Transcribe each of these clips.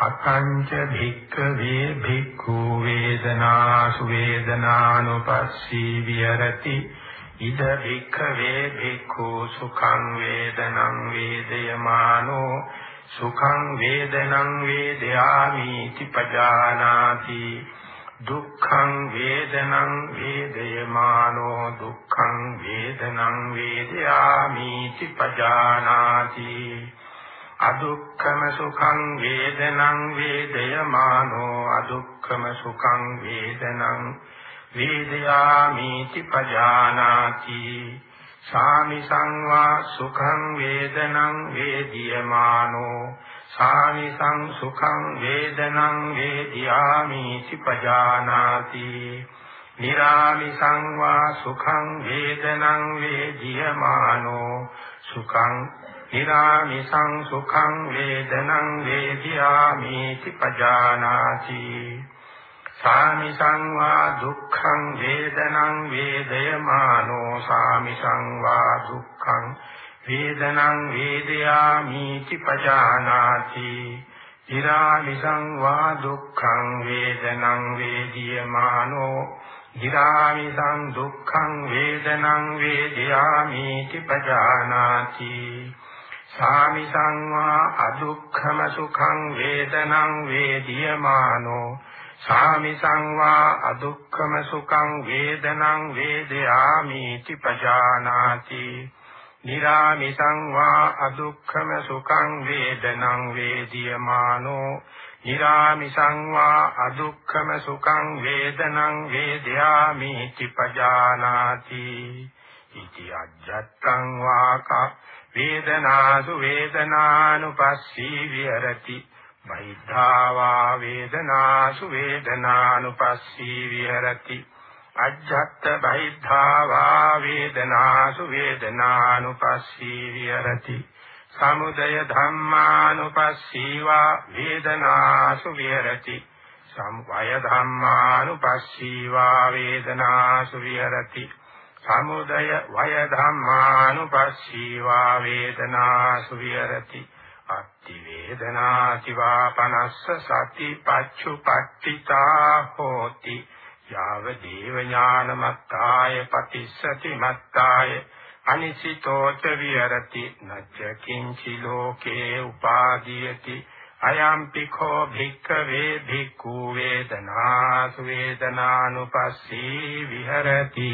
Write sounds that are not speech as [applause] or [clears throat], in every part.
කතංච භික්ඛවේ භික්ඛු වේදනාසු වේදනානුපස්සී විහෙරති. ඉද භික්ඛවේ භික්ඛු සුඛං වේදනං වේදයමානෝ සුඛං වේදනං වේදයාමි තිපජානාති දුක්ඛං වේදනං වේදයමානෝ දුක්ඛං වේදනං වේදයාමි තිපජානාති අදුක්ඛම සුඛං වේදනං වේදයමානෝ අදුක්ඛම සුඛං වේදනං වේදයාමිති පජානාති සාමි සංවා සුඛං වේදනං වේදියමානෝ සාමි සං සුඛං වේදනං වේදියාමිති පජානාති නිරාමි සංවා සුඛං වේදනං වේදියමානෝ සුඛං හිරාමිසං සුඛං වේදනං වේදියාමි තිපජානාති. සාමිසං වා දුක්ඛං වේදනං වේදයමානෝ. සාමිසං වා දුක්ඛං වේදනං වේදයාමි තිපජානාති. හිරාමිසං වා දුක්ඛං වේදනං වේදියමානෝ. හිරාමිසං දුක්ඛං වේදනං වේදයාමි තිපජානාති. සාමිසං වා අදුක්ඛම සුඛං වේදනං වේදියමානෝ. සාමිසං වා අදුක්ඛම සුඛං වේදනං වේදයාමි තිපජානාති නිරාමිසං වා අදුක්ඛම සුඛං වේදනං වේදියමානෝ. නිරාමිසං වා අදුක්ඛම සුඛං වේදනං වේදයාමි තිපජානාති ඉති අජ්ජත්තං වාකා වේදනාසු වේදනානුපස්සී විහෙරති. බහිද්ධාවා වේදනාසු වේදනානුපස්සී විහෙරති. අජ්ජත් බහිද්ධාවා වේදනාසු වේදනානුපස්සී විහෙරති. සමුදය ධම්මානුපස්සීවා වේදනාසු විහෙරති. සම්වය ධම්මානුපස්සීවා වේදනාසු විහෙරති. සමුදය වය ධම්මානුපස්සීවා වේදනාසු විරති අත්ති වේදනාති වා පනස්ස සති පච්චුපට්ඨිතා හෝති. යාව දේව ඥානමත්තාය පතිස්සති මත්තාය. අනිසිතෝච විරති නච්ච කිංචි ලෝකේ උපාදීයති. අයම්පි කෝ භික්ඛවේ භික්ඛු වේදනාසු වේදනානුපස්සී විහෙරති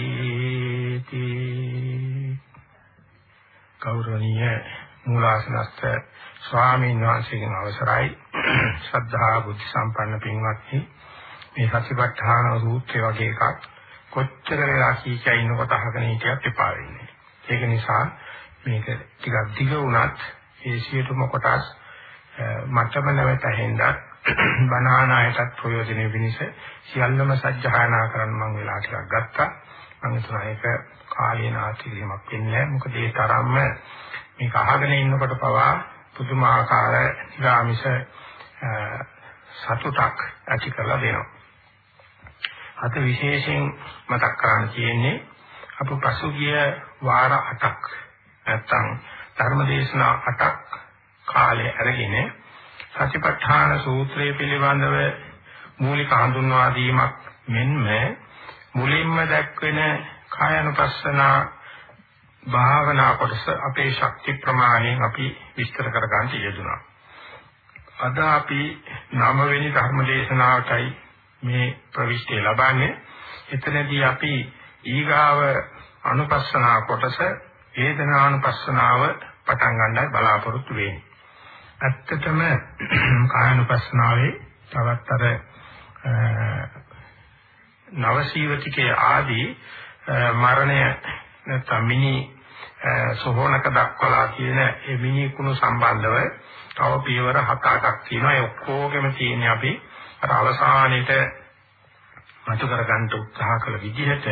කෞරණීය මූලාසනස්ත ස්වාමීන් වහන්සේගෙන් අවසරයි. ශ්‍රද්ධා බුද්ධ සම්පන්න පින්වත්නි මේ සතිපට්ඨාන සූත්‍රය වගේ එකක් කොච්චර වෙලා කීකියා ඉන්නකොට අහගෙන හිටියත් එපා වෙන්නේ. ඒක නිසා මේක ටිකක් දිග වුණත් ඒ සියලුම කොටස් මටම නැවත හෙන්දත් [clears throat] බණානායටත් ප්‍රයෝජනෙ වෙනස සියල්ලම සජ්ජහායනා කරන්න මම වෙලා ටිකක් ගත්තා. මම හිතනවා ඒක කාලේ නාතිවීමක් වෙන්නේ නැහැ. මොකද ඒ තරම්ම මේක අහගෙන ඉන්නකොට පවා පුදුමාකාර ඊගාමිෂ සතුටක් ඇති කරලා දෙනවා. අත විශේෂයෙන් මතක් කරන්න තියෙන්නේ අප පසුගිය වාර 8ක් නැත්තම් ධර්මදේශනා 8ක් කාලය අරගෙන සතිපට්ඨාන සූත්‍රය පිළිබඳව මූලික හඳුන්වා දීමක් මෙන්ම මුලින්ම දැක්වෙන කායනුපස්සන භාවනා කොටස අපේ ශක්ති ප්‍රමාණයෙන් අපි විස්තර කර ගන්න යෙදුණා. අද අපි නවවෙනි ධර්ම දේශනාවටයි මේ ප්‍රවිෂ්ටි ලබන්නේ. එතනදී අපි ඊගාව අනුපස්සනා කොටස වේදනානුපස්සනාව පටන් ගන්නයි බලාපොරොත්තු වෙන්නේ. ඇත්තටම [clears throat] කායනුපස්සනාවේ තවත් අර නවසීවතිකේ ආදී මරණය නැත්නම් මිනි සෝහනක දක්වලා කියන ඒ මිනි කුණු සම්බන්ධව තව පියවර හත අටක් තියෙනවා ඒ ඔක්කොගෙම තියෙන්නේ අපි අර අවසානෙට මතු කරගන්න උත්සාහ කළ විදිහට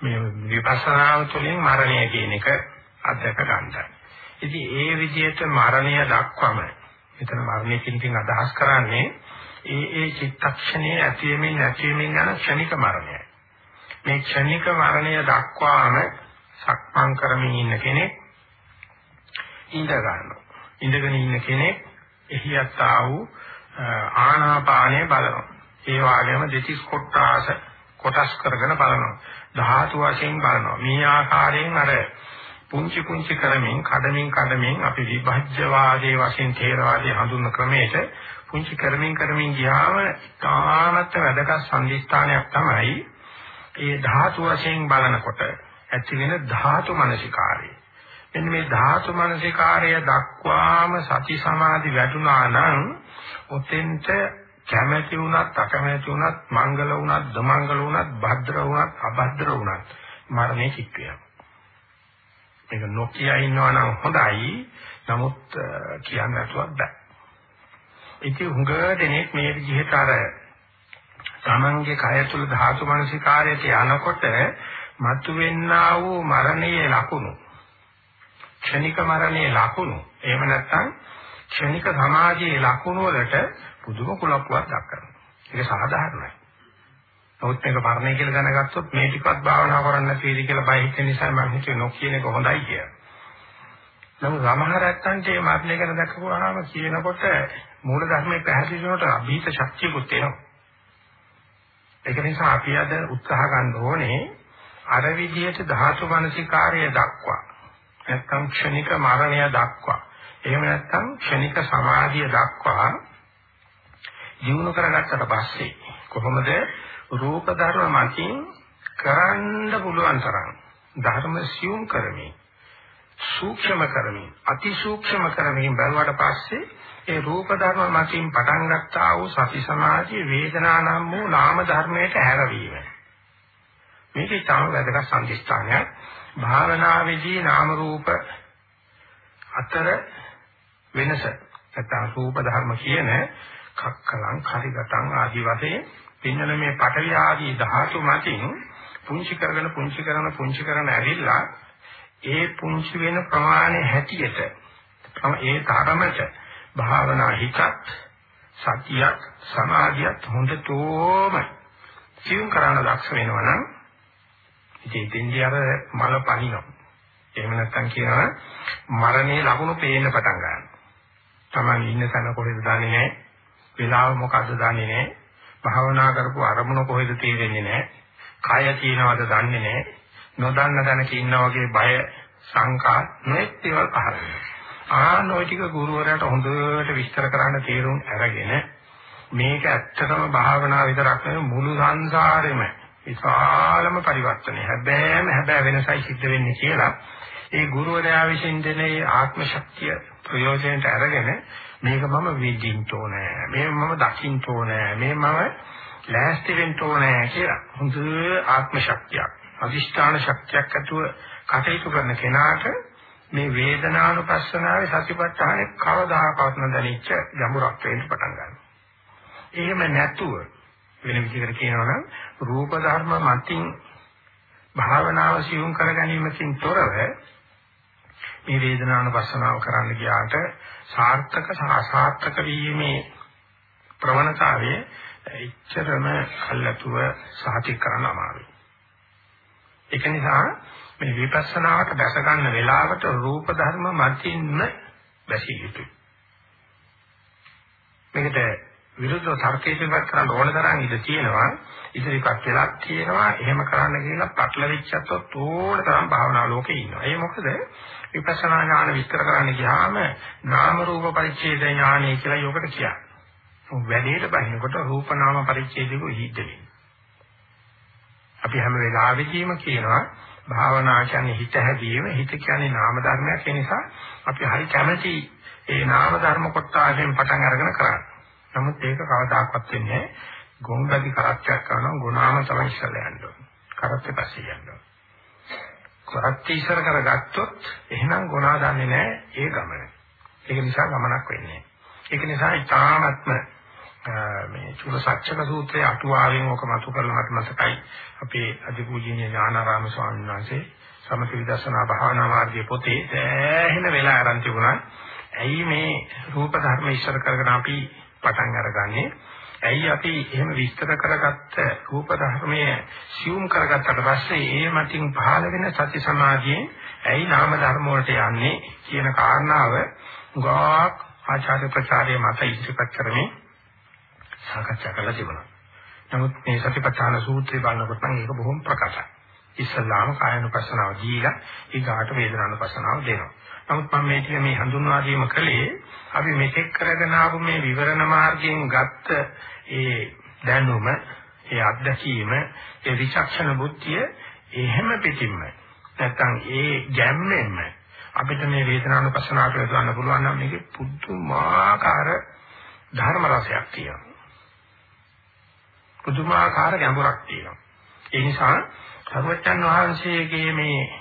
මේ විපස්සනාව තුළින් මරණය කියන එක අධ්‍යක් ගන්නයි. ඉතින් ඒ විදිහට මරණය දක්වම එතන මරණය කියන අදහස් කරන්නේ ඒ ඒ චිත්තක්ෂණයේ ඇතිවීමෙන් නැතිවීමෙන් යන ක්ෂණික මරණයයි. මේ ක්ෂණික මරණය දක්වාම සක්මන් කරමින් ඉන්න කෙනෙක් ඉඳ ගන්නවා. ඉඳගෙන ඉන්න කෙනෙක් එහියත් ආ වූ ආනාපානය බලනවා. ඒ වගේම දෙතිස් කොටාස කොටස් කරගෙන බලනවා. ධාතු වශයෙන් බලනවා. මේ ආකාරයෙන් අර පුංචි පුංචි කරමින් කඩමින් කඩමින් අපි විභජ්‍යවාදයේ වශයෙන් තේරවාදී හඳුන්වන ක්‍රමයට පුංචි කරමින් කරමින් ගියාම තාමත් වැදගත් සම්දිස්ථානයක් තමයි ඒ ධාතු වශයෙන් බලනකොට ඇති වෙන ධාතු මනසිකාරය. මෙන්න මේ ධාතු මනසිකාරය දක්වාම සති සමාධි වැටුණා නම් ඔතෙන්ට කැමැති වුණත් අකමැති වුණත් මංගල වුණත් දමංගල වුණත් භද්‍ර වුණත් අභද්‍ර වුණත් මරණය චිත්ත වෙනවා. මේක නොකිය ඉන්නවා නම් හොඳයි. නමුත් කියන්න නැතුවක් බෑ. ඉතින් හුඟ දෙනෙක් මේ විදිහට අර තමන්ගේ කය තුල ධාතු මනසිකාරයට යනකොට මතුවෙන්නා වූ මරණයේ ලකුණු ක්ෂණික මරණයේ ලකුණු එහෙම නැත්නම් ක්ෂණික සමාජයේ ලකුණු වලට පුදුම කුලප්පුවක් දක්වනවා. ඒක සාධාරණයි. නමුත් මේක මරණය කියලා දැනගත්තොත් මේ ටිකවත් භාවනා කරන්න නැතිද කියලා බය හිතෙන නිසා මම හිතුවේ නොකියන එක හොඳයි කියලා. නමුත් සමහර ඇත්තන්ට මේ මරණය ගැන දැක්කම කියනකොට මූල ධර්මයේ පැහැදිලි වෙනකොට අභීත ශක්තියකුත් එනවා. ඒක නිසා අපි අද උත්සාහ ගන්න ඕනේ අර විදිහට ධාතු මනසිකාර්ය දක්වා නැත්නම් ක්ෂණික මරණය දක්වා එහෙම නැත්නම් ක්ෂණික සමාධිය දක්වා ජීවුන කරගත්තට පස්සේ කොහොමද රූප ධර්ම මතින් කරන්න පුළුවන් තරම් ධර්ම සියුම් කරමින් සූක්ෂම කරමින් අති සූක්ෂම කරමින් බලවට පස්සේ ඒ රූප ධර්ම මතින් පටන් ගත්තා වූ සති සමාධි වේදනා නම් වූ නාම ධර්මයට හැරවීම. මේක ඉතාම වැදගත් සම්දිස්ථානයක්. භාවනාවේදී නාම රූප අතර වෙනස. නැත්නම් රූප ධර්ම කියන කක්කලං, කරිගතං ආදී වශයෙන් පින්නන මේ පටවි ආදී ධාතු මතින් පුංචි කරගෙන පුංචි කරන පුංචි කරන ඇවිල්ලා ඒ පුංචි වෙන ප්‍රමාණය හැටියට ඒ තරමට භාවනා හිතත් සතියක් සමාධියත් හොඳටම සියුම් කරන්න දක්ෂ වෙනවා නම් ඉතින් දෙන්නේ අර මල පනිනවා. එහෙම නැත්නම් කියනවා මරණයේ ලකුණු පේන්න පටන් ගන්නවා. Taman ඉන්න තැන කොහෙද දන්නේ නැහැ. වෙලාව මොකද්ද දන්නේ නැහැ. භාවනා කරපු අරමුණ කොහෙද තේරෙන්නේ නැහැ. කය තියනවද දන්නේ නැහැ. නොදන්න තැනක ඉන්නා වගේ බය සංකා නොඑක් දේවල් පහළ වෙනවා. ආනෝයි ටික ගුරුවරයාට හොඳට විස්තර කරන්න තීරුම් අරගෙන මේක ඇත්තටම භාවනා විතරක් නෙවෙයි මුළු සංසාරෙම විශාලම පරිවර්තනය. හැබැයිම හැබැයි වෙනසයි සිද්ධ වෙන්නේ කියලා ඒ ගුරුවරයා විසින් දෙන ඒ ආත්ම ශක්තිය ප්‍රයෝජනට අරගෙන මේක මම විඳින්න ඕනේ. මේක මම දකින්න ඕනේ. මේ මම ලෑස්ති වෙන්න ඕනේ කියලා හොඳ ආත්ම ශක්තියක් අදිෂ්ඨාන ශක්තියක් ඇතුව කටයුතු කරන කෙනාට මේ වේදනානුපස්සනාවේ සතිපට්ඨානෙ කවදාකවත් නොදැනිච්ච ගැඹුරක් වෙන්න පටන් ගන්නවා. එහෙම නැතුව වෙන විදිහකට කියනවනම් රූප ධර්ම මතින් භාවනාව සියුම් කර ගැනීමකින් තොරව මේ වේදනානුපස්සනාව කරන්න ගියාට සාර්ථක සහ අසාර්ථක වීමේ ප්‍රවණතාවයේ ඉච්ඡරම කල්ලාතුව සාතික කරන්න අමාරුයි. ඒක නිසා මේ විපස්සනාවට දැස ගන්න වෙලාවට රූප ධර්ම මතින්ම බැසිය යුතුයි. මේකට විරුද්ධ තර්කයකට කරන්න ඕන තරම් ඉඳ තියෙනවා. ඉදිරිපත් වෙලා තියෙනවා. එහෙම කරන්න කියලා පටලවිච්චත් ඕන තරම් භාවනා ලෝකේ ඉන්නවා. ඒ මොකද විපස්සනා ඥාන විස්තර කරන්න ගියාම නාම රූප පරිච්ඡේද ඥානය කියලා යොකට කියන්නේ. වැඩේට බහිනකොට රූප නාම පරිච්ඡේදෙක හිද්දෙන්නේ. අපි හැම වෙලාවෙදීම කියනවා භාවනා කියන්නේ හිත හැදීම හිත කියන්නේ නාම ධර්මයක් ඒ නිසා අපි හරි කැමැති ඒ නාම ධර්ම කොටසෙන් පටන් අරගෙන කරන්නේ. නමුත් ඒක කවදාකවත් වෙන්නේ ගොංගදි කරච්චයක් කරනවා ගුණාම තමයි ඉස්සලා යන්න ඕනේ. කරත්තේ පස්සේ යන්න ඕනේ. කරත්තේ ඉස්සර කරගත්තොත් එහෙනම් ගුණා දන්නේ නැහැ ඒ ගමන. ඒක නිසා ගමනක් වෙන්නේ. ඒක නිසා ඊටාත්ම මේ චුල සත්‍යක සූත්‍රයේ අටුවාවෙන් ඔක මතු කරලා මට මතකයි අපේ අධිපූජනීය ඥානාරාම ස්වාමීන් වහන්සේ සමථ විදර්ශනා භාවනා මාර්ගයේ පොතේ සෑහෙන වෙලා ආරම්භ තිබුණා. ඇයි මේ රූප ධර්ම ඉස්සර කරගෙන අපි පටන් අරගන්නේ? ඇයි අපි එහෙම විස්තර කරගත්ත රූප ධර්මයේ සියුම් කරගත්තට පස්සේ ඒ මතින් පහළ වෙන සති සමාධියෙන් ඇයි නාම ධර්ම වලට යන්නේ කියන කාරණාව ගාක් ආචාර්ය ප්‍රචාරයේ මත ඉදිරිපත් කරමින් සාකච්ඡා කරලා තිබුණා. නමුත් මේ සතිපට්ඨාන සූත්‍රය බලනකොට නම් ඒක බොහොම ප්‍රකටයි. ඉස්සල්ලාම කායනුපස්සනාව දීලා ඊගාට වේදනානුපස්සනාව දෙනවා. නමුත් මම මේ ටික මේ හඳුන්වා දීම කළේ අපි මෙතෙක් කරගෙන ආපු මේ විවරණ මාර්ගයෙන් ගත්ත ඒ දැනුම, ඒ අත්දැකීම, ඒ විචක්ෂණ බුද්ධිය එහෙම පිටින්ම නැත්තම් ඒ ගැම්මෙන්ම අපිට මේ වේදනානුපස්සනාව කියලා ගන්න පුළුවන් නම් මේකේ පුදුමාකාර ධර්ම රසයක් තියෙනවා. පුදුමාකාර ගැඹුරක් තියෙනවා. ඒ නිසා සර්වචන් වහන්සේගේ මේ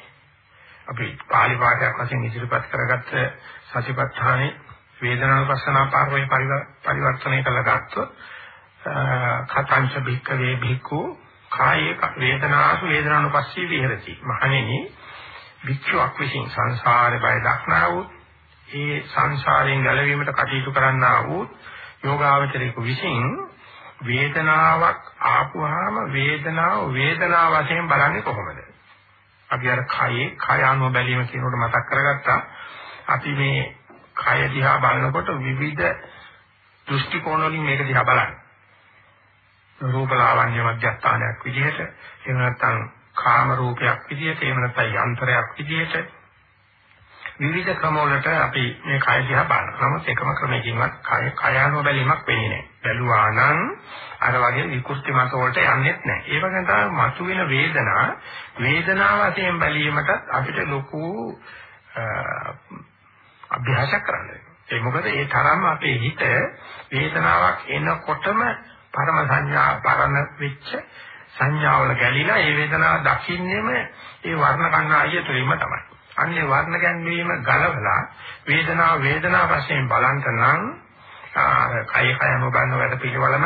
අපි පාලි පාඨයක් වශයෙන් ඉදිරිපත් කරගත්ත සතිපට්ඨානේ වේදනානුපස්සනා පාරවේ පරිවර්තනය කළ ගත්තොත් කතංච භික්ඛවේ භික්ඛු කායේ වේදනාසු වේදනානුපස්සී විහෙරති මහණෙනි භික්ෂුවක් විසින් සංසාරේ බය දක්නා වූ ඒ සංසාරයෙන් ගැලවීමට කටයුතු කරන්නා වූ යෝගාවචරික විසින් වේදනාවක් ආපුවාම වේදනාව වේදනාව වශයෙන් බලන්නේ කොහොමද? අපි අර කයේ කය අනුව බැලීම කියනකොට මතක් කරගත්තා. අපි මේ කය දිහා බලනකොට විවිධ දෘෂ්ටි කෝණ වලින් මේක දිහා බලන්නේ. රූප ලාවන්‍ය මධ්‍යස්ථානයක් විදිහට, එහෙම නැත්නම් කාම රූපයක් විදිහට, එහෙම නැත්නම් යන්ත්‍රයක් විදිහට විවිධ ක්‍රමවලට අපි මේ කය දිහා බලනවා. නමුත් එකම ක්‍රමයකින්වත් කය කයano බැලීමක් වෙන්නේ නැහැ. බැලුවා නම් අර වගේ විකෘති මත වලට යන්නේ නැහැ. ඒ වගේම තමයි මතුවෙන වේදනා වේදනාව වශයෙන් බැලීමට අපිට ලොකු අභ්‍යාසයක් කරන්න ඒ මොකද ඒ තරම්ම අපේ හිත වේදනාවක් එනකොටම පරම සංඥා පරණ වෙච්ච සංඥාවල ගැලිලා ඒ වේදනාව දකින්නෙම ඒ වර්ණ කණ්ණායිය තුලින්ම තමයි. අන්නේ වර්ණ ගැන්වීම ගලවලා වේදනාව වේදනාව වශයෙන් බලන්ත නම් කය කයම ගන්න වැඩ පිළිවෙලම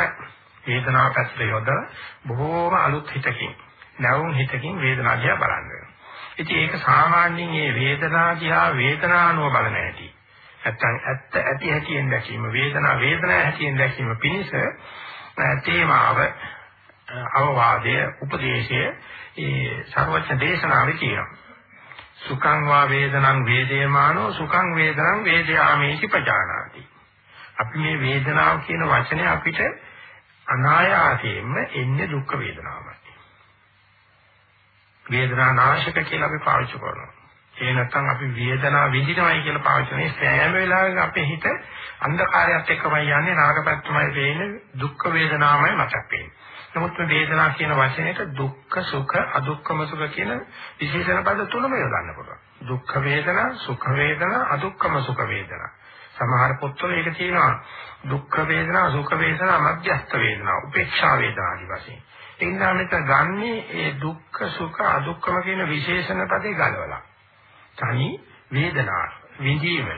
වේදනාව පැත්තට යොදලා බොහෝම අලුත් හිතකින් නැවුම් හිතකින් වේදනාව දිහා බලන්න වෙනවා. ඉතින් ඒක සාමාන්‍යයෙන් මේ වේදනාව දිහා වේදනානුව බලන හැටි. නැත්තම් ඇත්ත ඇති හැටියෙන් දැකීම වේදනාව වේදනාව හැටියෙන් දැකීම පිණිස තේමාව අවවාදය උපදේශය ඒ සර්වඥ දේශනාවේ තියෙනවා. සුඛං වා වේදනං වේදේමානෝ සුඛං වේදනං වේදයාමේති පජානාති. අපි මේ වේදනාව කියන වචනේ අපිට අනායාසයෙන්ම එන්නේ දුක් වේදනාවයි. වේදනා නාශක කියලා අපි පාවිච්චි කරනවා. ඒ නැත්නම් අපි වේදනාව විඳිනවයි කියලා පාවිච්චි කරන්නේ සෑම වෙලාවෙම අපේ හිත අන්ධකාරයත් එක්කමයි යන්නේ නාගපැත්තමයි වෙන්නේ දුක් වේදනාවමයි මතක් වෙන්නේ. නමුත් මේ වේදනා කියන වචනයට දුක්ඛ සුඛ අදුක්ඛම සුඛ කියන විශේෂණ පද තුනම යොදන්න පුළුවන්. දුක්ඛ වේදනා, සුඛ වේදනා, අදුක්ඛම සුඛ වේදනා. සමහර පොත්වල ඒක තියෙනවා දුක්ඛ වේදනා, සුඛ වේදනා, මධ්‍යස්ථ වේදනා, උපේක්ෂා වේදනා ආදී වශයෙන්. ඒ නිසා මෙතන ගන්නේ ඒ දුක්ඛ සුඛ අදුක්ඛම කියන විශේෂණ පදේ ගලවලා. තනි වේදනා විඳීම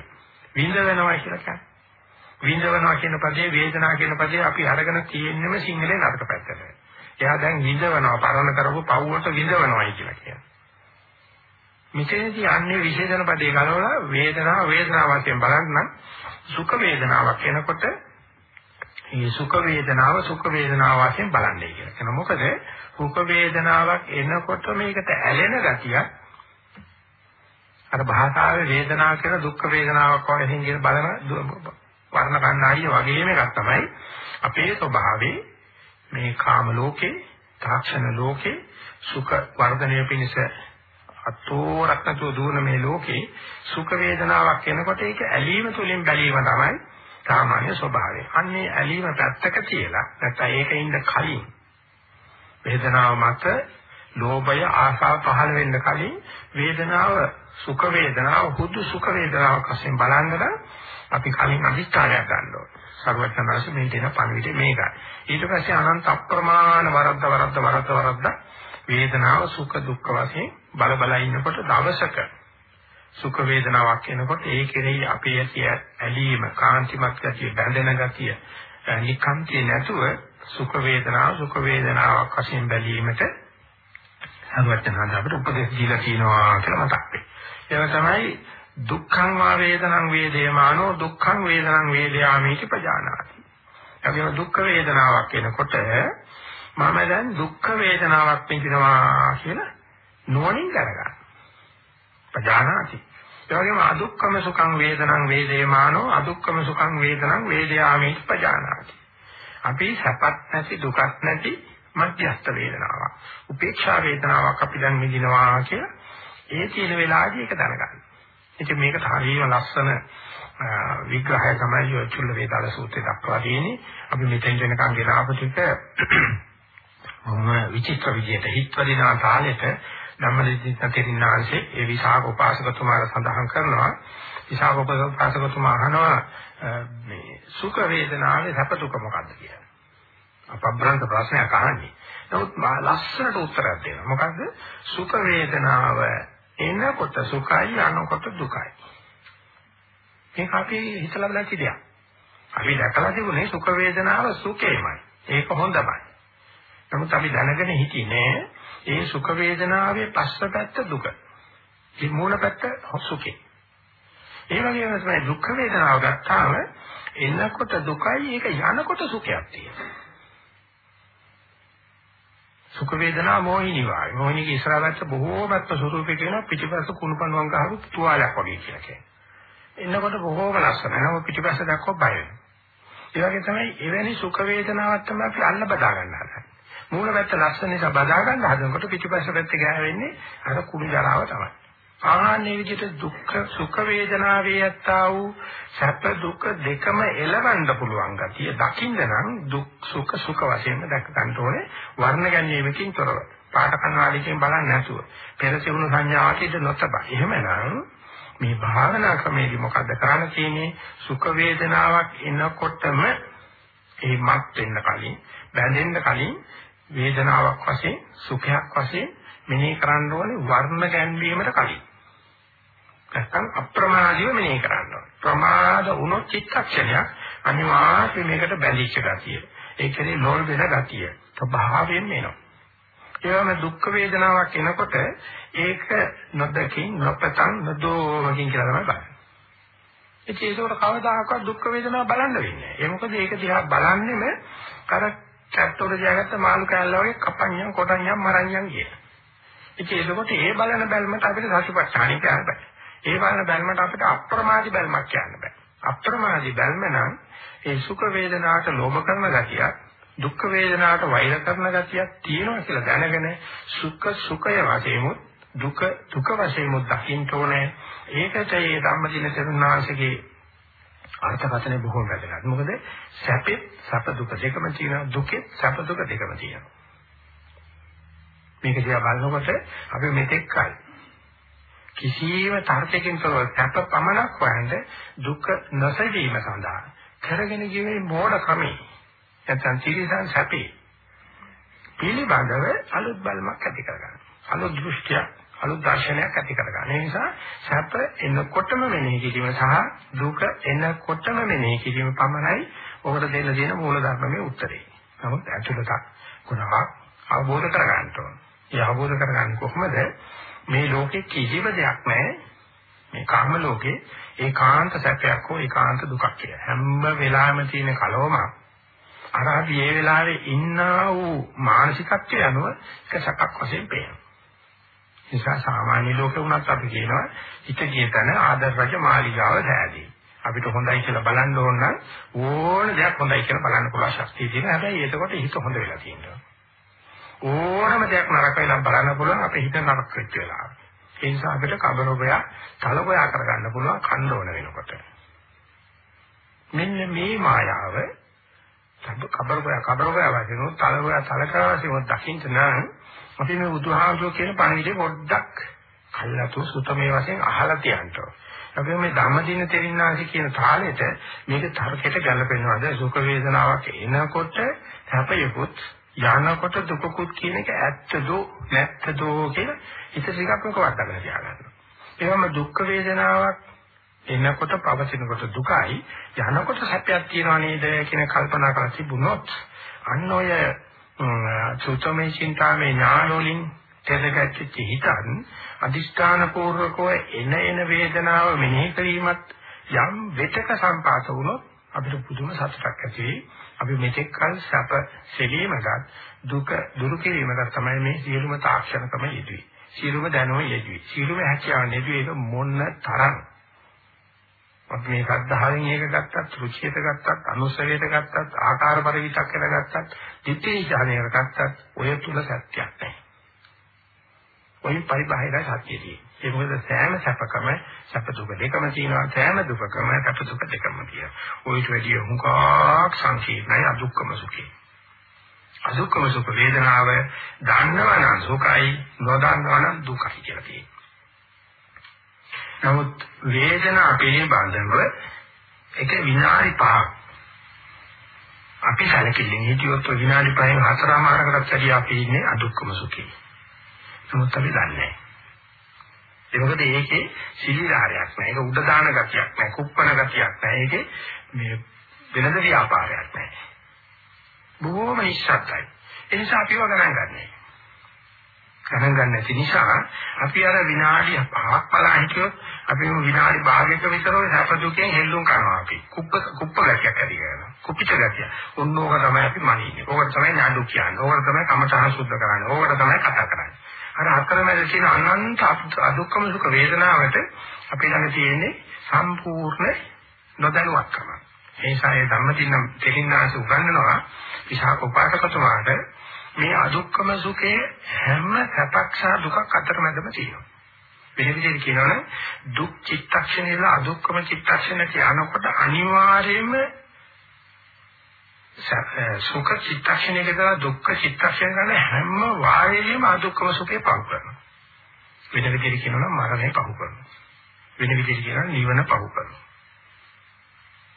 විඳ වෙනවා කියලා කියන්නේ. විඳවනවා කියන පදේ වේදනා කියන පදේ අපි අරගෙන තියෙන්නම සිංහලේ නරක පැත්තට. එයා දැන් විඳවනවා පරණ කරපු පව්වට විඳවනවායි කියලා කියනවා. මෙතනදී අන්නේ විශේෂණ පදේ ගලවලා වේදනාව වේදනාව වශයෙන් බලන්න සුඛ වේදනාවක් එනකොට මේ සුඛ වේදනාව සුඛ වේදනාව වශයෙන් බලන්නේ කියලා. එන මොකද සුඛ වේදනාවක් එනකොට මේකට ඇලෙන ගතියක් අර භාෂාවේ වේදනාව කියලා දුක් වේදනාවක් වගේ හින්ගෙන බලන වර්ණ කණ්ණාඩිය වගේම එකක් තමයි අපේ ස්වභාවයේ මේ කාම ලෝකේ, තාක්ෂණ ලෝකේ සුඛ වර්ධනය පිණිස අතෝරක්නතෝ දුවන මේ ලෝකේ සුඛ වේදනාවක් එනකොට ඒක ඇලීම තුලින් බැලීම තමයි සාමාන්‍ය ස්වභාවය. අන්නේ ඇලීම පැත්තක තියලා නැත්නම් ඒක ඉන්න කලින් වේදනාව මත ලෝභය ආශාව පහළ වෙන්න කලින් වේදනාව සුඛ වේදනාව හුදු සුඛ වේදනාවක් වශයෙන් බලන්න අපි කලින් අදිස්ථානයක් ගන්න ඕනේ. සර්වඥාන්සේ මේ දෙන පණිවිඩය මේකයි. ඊට පස්සේ අනන්ත අප්‍රමාණ වරද්ද වරද්ද වරද්ද වරද්ද වේදනාව සුඛ දුක්ඛ වශයෙන් බල බල ඉන්නකොට දවසක සුඛ වේදනාවක් එනකොට ඒ කෙරෙහි අපේ ඇතිය ඇලීම කාන්තිමත් ගතිය බැඳෙන ගතිය නිකම්තිය නැතුව සුඛ වේදනාව සුඛ වේදනාවක් වශයෙන් බැලීමට සර්වඥාන්ත අපිට උපදෙස් දීලා තියෙනවා කියලා මතක් වෙයි. ඒක තමයි දුක්ඛං වා වේදනං වේදේමානෝ දුක්ඛං වේදනං වේදයාමිති පජානාති. අපි දුක්ඛ වේදනාවක් එනකොට මම දැන් දුක්ඛ වේදනාවක් විඳිනවා කියලා නුවණින් කරගන්න. පජානාති. ඒ වගේම අදුක්ඛම සුඛං වේදනං වේදේමානෝ අදුක්ඛම සුඛං වේදනං වේදයාමිති පජානාති. අපි සැපත් නැති දුකත් නැති මධ්‍යස්ථ වේදනාවක්. උපේක්ෂා වේදනාවක් අපි දැන් විඳිනවා කියලා ඒ තියෙන වෙලාවදී ඒක දැනගන්න. ඉතින් මේකට හරියම ලස්සන විග්‍රහය තමයි ඔය චුල්ල වේදාල සූත්‍රයේ දක්වා තියෙන්නේ. අපි මෙතෙන් වෙනකන් ගෙනාපු ටික [clears throat] මොම විචිත්‍ර විදියට හිත්වදිනා කාලෙට ධම්මදිත්ත තෙරින්නාංශේ ඒ විසාක උපාසකතුමාලා සඳහන් කරනවා. විසාක උපාසකතුමා අහනවා මේ සුඛ වේදනාවේ සැප දුක මොකක්ද කියලා. අපබ්‍රන්ත ප්‍රශ්නයක් අහන්නේ. නමුත් ලස්සනට උත්තරයක් දෙනවා. මොකද්ද? සුඛ වේදනාව එනකොට සුඛයි යනකොට දුකයි. මේක අපි හිතලා බලච්ච දෙයක්. අපි දැකලා තිබුණේ සුඛ වේදනාව සුඛේමයි. ඒක හොඳමයි. නමුත් අපි දැනගෙන හිටියේ ඒ සුඛ වේදනාවේ පස්සපැත්ත දුක. මේ මූල පැත්ත සුඛේ. ඒ වගේම තමයි දුක් වේදනාව ගත්තාම එනකොට දුකයි ඒක යනකොට සුඛයක් තියෙනවා. සුඛ වේදනා මොහිනී වායි. මොහිනීගේ ඉස්සරහට බොහෝමත්ම ස්වරූපේ කියන පිටිපස්ස කුණුපණුවන් ගහපු තුවාලයක් වගේ කියලා කියන්නේ. එන්නකොට බොහෝම ලස්සනයි. නම පිටිපස්ස දැක්කොත් බය වෙනවා. ඒ වගේ තමයි එවැනි සුඛ වේදනාවක් තමයි අපි අල්ල බදා ගන්න හදන්නේ. මූල පැත්ත ලස්සන නිසා බදා ගන්න හදනකොට පිටිපස්ස පැත්ත ගෑවෙන්නේ අර කුණු ජරාව තමයි. ආන්නේ විදිහට දුක්ඛ සුඛ වේදනාවේ යත්තා වූ සැප දුක දෙකම එලවන්න පුළුවන් ගතිය දකින්න නම් දුක් සුඛ සුඛ වශයෙන්ම දැක ගන්න ඕනේ. වර්ණ ගැනීමකින් තොරව. පාට කන්නාලිකෙන් බලන්නේ නැතුව. පෙරසිවුණු සංඥාවට ඉඳ නොතබ. එහෙමනම් මේ භාවනා ක්‍රමයේදී මොකද්ද කරන්න තියෙන්නේ? සුඛ වේදනාවක් එනකොටම ඒ මත් වෙන්න කලින් බැඳෙන්න කලින් වේදනාවක් වශයෙන් සුඛයක් වශයෙන් මෙනෙහි කරන්න ඕනේ වර්ණ ගැන්වීමට කලින්. නැත්නම් අප්‍රමාදීව මෙනෙහි කරන්න ඕනේ. ප්‍රමාද වුණොත් චිත්තක්ෂණයක් අනිවාර්යයෙන් මේකට බැඳිච්ච ගතිය. ඒ කියන්නේ ලෝල් වෙන ගතිය. ස්වභාවයෙන් එනවා. ඒවම දුක් වේදනාවක් එනකොට ඒක නොදකින් නොපතන් නොදෝමකින් කියලා තමයි බලන්නේ. ඒක ඒකට කවදාකවත් දුක් වේදනාව බලන්න වෙන්නේ නැහැ. ඒ මොකද ඒක දිහා බලන්නෙම අර කැට්ටෝර තියාගත්ත මාළු කෑල්ල වගේ කපඤ්ඤම් කොටඤ්ඤම් මරඤ්ඤම් කියන. ඉතින් ඒකකොට ඒ බලන බැල්මට අපිට සතිපට්ඨානිය කියන්න බෑ. ඒ බලන බැල්මට අපිට අප්‍රමාදී බැල්මක් කියන්න බෑ. අප්‍රමාදී බැල්ම නම් ඒ සුඛ වේදනාවට ලෝභ කරන ගතියක්, දුක්ඛ වේදනාවට වෛර කරන ගතියක් තියෙනවා කියලා දැනගෙන සුඛ සුඛය වශයෙන්මුත් දුක දුක වශයෙන්මුත් දකින්න ඕනේ. ඒකට මේ ධම්මදින තරුණාංශගේ අර්ථකථනය බොහෝ වැදගත්. මොකද සැපේ සැප දුක දෙකම තියෙනවා, දුකේ සැප දුක දෙකම තියෙනවා. මේක දිහා බලනකොට අපි මෙතෙක් කල කිසියම් තර්කයකින් තොරව සැප පමණක් හොයන්න දුක නොසැලීම සඳහා කරගෙන ගියේ මෝඩ ක්‍රමේ නැත්නම් තිරිසන් සැපේ පිළිබඳව අලුත් බලමක් ඇති කරගන්න. අලුත් දෘෂ්ටියක් අලුත් දර්ශනයක් ඇති කරගන්න. ඒ නිසා සැප එනකොටම මෙනෙහි කිරීම සහ දුක එනකොටම මෙනෙහි කිරීම පමණයි ඔකට දෙන්න දෙන මූල ධර්මයේ උත්තරේ. නමුත් ඇතුළතක් ගුණාවක් අවබෝධ කරගන්න ඕන. ඒ අවබෝධ කරගන්නේ කොහොමද? මේ ලෝකේ කිසිම දෙයක් නැහැ. මේ කාම ලෝකේ ඒකාන්ත සැපයක් හෝ ඒකාන්ත දුකක් කියලා. හැම වෙලාවෙම තියෙන කලවමක් අර අපි මේ වෙලාවේ ඉන්නා වූ මානසිකත්වය අනුව එක සැපක් වශයෙන් පේනවා. නිසා සාමාන්‍ය ලෝකේ වුණත් අපි කියනවා හිත ගිය තැන ආදර්ශ මාලිගාව සෑදී. අපිට හොඳයි කියලා බලන්න ඕන නම් ඕන දෙයක් හොඳයි කියලා බලන්න පුළුවන් ශක්තිය තියෙනවා. හැබැයි එතකොට හිත හොඳ වෙලා තියෙනවා. ඕනම දෙයක් නරක වෙලා බලන්න පුළුවන් අපේ හිත නරක වෙච්ච වෙලාව. ඒ නිසා අපිට කබරෝගය, තලගොයා කරගන්න පුළුවන් කන්න ඕන වෙනකොට. මෙන්න මේ මායාව කබරෝගය කබරෝගය වශයෙන් තලගොයා තලකා වශයෙන් දකින්න නම් අපි මේ බුදුහාමුදුරුවෝ කියන පණිවිඩය පොඩ්ඩක් කල්ලාතු සුතමේ වශයෙන් අහලා තියන්න ඕන. අපි මේ ධම්මදින තෙරින්නාසි කියන තාලෙට මේක තරකයට ගැලපෙනවද සුඛ වේදනාවක් එනකොට හැපයකුත් යනකොට දුකකුත් කියන එක ඇත්තද නැත්තද කියලා හිත ටිකක් මොකවත් අගල තියාගන්න. ඒවම දුක් වේදනාවක් එනකොට පවතිනකොට දුකයි යනකොට සැපයක් තියනවා නේද කියන කල්පනා කරලා තිබුණොත් අන්න ඔය සුතමේ චින්තාමේ ඥානෝලින් තෙදගැච්ච හිතන් අදිෂ්ඨාන පූර්වකව එන එන වේදනාව මෙනෙහි කිරීමත් යම් වෙතක සම්පාත වුණොත් අපිට පුදුම සතුටක් ඇති වෙයි. අපි මෙතෙක් කල සැප සෙලීමකට දුක දුරු කිරීමකට තමයි මේ සියලුම තාක්ෂණකම යෙදුවේ. සියලුම දැනුම යෙදුවේ. සියලුම හැකියාව යෙදුවේ ඒක මොන්න තරම්. අපි මේ සද්ධාවෙන් එක ගත්තත්, රුචියට ගත්තත්, අනුසවයට ගත්තත්, ආකාර පරිවිතක්කයට ගත්තත්, ditthi ඥානයට ගත්තත් ඔය තුල සත්‍යයක් නැහැ. ඔය පරිබාහිර සත්‍යදී. ඒ මොකද සෑම සැපකම සැප දුක දෙකම තියෙනවා. සෑම දුකකම සැප දුක දෙකම තියෙනවා. ඔයිට වැඩිය හුඟක් සංකීර්ණයි අදුක්කම සුඛේ අදුක්කම සුඛ වේදනාව දන්නවනම් සුඛයි නොදන්නවනම් දුකයි කියලා තියෙනවා. නමුත් වේදනාව පිළිබඳව එක විනාඩි පහක් අපි සැලකිල්ලෙන් හිටියොත් විනාඩි 5න් හතරමාරකටත් වැඩි අපි ඉන්නේ අදුක්කම සුඛේ. නමුත් අපි දන්නේ නැහැ. ඒ මොකද ඒකේ සිලිලාරයක් නැහැ. ඒක උඩ දාන ගතියක් නැහැ. කුප්පන ගතියක් නැහැ. ඒකේ මේ වෙනද ව්‍යාපාරයක් නැහැ. බොහොම නිශ්ශබ්දයි. ඒ නිසා අපිව ගණන් ගන්නෑ. ගණන් ගන්න නැති නිසා අපි අර විනාඩි 5ක් බලන් හිටියොත් අපි විනාඩි භාගයක විතර ඔය සැප දුකෙන් හෙල්ලුම් කරනවා අපි. කුප්ප කුප්ප ගතියක් ඇති කරනවා. කුප්පිත ගතිය. ඔන්නෝක තමයි අපි මනින්නේ. ඕකට තමයි නඩු කියන්නේ. ඕකට තමයි කමතහන සුද්ධ කරන්නේ. ඕකට තමයි කතා කරන්නේ. අර අතරමැද තියෙන අනන්ත අදුක්කම සුඛ වේදනාවට අපි ළඟ තියෙන්නේ සම්පූර්ණ නොදැනුවත්කම. ඒ නිසා ඒ ධම්මදින්න දෙලින්නාස උගන්වනවා විශාක උපාසකතුමාට මේ අදුක්කම සුඛයේ හැම සැපක්ෂා දුකක් අතරමැදම තියෙනවා. වෙන විදිහට කියනවනම් දුක් චිත්තක්ෂණයල අදුක්කම චිත්තක්ෂණ කියනකොට අනිවාර්යයෙන්ම සුඛ චිත්තක්ෂණයක දාලා දුක්ඛ චිත්තක්ෂණ ගන්න හැම වාරයේම අදුක්ඛම සුඛේ පහු කරනවා. වෙන විදිහට කියනවා නම් මරණය පහු කරනවා. වෙන විදිහට කියනවා නිවන පහු කරනවා.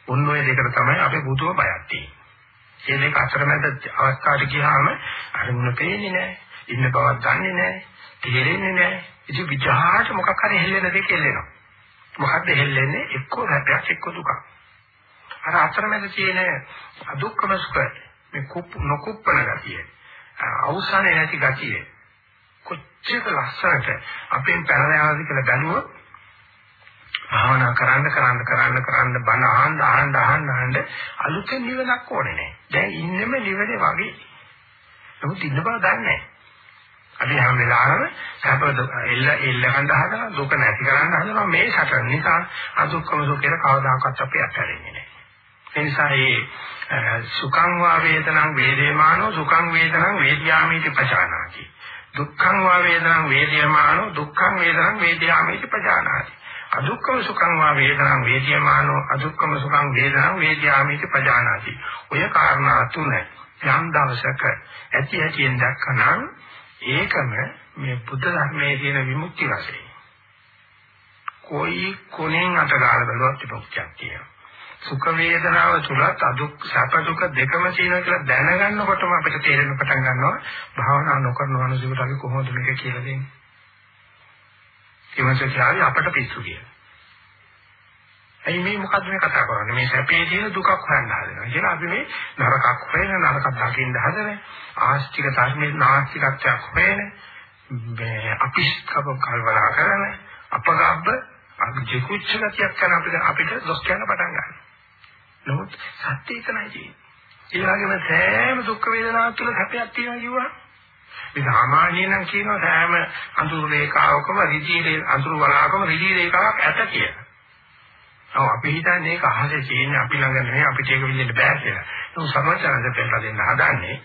ඔන්න ඔය දෙකට තමයි අපේ බුදුව බයක් තියෙන්නේ. මේ දෙක අතරමැද අවස්ථාවට ගියාම අරමුණ පේන්නේ නැහැ. ඉන්න බවක් දන්නේ නැහැ. තේරෙන්නේ නැහැ. ඉතින් විචාරට මොකක් හරි හෙල්ලෙන දෙයක් හෙල්ලෙනවා. මොකද්ද හෙල්ලෙන්නේ? එක්ක රැපයක් එක්ක දුකක්. අර අතරමැද තියෙන අදුක්කම සුඛ මේ කුප් නොකුප්පන ගතිය අවසානයේ නැති ගතිය කොච්චර ලස්සනට අපෙන් පැනලාද කියලා බැලුවොත් භාවනා කරන්න කරන්න කරන්න කරන්න බණ අහන්න අහන්න අහන්න අහන්න අලුතෙන් නිවනක් ඕනේ නැහැ. දැන් ඉන්නෙම නිවනේ වගේ. නමුත් ඉන්න බව දන්නේ නැහැ. අපි හැම වෙලාවෙම සැප එල්ල එල්ල ගන්න හදනවා දුක නැති කරන්න හදනවා මේ සැප නිසා අදුක්කම සුඛේන කවදාකවත් අපි අත්හැරෙන්නේ නැහැ. ඒ නිසා මේ සුඛං වා වේදනං වේදේමානෝ සුඛං වේදනං වේද්‍යාමීති පචානාති. දුක්ඛං වා වේදනං වේද්‍යමානෝ දුක්ඛං වේදනං වේද්‍යාමීති පජානාති. අදුක්ඛම සුඛං වා වේදනං වේද්‍යමානෝ අදුක්ඛම සුඛං වේදනං වේද්‍යාමීති පජානාති. ඔය කාරණා තුන යම් දවසක ඇති ඇතිෙන් දැක්කනම් ඒකම මේ බුද්ධ ධර්මයේ තියෙන විමුක්ති රසය. කොයි කොනෙන් අතගාලා බලවත් විමුක්තියක් කියනවා. සුඛ වේදනාව තුලත් අදුක් සැප දුක දෙකම තියෙනවා කියලා දැනගන්නකොටම අපිට තේරෙන්න පටන් ගන්නවා භාවනා නොකරන මනුස්සයෙකුට අපි කොහොමද මේක කියලා දෙන්නේ. ඊමණට අපට පිස්සු කියලා. ඇයි මේ මොකද්ද මේ කතා කරන්නේ මේ සැපේ තියෙන දුකක් හොයන්න හදනවා කියලා අපි මේ නරකක් හොයන නරකක් දකින්න හදන ආස්තික ධර්මයේ නාස්තිකත්වයක් හොයන මේ අපිස්කව කල්පනා කරන අපගබ්බ අපි ජිකුච්ච ගතියක් කරන අපිට අපිට දොස් කියන්න පටන් ගන්නවා නමුත් සත්‍ය එතනයි තියෙන්නේ. ඒ වගේම සෑම දුක් වේදනාවක් තුළ සැපයක් තියෙනවා කිව්වා. මේ සාමාන්‍ය නම් කියනවා සෑම අඳුරු රේඛාවකම ඍජී අඳුරු වලාකම ඍජී රේඛාවක් ඇත කියලා. ඔව් අපි හිතන්නේ ඒක අහසේ තියෙන අපි ළඟ නෙමෙයි අපිට ඒක විඳින්න බෑ කියලා. ඒක සමාචාරයෙන් පෙන්නලා දෙන්න හදන්නේ.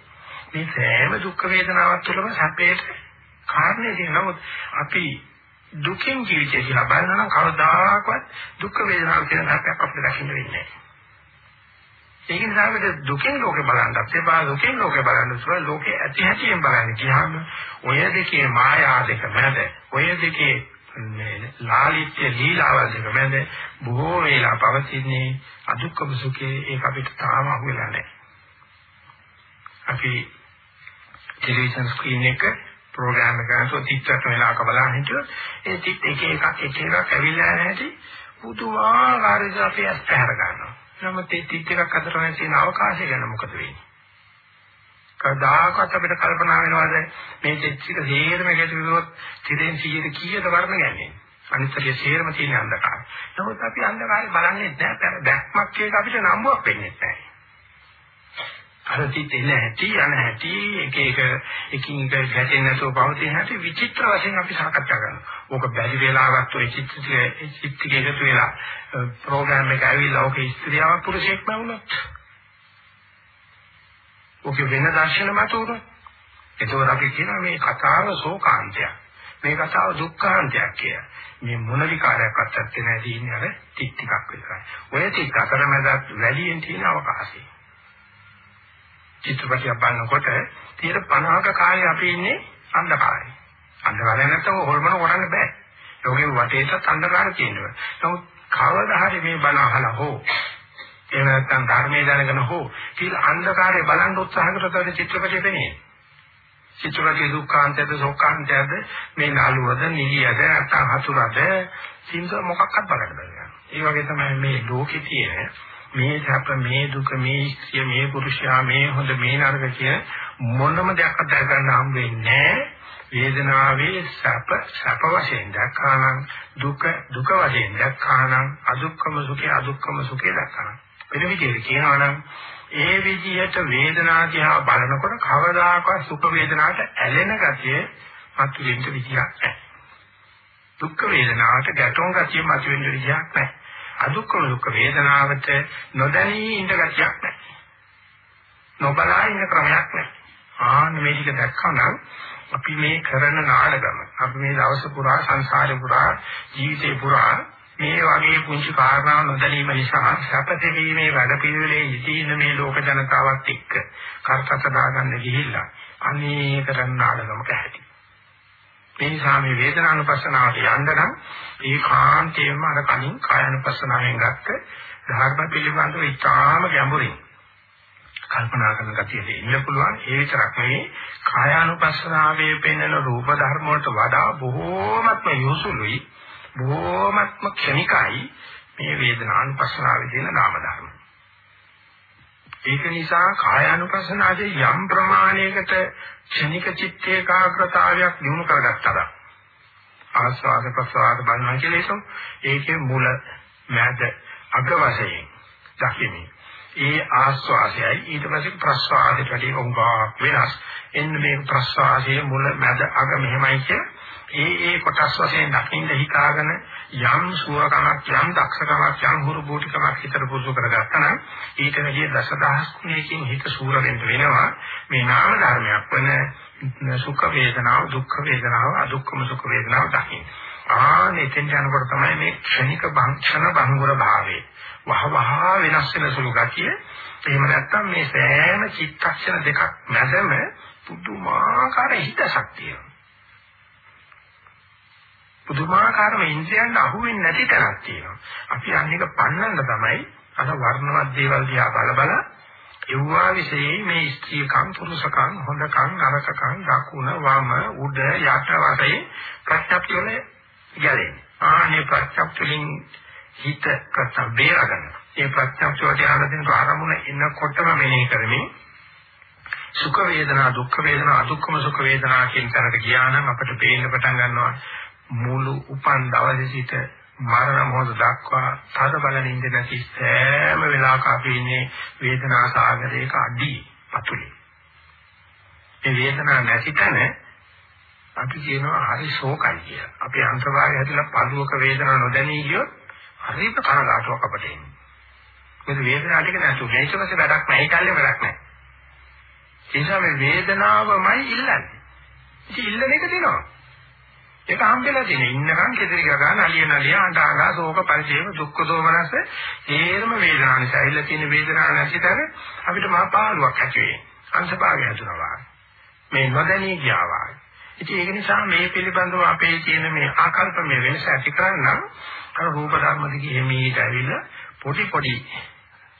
මේ සෑම දුක් වේදනාවක් තුළම සැපේට කාරණේ තියෙනවා. නමුත් අපි දුකින් ජීවිතය දිහා බලනවා නම් කවදාකවත් දුක් වේදනාවක් කියන සැපයක් අපිට දකින්න වෙන්නේ නැහැ. ඒක නිසා අපිට දුකෙන් ලෝකේ බලන්නත් එපා දුකෙන් ලෝකේ බලන්න සුව ලෝකේ ඇති හැටියෙන් බලන්න කියහම ඔය දෙකේ මායා දෙක මැද ඔය දෙකේ මේ ලාලිත්‍ය ලීලාවල් දෙක මැද බොහෝ වේලා පවතින්නේ අදුක්කම සුඛේ ඒක අපිට තාම අහුවෙලා නැහැ. අපි ටෙලිවිෂන් ස්ක්‍රීන් එක ප්‍රෝග්‍රෑම් එක කරනකොට තිත්තට වෙලාවක බලන්න හිටියොත් ඒ තිත් එක එකක් එක එකක් ඇවිල්ලා නැහැටි පුදුමාකාර විදිහට අපි අස්තර ගන්නවා. නමුත් ඒ තිත් එකක් අතර නැති තියෙන අවකාශය ගැන මොකද වෙන්නේ? කවදාකවත් අපිට කල්පනා වෙනවද මේ චිත්තික හේරම ගැටි විරොත් තිරෙන් 100 කීයද වර්ණ ගන්නේ? අනිත්ගේ හේරම තියෙන අන්ධකාරය. නමුත් අපි අන්ධකාරය බලන්නේ නැහැ. දැක්මක් එක අපිට නම්බුවක් වෙන්නේ නැහැ. අර තිතෙන හැටි යන හැටි එක එක එකින් එක ගැටෙන්නේ නැතුව පවතින හැටි විචිත්‍ර වශයෙන් අපි සාකච්ඡා කරනවා. ඕක බැරි වෙලාවක් ඔය චිත්තිකේ චිත්තිකේ එකතු වෙලා ප්‍රෝග්‍රෑම් එක ඇවිල්ලා ඕකේ ස්ත්‍රියාවක් පුරුෂයෙක්ම වුණොත් ඕකේ වෙන දර්ශන මත උනොත් එතකොට අපි කියනවා මේ කතාව ශෝකාන්තයක්. මේ කතාව දුක්ඛාන්තයක් කියලා. මේ මොන විකාරයක් අත්‍යත් නැති ඉන්නේ අර ටික ටිකක් විතරයි. ඔය ටික අතරමැද වැඩියෙන් තියෙන අවකාශය. චිත්‍රපටියක් බලනකොට 50ක කාලේ අපි ඉන්නේ අන්ධකාරය. අන්ධකාරය නැත්නම් හොල්මන කරන්න බෑ. ඒකේ වටේට අන්ධකාරය තියෙනවා. නමුත් කවදා හරි මේ බණ අහලා හෝ එහෙම නැත්නම් ධර්මයේ දැනගෙන හෝ කියලා අන්ධකාරය බලන් උත්සාහ කරතොත් චිත්‍රපටය වෙන්නේ. චිත්‍රපටයේ දුක්ඛාන්තයද සෝකාන්තයද මේ නාලුවද නිලියද නැත්නම් හතුරද සිංහ මොකක්වත් බලන්න බෑ. ඒ වගේ තමයි මේ ලෝකේ තියෙන මේ සැප මේ දුක මේ ස්ත්‍රිය මේ පුරුෂයා මේ හොඳ මේ නරක කියන මොනම දෙයක් අත්දැක ගන්න හම් වෙන්නේ වේදනාවේ සැප සැප වශයෙන් දැක්කානම් දුක දුක වශයෙන් දැක්කානම් අදුක්කම සුඛය අදුක්කම සුඛය දැක්කානම් වෙන විදිහට කියනවා නම් ඒ විදිහට වේදනා දිහා බලනකොට කවදාකවත් සුඛ වේදනාවට ඇලෙන ගතිය මතුවෙන්න විදියක් නැහැ. දුක් වේදනාවට ගැටොන් ගතිය මතුවෙන්න විදියක් නැහැ. අදුක්කම දුක් වේදනාවට නොදැනී ඉඳ ගතියක් නැහැ. නොබලා ඉන්න ක්‍රමයක් නැහැ. ආන්න මේ ටික දැක්කම අපි මේ කරන නාටකම අපි මේ දවස පුරා සංසාරේ පුරා ජීවිතේ පුරා මේ වගේ පුංචි කාරණා නොදැනීම නිසා සැපතෙීමේ වැඩ පිළිවෙලේ ඉතින මේ ලෝක ජනතාවත් එක්ක කරකස දාගන්න ගිහිල්ලා අනේක රණාඩගමක ඇති. මේ නිසා මේ වේදනානුපස්සනාවට යන්න නම් ඒකාන්තයෙන්ම අර කලින් කායानुපස්සනාවෙන් ගත්ත ධර්ම පිළිබඳව ඉතාම ගැඹුරින් කල්පනා කරන ගතිය දෙන්න පුළුවන් ඒ විතරක් නෙවෙයි කායානුපස්සනාවේ පෙන්වන රූප ධර්ම වලට වඩා බොහෝමත්ම යොසුලුයි බොහොමත්ම ක්ෂණිකයි මේ වේදනානුපස්සනාවේ තියෙන නාම ධර්ම. ඒක නිසා කායානුපස්සනාවේ යම් ප්‍රමාණයකට ක්ෂණික චිත්ත ඒකාග්‍රතාවයක් දිනු කරගත්තා. ආස්වාද ප්‍රසවාද බලනවා කියලා ඒසො ඒකේ මුල මැද අග වශයෙන් දකිමි. ඒ ආස්වාසයයි ඊට පස්සේ ප්‍රස්වාදයට වඩා උංගා වෙනස්. එන්න මේ ප්‍රස්වාසයේ මුල මැද අග මෙහෙමයි කියලා ඒ ඒ කොටස් වශයෙන් දකින්න හිතාගෙන යම් සුවකමක් යම් දක්ෂකමක් යම් හුරු බෝටිකමක් හිතට පුරුදු කරගත්තා නම් ඊට වැඩිය දසදහස් ගුණයකින් හිත සූර වෙන්න වෙනවා මේ නාම ධර්මයක් වෙන සුඛ වේදනාව දුක්ඛ වේදනාව අදුක්ඛම සුඛ වේදනාව දකින්න. ආනෙතෙන් යනකොට තමයි මේ ක්ෂණික භංක්ෂණ භංගුර භාවයේ වහ වහ වෙනස් වෙන සුළු ගතිය. එහෙම නැත්නම් මේ සෑම චිත්තක්ෂණ දෙකක් මැදම පුදුමාකාර හිත ශක්තියක්. පුදුමාකාරම ඉන්ද්‍රියන් අහුවෙන්නේ නැති තරක් තියෙනවා. අපි අන්නේක පන්නන්න තමයි අර වර්ණවත් දේවල් දිහා බල බල එව්වා විශේෂයි මේ ස්ත්‍රීකම් පුරුෂකම් හොඳකම් නරකකම් දකුණ වම උඩ යට වටේ ප්‍රත්‍යක්ෂ වල ගැලෙන්නේ. ආනේ ප්‍රත්‍යක්ෂ වලින් හිත කත බේරගන්න. ඒ ප්‍රත්‍යක්ෂ වලට ආරදින ආරමුණ එනකොටම මෙනෙහි කරමින් සුඛ වේදනා දුක්ඛ වේදනා අදුක්ඛම සුඛ වේදනා කියන තැනට ගියා නම් අපිට පේන්න පටන් ගන්නවා මුළු උපන් දවසේ සිට මරණ මොහොත දක්වා තද බලන ඉඳ නැති සෑම වෙලාවක අපි ඉන්නේ වේදනා සාගරයක අඩි පතුලේ. ඒ වේදනා නැති තැන අපි කියනවා හරි ශෝකයි කියලා. අපි අන්තභාගය හැදලා පළුවක වේදනාව නොදැනී ගියොත් හරියට කනගාටුවක් අපට එන්නේ. මොකද වේදනාව ටික නැතු මේකමසේ වැඩක් නැහැ. ඒකල්ලේ වැඩක් නැහැ. ඒ නිසා මේ වේදනාවමයි ඉල්ලන්නේ. ඉතින් ඉල්ලන එක දෙනවා. ඒක හම්බෙලා තියෙන. ඉන්නකම් කෙතරි ගගා නලිය නලිය අඬා ශෝක පරිදේව දුක්ඛ දෝමනස හේරම වේදනාව නිසා ඉල්ල තියෙන වේදනාව නැතිතර අපිට මහා පාළුවක් ඇති වෙන්නේ. අංශභාගය හඳුනවා. මේ නොදැනී ගියාවා. ඉතින් ඒක නිසා මේ පිළිබඳව අපේ තියෙන මේ ආකල්පමය වෙනස ඇති කරගන්න අර රූප ධර්ම දිගේ එමීට ඇවිල්ලා පොඩි පොඩි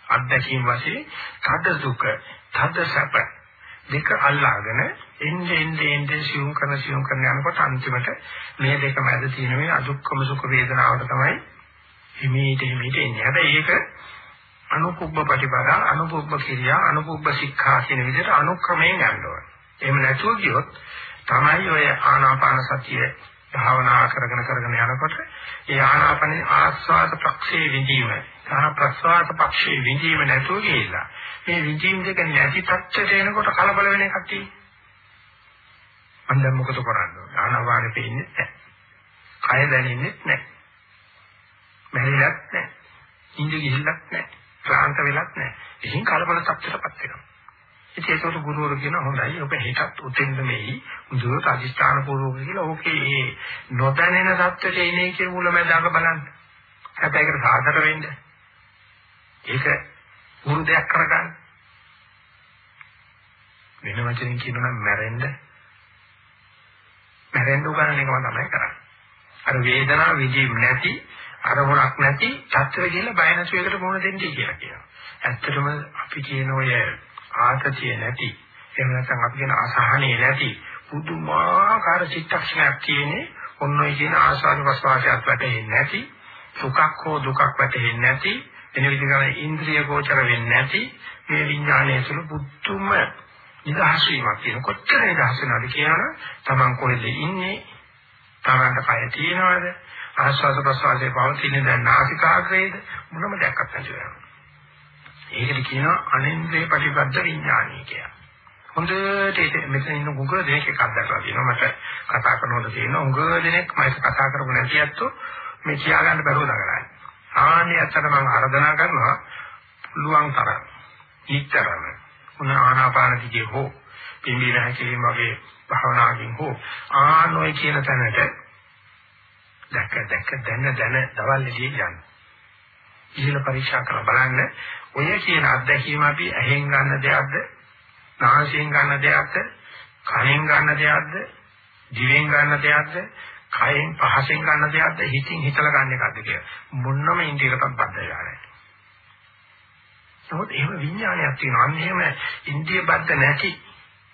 අත්දැකීම් වශයෙන් තද දුක, තද සැප දෙක අල්ලාගෙන එන්නේ එන්නේ එන්නේ සියුම් කරන සියුම් කරන යනකොට අන්තිමට මේ දෙක මැද තියෙන මේ අදුක්කම සුඛ වේදනාවට තමයි හිමීට හිමීට එන්නේ. හැබැයි ඒක අනුපුබ්බ ප්‍රතිපදා අනුපුබ්බ කිරියා අනුපුබ්බ ශික්ෂා කියන විදිහට අනුක්‍රමයෙන් යන්න ඕනේ. එහෙම නැතුව ගියොත් තමයි ඔය ආනාපාන සතිය භාවනා කරගෙන කරගෙන යනකොට ඒ ආනාපානේ ආස්වාද පක්ෂේ විඳීම සහ ප්‍රස්වාද පක්ෂේ විඳීම නැතුව ගියලා මේ විඳීම් දෙක නැති තත්ත්වයට එනකොට කලබල වෙන එකක් තියෙනවා. මම දැන් මොකද කරන්නේ? ආනාපානෙ පේන්නේ නැහැ. කය දැනෙන්නේ නැහැ. මැරිලත් නැහැ. ඉඳ ගිහිල්ලත් නැහැ. ක්ලාන්ත වෙලත් නැහැ. ඉතින් කලබල තත්ත්වයටපත් වෙනවා. ඉතින් ඒකට ගුරුවරු කියන හොඳයි ඔබ හෙටත් උතෙන්ද මෙයි මුදුවට අදිස්ථාන පූර්වක කියලා ඕකේ ඒ නොදැනෙන தත්ත්වයට එන්නේ කියන මුලමඳාක බලන්න. හැබැයි ඒකට සාධර වෙන්න. ඒක උරු දෙයක් කරගන්න. වෙන වචනෙන් කියනවා නම් මැරෙන්න. මැරෙන්න උගන්නන එකම තමයි කරන්නේ. අර වේදනාව විජීව නැති අරමුණක් නැති තත්ත්වෙ කියලා බය නැති එකට මොන දෙන්නේ කියලා කියනවා. ඇත්තටම අපි කියන ඔය ආතතිය නැති එහෙම නැත්නම් අපි කියන අසහනෙ නැති පුදුමාකාර චිත්තක්ෂණයක් තියෙන්නේ ඔන්න ඔය කියන ආස්වාද ප්‍රසවාසයක් වැටෙන්නේ නැති සුඛක් හෝ දුකක් වැටෙන්නේ නැති එන විදිහකට ඉන්ද්‍රිය ගෝචර වෙන්නේ නැති මේ විඥානයේ සුළු පුදුම නිදහස් වීමක් තියෙන කොච්චර නිදහස් වෙනවද කියනවනම් Taman කොහෙද ඉන්නේ? Tamanට කය තියෙනවද? ආස්වාද ප්‍රසවාසයේ පවතින දැන් නාසිකාග්‍රේද? මොනම දෙයක් නැති වෙනවා ඒකට කියනවා අනින්ද්‍රිය ප්‍රතිපද විඥානයි කියලා. හොඳට ඒක මෙතන ඉන්න උග දෙනෙක් එකක් දැක්ලා තියෙනවා. මට කතා කරනකොට තියෙනවා. උග දෙනෙක් මම කතා කරපු නැති ඇත්තෝ මේ කියා ගන්න බැරුව දඟලන්නේ. ආන්නේ ඇත්තට මම ආරාධනා කරනවා පුළුවන් තරම්. ඉච්චරම උන ආනාපාන දිගේ හෝ පිම්බීම හැකීම වගේ භාවනාවකින් හෝ ආනෝයි කියන තැනට දැක දැක දැන දැන දවල් එළිය යන්න. ඉහළ පරීක්ෂා කරලා බලන්න. ඔය කියන අත්දැකීම අපි ඇහෙන් ගන්න දෙයක්ද, නාසයෙන් ගන්න දෙයක්ද, කනෙන් ගන්න දෙයක්ද, දිවෙන් ගන්න දෙයක්ද, කයෙන් පහසෙන් ගන්න දෙයක්ද, හිතින් හිතලා ගන්න එකක්ද කියලා. මොනම ඉන්ද්‍රියකටත් බද්ධ වෙලා නැහැ. නමුත් එහෙම විඥානයක් තියෙනවා. අන්න එහෙම ඉන්ද්‍රිය බද්ධ නැති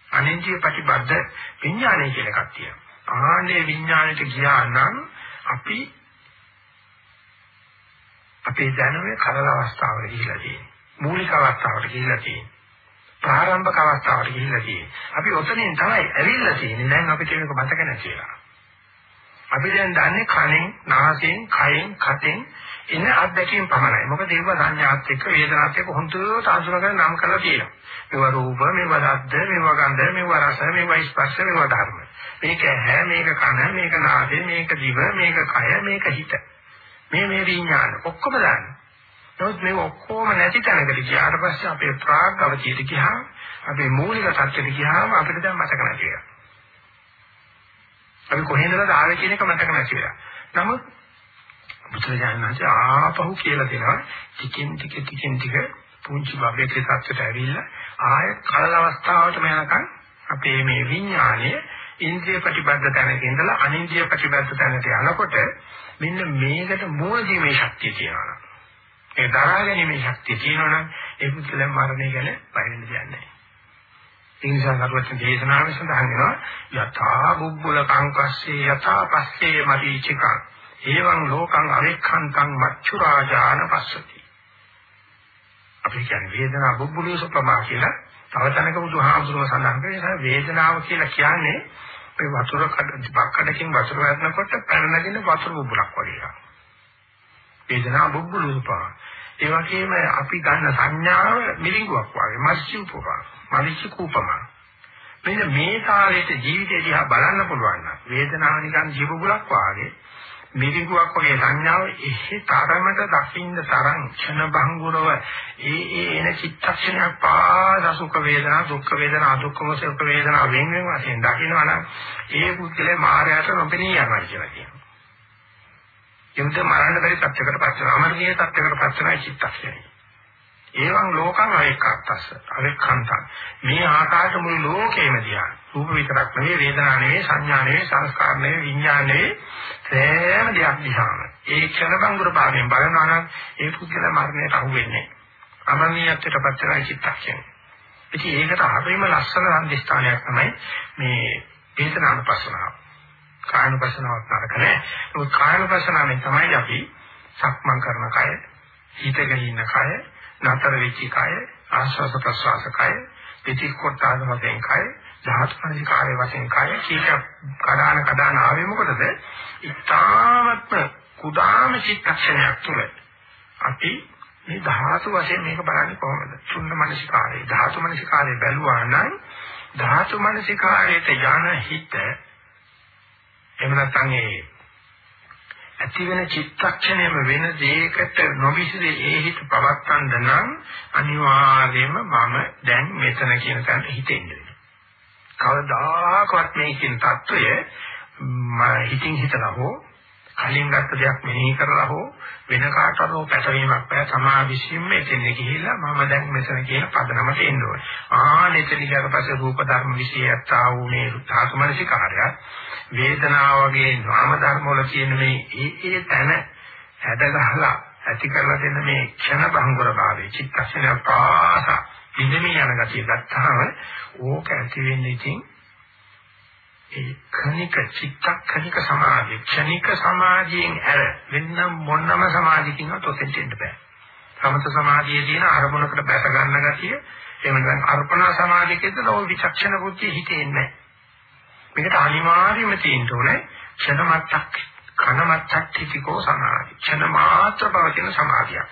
අනින්ද්‍රිය ප්‍රතිබද්ධ විඥානය කියලා එකක් තියෙනවා. ආනේ විඥානෙට ගියා නම් අපි අපේ දැනුමේ කරල අවස්ථාවකට ගිහිලා තියෙනවා. මූලික අවස්ථාවට ගිහිල්ලා තියෙන්නේ. ප්‍රාරම්භක අවස්ථාවට ගිහිල්ලා තියෙන්නේ. අපි ඔතනින් තමයි ඇවිල්ලා තියෙන්නේ. දැන් අපිට මේක මතක නැතිලා. අපි දැන් දන්නේ කනෙන්, නාසයෙන්, කයෙන්, කටෙන් එන අත්දැකීම් පමණයි. මොකද ඒව සංඥාත් එක්ක වේදනාත් එක්ක හොඳට අසුරගෙන නම් කරලා තියෙනවා. මේවා රූප, මේවා ශබ්ද, මේවා ගන්ධ, මේවා රස, මේවා ස්පර්ශ, මේවා ධර්ම. මේක ඇහැ, මේක කන, මේක නාසය, මේක දිව, මේක කය, මේක හිත. මේ මේ විඥාන ඔක්කොම දාන්න. නමුත් මේ ඔක්කොම නැති තැනකට ගියාට පස්සේ අපේ ප්‍රාග් අවචිත ගියාම අපේ මූලික தත්ත්වෙට ගියාම අපිට දැන් මතක නැති වෙනවා. අපි කොහෙන්දද ආවේ කියන එක මතක නැති වෙනවා. නමුත් බුදුරජාණන් වහන්සේ ආපහු කියලා දෙනවා ටිකෙන් ටික ටිකෙන් ටික පුංචි භවයේ தත්ත්වයට ඇවිල්ලා ආය කලල අවස්ථාවටම යනකම් අපේ මේ විඥානය ඉන්ද්‍රිය ප්‍රතිබද්ධ තැනක ඉඳලා අනින්ද්‍රිය ප්‍රතිබද්ධ තැනට යනකොට මෙන්න මේකට මූල දීමේ ශක්තිය තියෙනවා. ඒ දරා ගැනීමේ ශක්තිය තියෙනවනම් ඒ පුදුල මරණය ගැන බය වෙන්න දෙයක් නැහැ. ඒ නිසා සර්වඥ දේශනාවේ සඳහන් වෙනවා යථා බුබ්බුල කංකස්සේ යථා පස්සේ මරීචිකං එවං ලෝකං අවික්ඛන්තං මච්චුරාජාන පස්සති. අපි කියන්නේ වේදනා බුබ්බුලේ සපමා කියලා තව තැනක බුදුහාමුදුරුවෝ සඳහන් කරේ වේදනාව කියලා කියන්නේ ඒ වතුර කඩ බක්කඩකින් වතුර වැටෙනකොට පැනනගෙන වතුර බුබුලක් වගේ එකක්. වේදනා බුබ්බුලූපා. ඒ වගේම අපි ගන්න සංඥාව මිරිඟුවක් වගේ මස්චුපවා. මරිචුකූපම. මෙන්න මේ කාලේට ජීවිතය දිහා බලන්න පුළුවන් නම් වේදනාව නිකන් ජීවබුලක් වාගේ මිරිඟුවක් වගේ සංඥාව එහි තරමට දකින්න තරම් ක්ෂණ භංගුරව ඒ ඒ එන චිත්තක්ෂණයක් පාද සුඛ වේදනා දුක්ඛ වේදනා අදුක්ඛම සුඛ වේදනා වෙන වෙන වශයෙන් දකිනවා නම් ඒ පුද්ගලයා මායයට නොපෙනී යනවා කියලා කියනවා. එවිට මරන්න බැරි තත්යකට පත් වෙනවා. අමරණීය තත්යකට පත් වෙනා චිත්තක්ෂණය. ඒවං ලෝකං අවික්කත්තස්ස අවික්ඛන්තං. මේ ආකාශ මුළු ලෝකේම දිහා. රූප විතරක් නෙවෙයි, වේදනා නෙවෙයි, සංඥා නෙවෙයි, සංස්කාර නෙවෙයි, විඥාන නෙවෙයි, සෑම දෙයක් දිහාම. ඒ ක්ෂණබංගුර භාවයෙන් බලනවා නම් ඒ පුද්ගල මරණයට අහු වෙන්නේ. අමරණීයත්වයට පත් වෙනා චිත්තක්ෂණය. ඉතින් ඒකට අපේම ලස්සන සම්දිස්ථානයක් තමයි මේ වේදනානුපස්සනාව. කායනුපස්සනාවක් නරක නෑ. ඒක කායනුපස්සනාවෙන් තමයි අපි සක්මන් කරන කය, හිතගෙන ඉන්න කය, නතර වෙච්ච කය, ආශ්වාස ප්‍රශ්වාස කය, පිටි කොටාද වශයෙන් කය, ධාතුමනි කාර්ය වශයෙන් කය කීක කඩාන කඩාන ආවේ මොකටද? ඉතාමත්ම කුඩාම චිත්තක්ෂණයක් තුළ අපි මේ ධාතු වශයෙන් මේක බලන්නේ කොහොමද? ශුන්‍ය මනසිකාරය, ධාතු මනසිකාරය බැලුවා නම් ධාතු මනසිකාරයට යන හිත එහෙම නැත්නම් ඒ ඇති වෙන චිත්තක්ෂණයම වෙන දෙයකට නොවිසිරී ඒ හිත පවත්තන්න නම් අනිවාර්යයෙන්ම මම දැන් මෙතන කියන තැනට හිතෙන්න වෙනවා. කවදාකවත් මේ කියන తত্ত্বය හිතින් හිතලා හෝ කලින් ගත්ත දෙයක් මෙනෙහි කරලා හෝ වෙන කාටවත් හෝ පැටවීමක් බෑ තමා විශ්ීම එතෙන් ගිහිල්ලා මම දැන් මෙතන කියන පදනමට එන්න ඕනේ. ආ මෙතන ඊට පස්සේ රූප ධර්ම විශේෂයත් ආ වූ මේ ධාතු මනසිකාරය වේදනාව වගේ නාම ධර්ම වල තියෙන මේ ඒ ඒ තැන හැද ගහලා ඇති කරලා දෙන මේ ක්ෂණ භංගුර භාවයේ චිත්තක්ෂණ පාස ඉඳමී යන ගතිය ගත්තාම ඕක ඇති වෙන්නේ ඉතින් ඒ කණික චිත්තක්ෂණික සමාධිය ක්ෂණික සමාධියෙන් ඇර වෙන මොනම සමාධියකින්වත් ඔතෙන්ට එන්න බෑ. සමත සමාධියේ තියෙන අරමුණකට බැස ගන්න ගතිය එහෙම නැත්නම් අර්පණා සමාධියකද ලෝ විචක්ෂණ බුද්ධිය හිතෙන්නේ නැහැ. මේකට අනිවාර්යයෙන්ම තියෙන්න ඕනේ ක්ෂණ මත්තක් කන මත්තක් තිතිකෝ සමාධි. ක්ෂණ මාත්‍ර පවතින සමාධිය.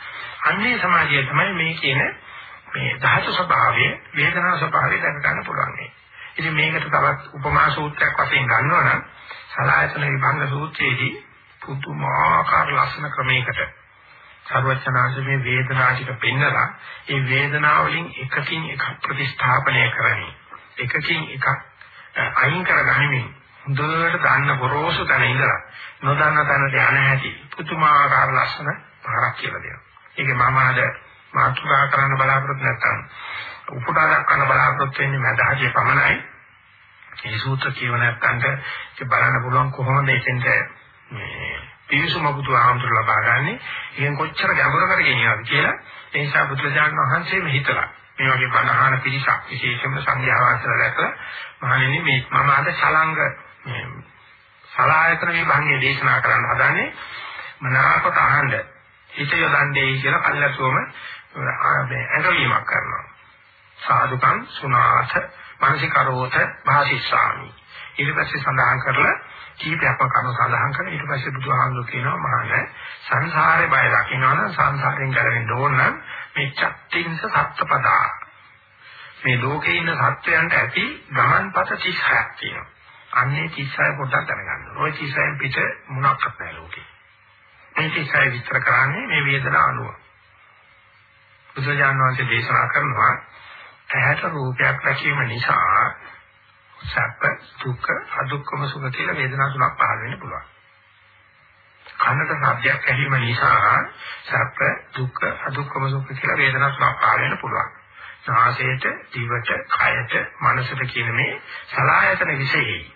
අන්නේ සමාධිය තමයි මේ කියන මේ ධාතු ස්වභාවය වේදනා ස්වභාවය දැක ගන්න පුළුවන්. ඉතින් මේකට තවත් උපමා සූත්‍රයක් වශයෙන් ගන්නවා නම් සලායතන විභංග සූත්‍රයේදී පුදුමාකාර ලක්ෂණ ක්‍රමයකට සර්වචනාංශයේ වේදනා ටික පෙන්නලා ඒ වේදනාව වලින් එකකින් එකක් ප්‍රතිස්ථාපනය කරමින් එකකින් එකක් අයින් කරගනිමින් හොඳට ගන්න ගොරෝසු තැන ඉඳලා නොදන්න තැනට යන හැටි පුදුමාකාර ලක්ෂණ පහරක් කියලා දෙනවා. ඒකේ මම අද මාතෘකා කරන්න බලාපොරොත්තු නැත්නම් උපුටා දක්වන්න බලාපොරොත්තු වෙන්නේ මදහජේ පමණයි. මේ සූත්‍ර කියව නැත්නම් ඒක බලන්න පුළුවන් කොහොමද එතෙන්ට මේ පිවිසුම බුදු ආමතුරු ලබා ගන්නෙ. ඉතින් කොච්චර ගැඹුරකට ගෙනියනවද කියලා ඒ නිසා බුදුරජාණන් වහන්සේ මෙහිතලා මේ වගේ බණහන පිරිසක් විශේෂයෙන්ම සංඝයා වහන්සේලා දැකලා මහණෙනි මේ මම අද ශලංග සලායතන විභාගයේ දේශනා කරන්න හදන්නේ මනාකොට අහන්න හිත යොදන්නේ කියලා කල්ලාසෝම ඇඟවීමක් කරනවා. සාදුකම් සුනාස මානසිකරෝත භාසිස්සාමි ඊට පස්සේ සඳහන් කරලා කීපයක්ම කරුණු සඳහන් කරලා ඊට පස්සේ බුදුහාමුදුරු කියනවා මහාන සංසාරේ බය දකින්නවනම් සංසාරයෙන් ගැලවෙන්න ඕන නම් මේ චත්තිංස සත්පදා මේ ලෝකේ ඉන්න සත්වයන්ට ඇති ගමන්පත 36ක් තියෙනවා. අන්නේ 36 පොඩ්ඩක් දැනගන්න. ওই 36න් පිට මොනක්වත් නැහැ ලෝකේ. මේ 36 විස්තර කරන්නේ මේ වේදනා අනුව. බුදුජානක වහන්සේ දේශනා කරනවා ඇහැට රූපයක් දැකීම නිසා සැප දුක අදුක්කම සුඛ කියලා වේදනා තුනක් පහළ වෙන්න පුළුවන්. කනට ශබ්දයක් ඇහිම නිසා සැප දුක අදුක්කම සුඛ කියලා වේදනා තුනක් පහළ වෙන්න පුළුවන්. නාසයට, දිවට, කයට, මනසට කියන මේ සලආයතන විශේෂයි.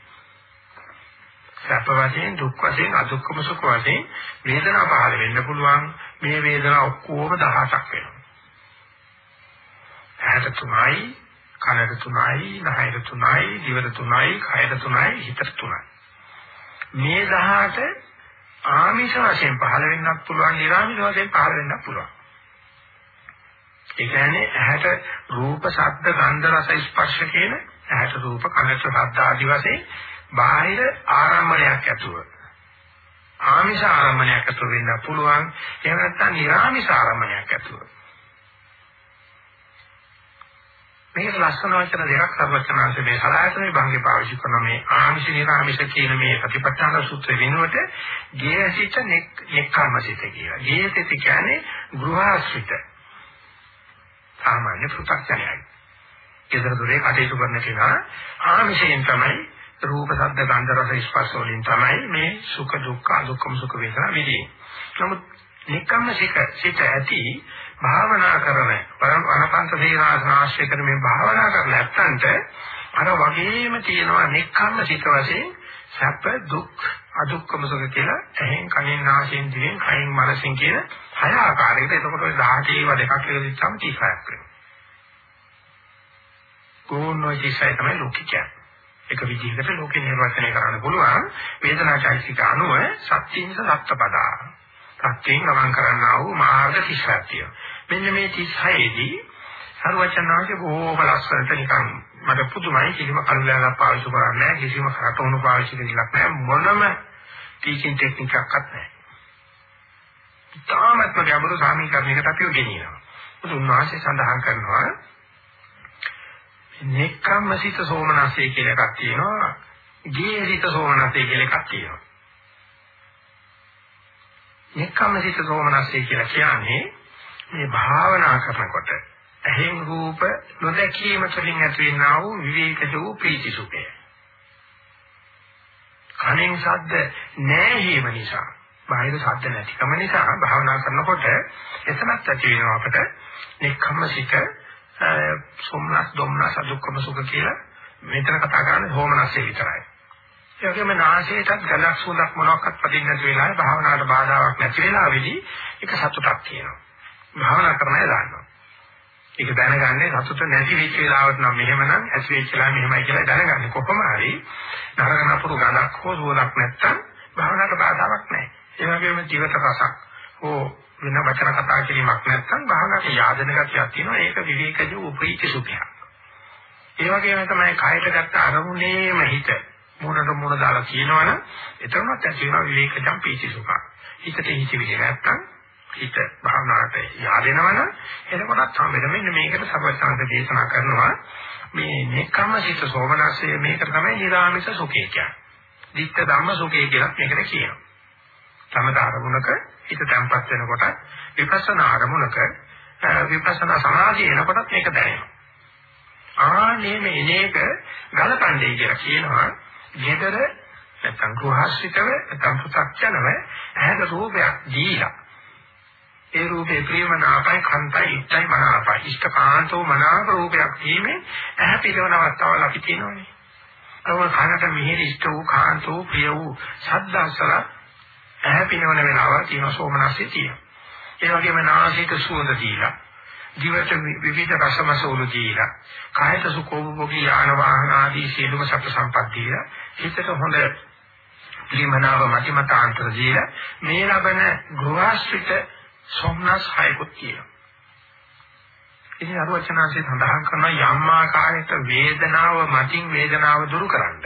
සැප වශයෙන්, දුක් වශයෙන්, අදුක්කම සුඛ වශයෙන් වේදනා පහළ වෙන්න පුළුවන්. මේ වේදනා ඔක්කොම 18ක් වෙනවා. ඇහැට තුනයි, කනට තුනයි, නහයට තුනයි, දිවට තුනයි, කයට තුනයි, හිතට තුනයි. මේ 18 ආමිෂ වශයෙන් පහළ වෙන්නත් පුළුවන්, නිර්ආමිෂ වශයෙන් පහළ වෙන්නත් පුළුවන්. ඒ කියන්නේ ඇහැට රූප, ශබ්ද, ගන්ධ, රස, ස්පර්ශ කියන ඇහැට රූප, කනට ශබ්ද ආදි වශයෙන් බාහිර ආරම්භණයක් ඇතුව ආමිෂ ආරම්භණයක් ඇතුව වෙන්න පුළුවන්. එහෙම නැත්නම් නිර්ආමිෂ ආරම්භණයක් ඇතුව. මේක ලස්සන වචන දෙකක් සර්වචනාංශ මේ සලායතන විභංගේ පාවිච්චි කරන මේ ආමිෂ නිරාමිෂ කියන මේ ප්‍රතිපත්තන සූත්‍රය වෙනුවට ගේහසිත නෙක්ඛම්මසිත කියලා. ගේහසිත කියන්නේ ගෘහාශ්‍රිත. සාමාන්‍ය පු탁ඥයයි. ඒතර දුරේ කටයුතු කරන කෙනා ආමිෂයෙන් තමයි රූප, ශබ්ද, ගන්ධ, රස, ස්පර්ශ වලින් තමයි මේ සුඛ දුක්ඛ දුක්ඛම සුඛ වේදනා විදී. නමුත් නෙක්ඛම්මසිත සිත ඇති භාවනා කරන අනපන්ත සීනාසන ආශ්‍රය කරමින් භාවනා කරලා නැත්තන්ට අර වගේම තියෙනවා නික්කම්ම සිත වශයෙන් සැප දුක් අදුක්කම සුඛ කියලා එහෙන් කනින් නාසයෙන් දිවෙන් කයින් මනසෙන් කියන හය ආකාරයකට එතකොට ඔය 18 ඒවා දෙකක් එකතු වෙච්චාම 36ක් වෙනවා. කොහොමද 36 තමයි ලෝකිකය. එක විදිහකට ලෝකේ නිර්වචනය කරන්න පුළුවන් වේදනා චෛතසික අනුව සත්‍යින්ස සත්පදා සත්‍යයෙන් ගමන් කරන්නා වූ මාර්ග 36ක් තියෙනවා. මෙන්න මේ 36 දී සර්වචනාංශ බොහෝම ලස්සනට නිකන් මට පුදුමයි කිසිම කල්ලාවක් පාවිච්චි කරන්නේ නැහැ කිසිම කරටෝණු පාවිච්චි කරන්නක් නැහැ මොනම ටීචින් ටෙක්නික් එකක්වත් නැහැ. තාමත් ගැඹුරු සාමීකරණයකට අපිව ගෙනියනවා. උන්වහන්සේ සඳහන් කරනවා නෙක්ඛම්මසිත සෝමනස්සේ කියලා එකක් තියෙනවා. ගේහිත සෝමනස්සේ කියලා එකක් තියෙනවා. නෙක්ඛම්මසිත සෝමනස්සේ කියලා කියන්නේ මේ භාවනා කරනකොට ඇහෙන් රූප නොදැකීම තුළින් ඇතිවෙනා වූ විවේකජ වූ ප්‍රීති සුඛය. කනෙන් ශබ්ද නැහැ නිසා බාහිර ශබ්ද නැතිකම නිසා භාවනා කරනකොට එතනත් ඇති වෙනවා අපට නික්කම්මසික සොම්නස් දුම්නස් දුක්ඛම සුඛ කියලා මෙතන කතා කරන්නේ හෝමනස්සේ විතරයි. ඒ වගේම නාසයටත් ගලක් සුවඳක් මොනවාක්වත් පදින්න නැති වෙලාවේ භාවනාවට බාධාවක් නැති වෙලාවේදී ඒක සතුටක් තියෙනවා. භාවනා කරන්නයි දාන්නවා. ඒක දැනගන්නේ සතුට නැති වෙච්ච වෙලාවට නම් මෙහෙමනම් ඇස් වෙච්ච වෙලාව මෙහෙමයි කියලා දැනගන්නේ. කොහොම හරි නරක නපුරු ගඳක් හෝ සුවඳක් නැත්තම් භාවනාවට බාධාවක් නැහැ. ඒ වගේම ජීවිත රසක් හෝ වෙන වචන කතා කිරීමක් නැත්තම් භාවනාවට යාදන ගතියක් තියෙනවා. ඒක විවේකජ උපීති සුඛයක්. ඒ වගේම තමයි කායයට ගත්ත අරමුණේම හිත මොනට මොන දාලා කියනවනම් එතනත් ඇති වෙනවා විවේකජම් පීති සුඛ. හිතට හිතවිලි නැත්තම් හිත භාවනාවට yaadෙනවනම් එතකොටත් සම්බෙද මෙන්න මේකට සර්වසංග දේශනා කරනවා මේ නිකම්ම සිත සෝමනස්සේ මේක තමයි නිරාමිස සුඛය කියන්නේ. ditta ධම්ම සුඛය කියලා මේකට කියනවා. තමත අරමුණක හිත තැම්පත් වෙනකොට විපස්සනා අරමුණක විපස්සනා සමාධිය එනකොටත් මේක දැනෙනවා. ආනේ මේ එනේක ගලපන්නේ කියලා කියනවා. ගෙදර නැත්නම් ගෘහස්ථිතව නැත්නම් පු탁ජනව ඇහැට රූපයක් දීලා ඒ රූපේ ප්‍රේමනාපයි කන්තයි ඉත්තයි මනාපයි ඉෂ්ඨකාන්තෝ මනාප රූපයක් දීමේ ඇහැ පිරවන අවස්ථාවල අපි කියනවානේ. අව කනට මිහිරි ඉෂ්ඨ වූ කාන්තෝ ප්‍රිය වූ ශබ්දසල ඇහැ පිරවන වෙලාව තියෙන සෝමනස්සේ තියෙනවා. ඒ වගේම නාසයට සුවඳ දීලා ජීවිත විවිධ රසමසෝල දීලා කායත සුඛෝභෝගී යාන වාහන ආදී සියලුම සත්‍ය සම්පත් දීලා හිතට හොඳ ප්‍රේමනාව මතිමතාන්තර දීලා මේ ලබන ගෘහාශ්‍රිත සොම්නස් හයකුත් කියනවා. ඉතින් අරුවචනාංශය සඳහන් කරන යම් ආකාරයක වේදනාව මතින් වේදනාව දුරු කරන්න.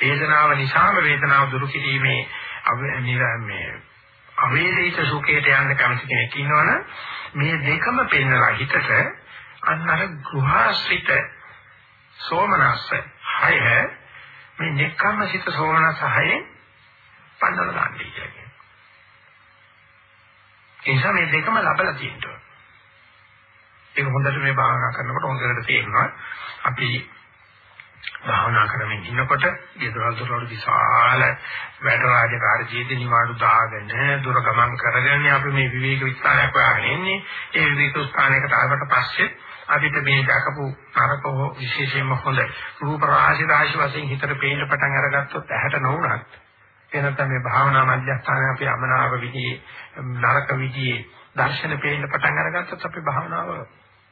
වේදනාව නිසාම වේදනාව දුරු කිරීමේ මේ අවේදිත සුඛයට යන්න කැමති කෙනෙක් ඉන්නවනම් මේ දෙකම පෙන්වලා හිතට අන්නර ගෘහාශ්‍රිත සෝමනස්ස හය මේ නෙක්ඛම්ම සිත සෝමනස්ස හයෙන් පන්නලා ගන්න කියලා. ඒ නිසා මේ දෙකම ලබලා තියෙනවා. ඒක හොඳට මේ භාවනා කරනකොට හොඳට තේරෙනවා. අපි භාවනා කරමින් ඉන්නකොට ගෙදරවල් දොරවල් විශාල වැඩ රාජකාරී ජීවිත නිවාඩු දාගෙන දුර ගමන් කරගෙන අපි මේ විවේක විස්තරයක් හොයාගෙන ඉන්නේ. ඒ විවේක ස්ථානයකට ආවට පස්සේ අපිට මේ දකපු නරකෝ විශේෂයෙන්ම හොඳ රූප රාශි රාශි වශයෙන් හිතට පේන්න පටන් අරගත්තොත් ඇහැට නොඋනත් එනතම මේ භාවනා මධ්‍යස්ථානයේ අපි අමනාව විදිහේ නරක විදිහේ දර්ශන පේන්න පටන් අරගත්තොත් අපි භාවනාව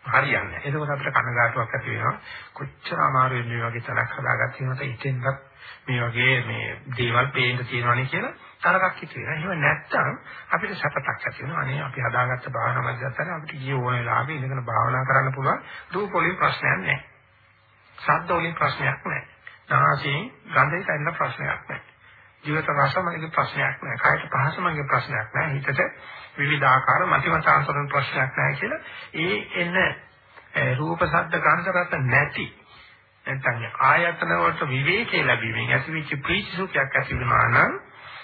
හරියන්නේ. ඒකෝට අපිට කනගාටුවක් ඇති වෙනවා. කොච්චර අමාරුවෙන් මේ වගේ තලක් හදාගත්ත වෙනවද ඉතින්වත් මේ වගේ මේ දේවල් පේන්න තියෙනවනේ කියලා තරකක් හිත වෙනවා. එහෙම නැත්තම් අපිට සපතක් ඇති වෙනවා. අනේ අපි හදාගත්ත භාවනා මධ්‍යස්ථානයේ අපිට ගිය ඕන වෙලාවෙ ඉඳගෙන භාවනා කරන්න පුළුවන්. රූප වලින් ප්‍රශ්නයක් නැහැ. ශබ්ද වලින් ප්‍රශ්නයක් නැහැ. නාසයෙන් ගන්ධයෙන් දැනෙන ප්‍රශ්නයක් නැහැ. ජීවිත රසමගේ ප්‍රශ්නයක් නෑ. කායික පහසමගේ ප්‍රශ්නයක් නෑ. හිතට විවිධාකාර මතිමතාන්තරන ප්‍රශ්නයක් නෑ කියලා ඒ එන රූප ශබ්ද ගන්ධ රස නැති නැත්නම් ආයතන වලට විවේකී ලැබීමෙන් ඇතිවෙච්ච ප්‍රීති සුඛයක් ඇති වෙනවා නම්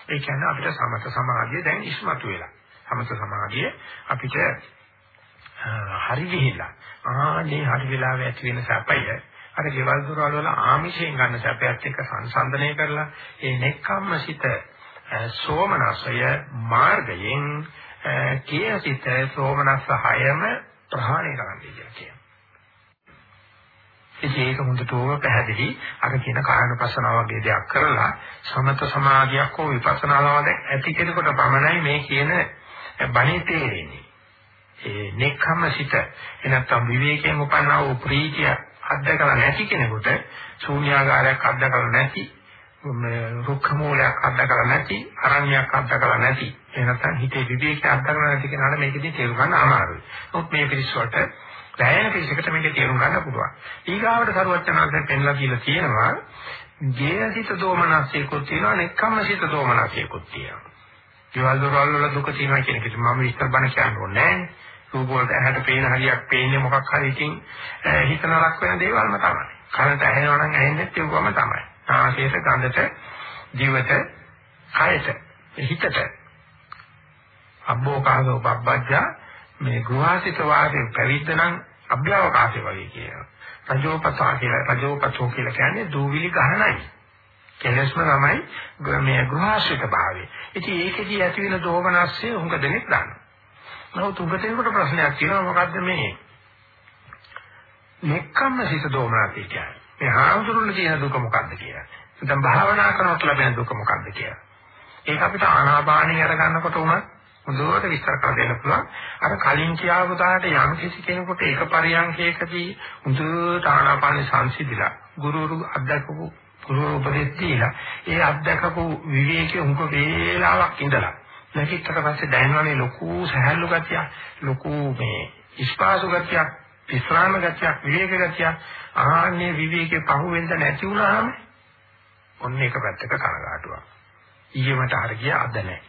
ඒ කියන්නේ අපිට සමත සමාධිය දැන් ඉස්මතු වෙලා. සමත සමාධිය අපිට හරි ගිහිලා. ආනේ හරි වෙලාවෙ ඇති වෙන සැපය අර ගෙවල් දොරවල් වල ආමිෂයෙන් ගන්න සැපයත් එක්ක සංසන්දනය කරලා ඒ නෙක්ඛම්මසිත සෝමනසය මාර්ගයෙන් කීයසිත සෝමනස්ස හයම ප්‍රහාණය කරන්න කියලා කියනවා. ඉතින් ඒක හොඳට ඕක පැහැදිලි අර කියන කායනුපස්සනාව වගේ දෙයක් කරලා සමත සමාධියක් හෝ විපස්සනාවක් ඇති කෙනෙකුට පමණයි මේ කියන බණේ තේරෙන්නේ. ඒ නෙක්ඛම්මසිත එනත්තම් විවේකයෙන් උපන්නා වූ ප්‍රීතිය අත්දකලා නැති කෙනෙකුට ශූන්‍යාකාරයක් අත්දකලා නැති මේ රුක්ඛ මූලයක් අත්දකලා නැති, අරණ්‍යයක් අත්දකලා නැති, එහෙම නැත්නම් හිතේ විවේකයක් අත්දකලා නැති කෙනාට මේකදී තේරුම් ගන්න අමාරුයි. නමුත් මේ පිළිස් වලට දැයෙන පිළිසකට මේක තේරුම් ගන්න පුළුවන්. ඊගාවට සරුවචනාංශයෙන් පෙන්ලා කියලා තියෙනවා, ජීයසිත දෝමනසයකුත් තියෙනවා, නෙක්ඛම්මසිත දෝමනසයකුත් තියෙනවා. දේවල් දොරවල් වල දුක තියෙනවා කියන එකට මම විස්තර බණ කියන්න ඕනේ නැහැ. රූප වලට ඇහැට පේන හරියක් පේන්නේ මොකක් හරි ඉතින් හිත නරක වෙන දේවල්ම තමයි. කනට ඇහෙනවා නම් ඇහෙන්නේ ඒකම තමයි. නාසයට ගඳට දිවට කයට හිතට අබ්බෝකාසෝ පබ්බජ්ජා මේ ගෘහාසිත වාසයෙන් පැවිද්ද නම් අභ්‍යවකාශය වගේ කියනවා. රජෝපසා කියලා රජෝපසෝ කියලා කියන්නේ දූවිලි ගහනයි. කෙලස්ම තමයි මේ ගෘහාශ්‍රිත භාවය. ඉතින් ඒකෙදී ඇති වෙන දෝමනස්සේ උඟ දෙනෙක් දන්නවා. නමුත් උගතේකට ප්‍රශ්නයක් තියෙනවා මොකද්ද මේ? nekkhamma සිත දෝමනස්සේ කියන්නේ. මේ හාමුදුරුවෝ කියන දුක මොකද්ද කියලා. නැත්නම් භාවනා කරනකොට ලැබෙන දුක මොකද්ද කියලා. ඒක අපිට ආනාපානිය අර ගන්නකොට උනත් හොඳට විස්තර කර දෙන්න පුළුවන්. අර කලින් කියාපු දාට යම් කිසි කෙනෙකුට එක පරියන්කයකදී හොඳට ආනාපානිය සංසිඳිලා ගුරුරු අධ්‍යක්ෂකව ගුරු උපදෙස් දීලා ඒ අධ්‍යක්ෂකව විවේකයේ උන්ක වේලාවක් ඉඳලා නැගිටට පස්සේ දැනෙනවානේ ලොකු සහැල්ලු ගතිය ලොකු මේ ඉස්පාසු ගතිය විස්රාම ගතිය විවේක ගතිය ආන්නේ විවේකේ පහුවෙන්ද නැති වුණාම ඔන්න එක පැත්තක කනගාටුවක් ඊයමට හරිය අද නැහැ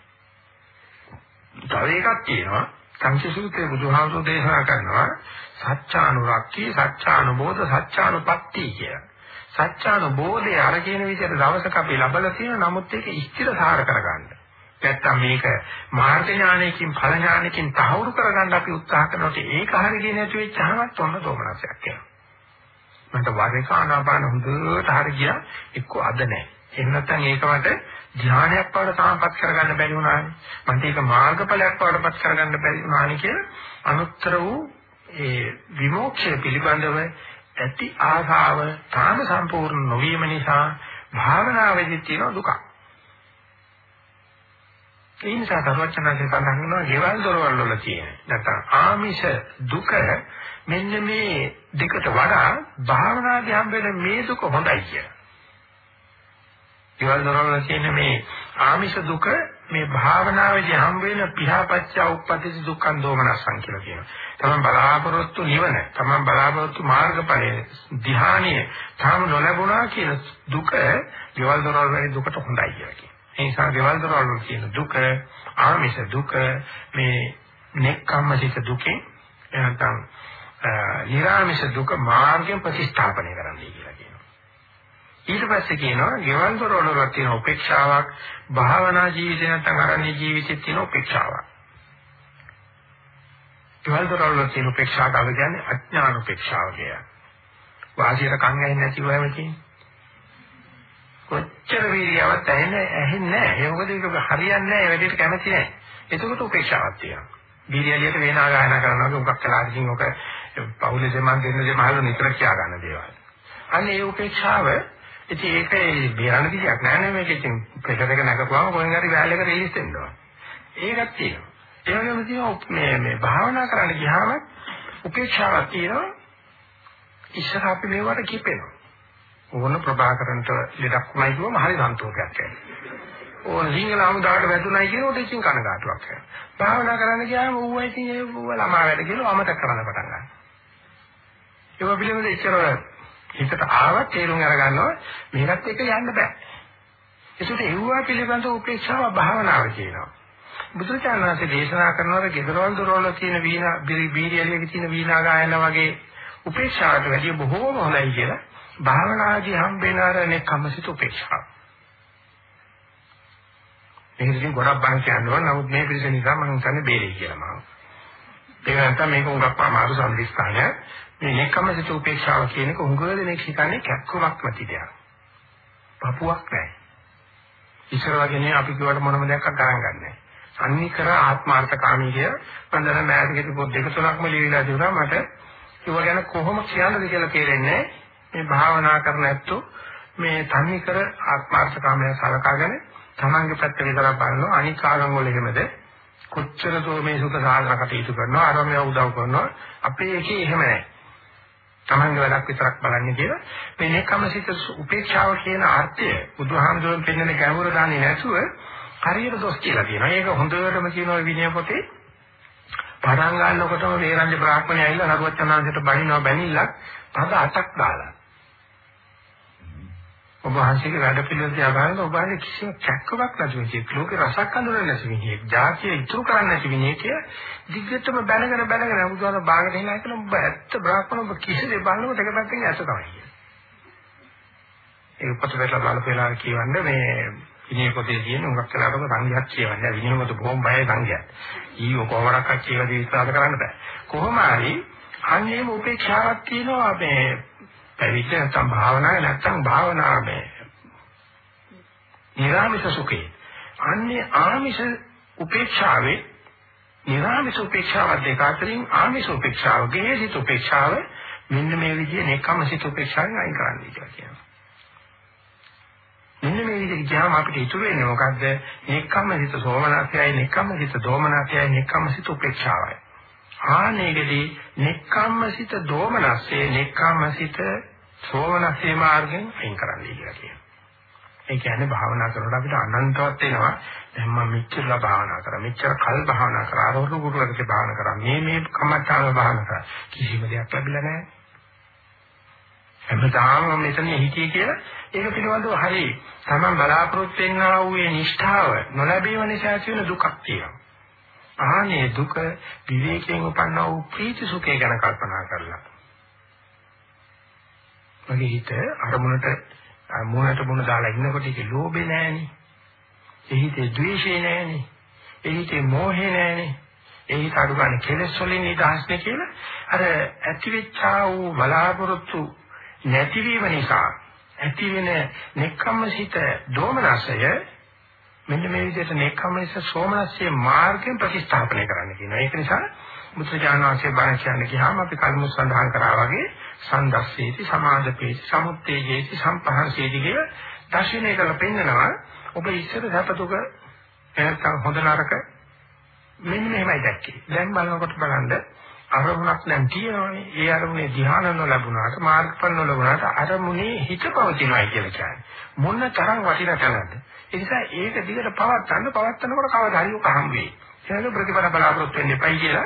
තව එකක් තියෙනවා සංසසූත්‍රයේ බුදුහාමුදුරෝ දේශනා කරනවා සත්‍යානුරක්ඛී සත්‍යානුබෝධ සත්‍යානුපත්ති කියලා. සත්‍යානුබෝධය අර කියන විදිහට දවසක අපි ලබලා තියෙන නමුත් ඒක ස්ථිරසාර කරගන්න. නැත්තම් මේක මාර්ග ඥානයකින් ඵල ඥානයකින් තහවුරු කරගන්න අපි උත්සාහ කරනකොට ඒක හරියන්නේ නැති වෙච්චහමත් ඔන්න දෝමනසයක් යනවා. මට වාගේ කානාපාන හොඳට හරිය එක්ක අද නැහැ. එහෙම නැත්නම් ඒක මට ධානයක් වඩ සාපත් කරගන්න බැරි වුණානේ. මන්ට ඒක මාර්ගඵලයක් වඩපත් කරගන්න බැරි වුණානේ කියලා අනුත්තර වූ ඒ විමෝක්ෂය පිළිබඳව ඇති ආසාව තාම සම්පූර්ණ නොවීම නිසා භාවනාවේදී තියෙන දුක. ඒ නිසා සර්වචනන්සේ සඳහන් කරනවා ගෙවල් දොරවල් වල තියෙන නැත්නම් ආමිෂ දුක මෙන්න මේ දෙකට වඩා භාවනාදී හම්බ වෙන මේ දුක හොඳයි කියලා. ගෙවල් දොරවල් තියෙන මේ ආමිෂ දුක මේ භාවනාවේදී හම් වෙන පියාපච්ච උප්පතිස දුක්ඛං දෝමනස්සං කියලා කියනවා. තමන් බලාපොරොත්තු නිවන, තමන් බලාපොරොත්තු මාර්ගඵලය, ධ්‍යානීය තාම නොලැබුණා කියන දුක ගෙවල් දොරවල් වැනි දුකට හොඳයි කියලා කියනවා. ඒ නිසා ගෙවල් දොරවල් වල තියෙන දුක, ආමිෂ දුක මේ නෙක්ඛම්මසිත දුකේ එනතම් නිරාමිෂ දුක මාර්ගයෙන් ප්‍රතිස්ථාපනය කරන්නයි කියලා. ඊට පස්සේ කියනවා ගෙවල් දොරවල වල තියෙන උපේක්ෂාවක් භාවනා ජීවිතේ නැත්නම් අරණ්‍ය ජීවිතේ තියෙන උපේක්ෂාවක්. ගෙවල් දොරවල වල තියෙන උපේක්ෂාවට අපි කියන්නේ අඥාන උපේක්ෂාව කියලා. වාසියට කන් ඇහෙන්නේ නැතිව හැම තියෙන්නේ. කොච්චර වීර්යවත් ඇහෙන්නේ ඇහෙන්නේ නැහැ. ඒ මොකද ඒක හරියන්නේ නැහැ. වැඩේට කැමති නැහැ. එතකොට උපේක්ෂාවක් තියෙනවා. වීර්යලියට වේනා ගායනා කරනවා උගක් කලාවකින් ඔක පෞලේ දෙමන් දෙන්න දෙමහල නිතර කියා ගන්න දේවල්. අන්න ඒ උපේක්ෂාව ඉතින් ඒකේ බේරණ කියක් නෑ නේ මේක ඉතින් ප්‍රෙෂර් එක නැගපුවාම කොහෙන් හරි වැල් එක රිලීස් වෙනවා. ඒකක් තියෙනවා. ඒ වගේම තියෙනවා මේ මේ භාවනා කරන්න ගියාම උපේක්ෂාවක් තියෙනවා. ඉස්සර අපි මේවට කිපෙනවා. ඕන ප්‍රභාකරන්ට ලෙඩක් වුණයි කිව්වම හරි සන්තෝෂයක් ඇති. ඕන සිංහල ආමුදාට වැදුණයි කියනකොට ඉතින් කනගාටුවක් ඇති. භාවනා කරන්න ගියාම ඌව ඉතින් ඒ ඌව ළමා වැඩ කියලා අමතක කරන්න පටන් ගන්නවා. ඒක පිළිබඳව ඉච්චර හිතට ආවත් තේරුම් අරගන්නවා මේකත් එක යන්න බෑ. ඒකට එව්වා පිළිබඳ උපේක්ෂාව භාවනාව කියනවා. බුදුචානන්සේ දේශනා කරනවාර ගෙදරවල් දොරවල් තියෙන වීණා බීරියලියක තියෙන වීණා ගායන වගේ උපේක්ෂාවට වැඩිය බොහෝම හොඳයි කියලා භාවනාදී හම්බෙන අර නෙකමසිත උපේක්ෂාව. මේකකින් ගොඩක් බණ කියනවා නමුත් මේ පිළිස නිසා මම හිතන්නේ බේරෙයි කියලා මම. ඒක නැත්නම් මේක උඟක් අමාරු සම්දිස්ථානයක්. මේ නෙකමසිත උපේක්ෂාව කියන එක උංගවදෙනෙක් හිතන්නේ කැක්කමක් නැති දෙයක්. පපුවක් නැහැ. ඉස්සර වගේ නේ අපි කිව්වට මොනම දෙයක් ගණන් ගන්නෑ. අනිකර ආත්මාර්ථකාමී කිය මන්දර මෑතකදී පොත් දෙක තුනක්ම ලියවිලා තිබුණා මට ඒව ගැන කොහොම කියන්නද කියලා තේරෙන්නේ මේ භාවනා කරන ඇත්තෝ මේ තනිකර ආත්මාර්ථකාමී සලකාගෙන තමන්ගේ පැත්ත විතරක් බලනවා අනික් ආගම් වල එහෙමද කොච්චර දෝ මේ සුඛ සාධන කටයුතු කරනවා අරම උදව් කරනවා අපේ එකේ එහෙම නැහැ තමන්ගේ වැඩක් විතරක් බලන්නේ කියලා මේ නේකමසිත උපේක්ෂාව කියන අර්ථය බුදුහාමුදුරන් පෙන්වන ගැඹුර දාන්නේ නැතුව හරියට දොස් කියලා කියනවා. ඒක හොඳටම කියනවා විනය පොතේ. පටන් ගන්නකොටම වේරන්ජ බ්‍රාහ්මණය ඇවිල්ලා නරුවචනාංශයට බණිනවා බැනිලා පද අටක් දාලා. ඔබ වහන්සේගේ වැඩ පිළිවෙල දිහා බලනකොට ඔබ වහන්සේ කිසිම කැක්කමක් නැති මිනිහෙක් ලෝකේ රසක් අඳුරන්නේ නැති මිනිහෙක් ජාතිය ඉතුරු කරන්නේ නැති මිනිහෙක් දිග්ගටම බැනගෙන බැනගෙන බුදුහාම බාගට හිනා කියලා ඔබ ඇත්ත බ්‍රාහ්මණ ඔබ කිසිදේ බලනකොට එක පැත්තකින් ඇස තමයි කියන්නේ. ඒක පොත වෙලා බලපෙලා කියවන්නේ මේ විනය පොතේ තියෙන උඟක් කලාවක සංඝයාත් කියවන්නේ විනය පොත බොහොම බයයි සංඝයාත්. ඊ කොහොමරක් කියලා විශ්වාස කරන්න බෑ. කොහොම හරි අන්නේම උපේක්ෂාවක් තියෙනවා මේ පැවිද්ද නැත්නම් භාවනාවේ නැත්නම් භාවනාවේ නිරාමිෂ සුඛේ අන්නේ ආමිෂ උපේක්ෂාවේ නිරාමිෂ උපේක්ෂාව දෙක අතරින් ආමිෂ උපේක්ෂාව ගේසිත උපේක්ෂාව මෙන්න මේ විදිහේ නෙකමසිත උපේක්ෂාවෙන් අයින් කරන්න කියලා කියනවා. මෙන්න මේ විදිහට ගියාම අපිට ඉතුරු වෙන්නේ මොකද්ද? නෙකමසිත සෝමනස්යයි නෙකමසිත දෝමනස්යයි නෙකමසිත උපේක්ෂාවයි. ආනේකදී නෙක්ඛම්මසිත දෝමනස්සේ නෙක්ඛම්මසිත සෝමනස්සේ මාර්ගෙන් අයින් කරන්නයි කියලා කියනවා. ඒ කියන්නේ භාවනා කරනකොට අපිට අනන්තවත් වෙනවා. දැන් මම මෙච්චර භාවනා කරා. මෙච්චර කල් භාවනා කරා. අරහොරු ගුරුවරයෙක් භාවනා කරා. මේ මේ කමඨාන භාවනා කරා. කිසිම දෙයක් ලැබිලා නැහැ. හැමදාම මෙතන හිටියේ කියලා ඒක පිළිබඳව හරි තමන් බලාපොරොත්තු වෙනා වූ ඒ නිෂ්ඨාව නොලැබීම නිසා ඇති වෙන දුකක් තියෙනවා. ආනේ දුක විවේකයෙන් උපන්නා වූ ප්‍රීති සුඛය ගැන කල්පනා කරලා. මගේ හිත අරමුණට මොනට මොන දාලා ඉන්නකොට ඒකේ ලෝභේ නැහෙනේ. ඒ හිතේ ද්වේෂේ නැහෙනේ. ඒ හිතේ මෝහේ නැහෙනේ. ඒ හිත අඩුගානේ කෙලෙස් වලින් නිදහස් නේ කියලා අර ඇතිවෙච්චා වූ බලාපොරොත්තු නැතිවීම නිසා ඇති වෙන නෙක්ඛම්මසිත දෝමනසය මෙන්න මේ විදිහට නෙක්ඛම්මස සෝමනස්සේ මාර්ගයෙන් ප්‍රතිස්ථාපනය කරන්න කියනවා. ඒක නිසා මුත්‍රාඥාන්සේ බණ කියන්නේ ගියාම අපි කල්මු සඳහන් කරා වගේ සන්දස්සේති සමාදපේති සමුත්තේජේති සම්පහන්සේති කිය දර්ශනය කරලා පෙන්නනවා ඔබ ඉස්සර සැපතුක නැත්නම් හොඳ නරක මෙන්න මෙහෙමයි දැක්කේ. දැන් බලනකොට බලන්න අරමුණක් නම් තියෙනවානේ. ඒ අරමුණේ ධ්‍යාන නොලැබුණාට මාර්ගඵල නොලැබුණාට අරමුණේ හිත පවතිනවායි කියලා කියන්නේ. මොන තරම් වටිනා තැනද? ඒ නිසා ඒක දිගට පවත්වන්න පවත්වනකොට කවදා හරි උක හම් වෙයි. ඒක ප්‍රතිපල බලාපොරොත්තු වෙන්න එපයි කියලා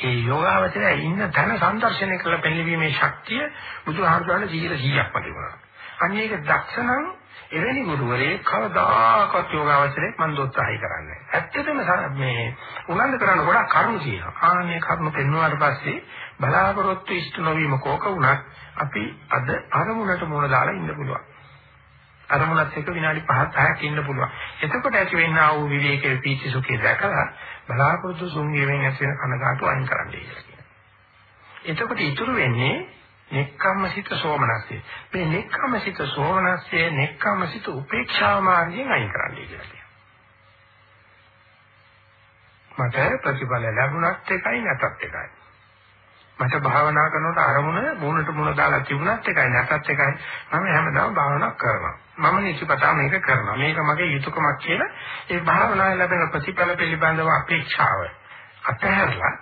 ඒ යෝගාවචරය ඉන්න තැන සම්දර්ශනය කරලා පෙන්වීමේ ශක්තිය බුදුහාමුදුරනේ 100%ක්ම තිබුණා. අන්න ඒක දක්ෂණම් එවැනි ගුරුවරේ කවදාකවත් යෝගාවචරයේ මන් දොස්සහයි කරන්නේ. ඇත්තටම මේ උනන්දු කරන ගොඩක් කරුණු තියෙනවා. ආන්නේ කරුණු පෙන්වුවාට පස්සේ බලාපොරොත්තු ඉෂ්ට නොවීම කෝක වුණත් අපි අද අරමුණට මුණ දාලා ඉන්න පුළුවන්. අරමුණත් එක්ක විනාඩි 5ක් 10ක් ඉන්න පුළුවන්. එතකොට ඇති වෙන්නා වූ විවේකයේ පීචි සුඛේ දැකලා බලාපොරොත්තු සුන්ගේවෙන් ඇති වෙන කනගාටු අයින් කරන්න කියලා කියනවා. එතකොට ඉතුරු වෙන්නේ නෙක්ඛම්මසිත සෝමනස්සේ. මේ නෙක්ඛම්මසිත සෝමනස්සේ නෙක්ඛම්මසිත උපේක්ෂා මාර්ගයෙන් අයින් කරන්න කියලා කියනවා. මට ප්‍රතිඵල ලැබුණත් එකයි නැතත් එකයි. මට භාවනා කරනකොට අරමුණ මූණට මූණ දාලා තිබුණත් එකයි නැතත් එකයි මම හැමදාම භාවනා කරනවා මම නිසිපතා මේක කරනවා මේක මගේ යුතුයකමක් කියලා ඒ භාවනාවේ ලැබෙන ප්‍රතිඵල පිළිබඳව අපේක්ෂාව අතහැරලා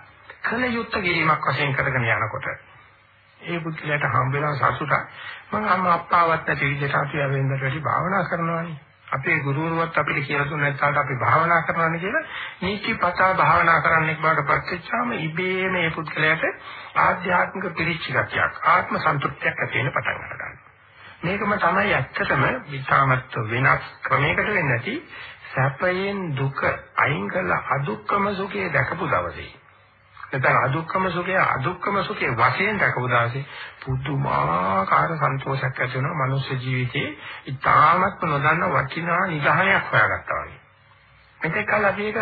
කල යුත්තේ කිරීමක් වශයෙන් කරගෙන යනකොට ඒ බුද්ධලයට හම් වෙලා සතුටක්. මම අම්මා අප්පාවත් නැති විදිහට අපි ආවෙන්දට වැඩි භාවනා කරනවානේ. අපේ ගුරුවරුවත් අපිට කියලා දුන්නේ නැත්නම් අපි භාවනා කරනවානේ කියලා නීතිපතා භාවනා කරන්නෙක් බවට පත්වෙච්චාම ඉබේම මේ පුද්ගලයාට ආධ්‍යාත්මික පිරිච්ච ගතියක් ආත්ම සන්තුෂ්ටියක් ඇති වෙන පටන් ගන්නවා. මේකම තමයි ඇත්තටම විචාමත්ව වෙනස් ක්‍රමයකට වෙන්නේ නැති සැපයෙන් දුක අයින් කරලා අදුක්කම සුඛය දැකපු දවසේ. නැත්නම් අදුක්කම සුඛය අදුක්කම සුඛේ වශයෙන් දක්වපු දවසේ පුදුමාකාර සන්තෝෂයක් ඇති වෙනවා මනුෂ්‍ය ජීවිතේ ඉතාමත් නොදන්න වටිනා නිගහනයක් හොයාගත්තා වගේ. මේක කල අපි ඒක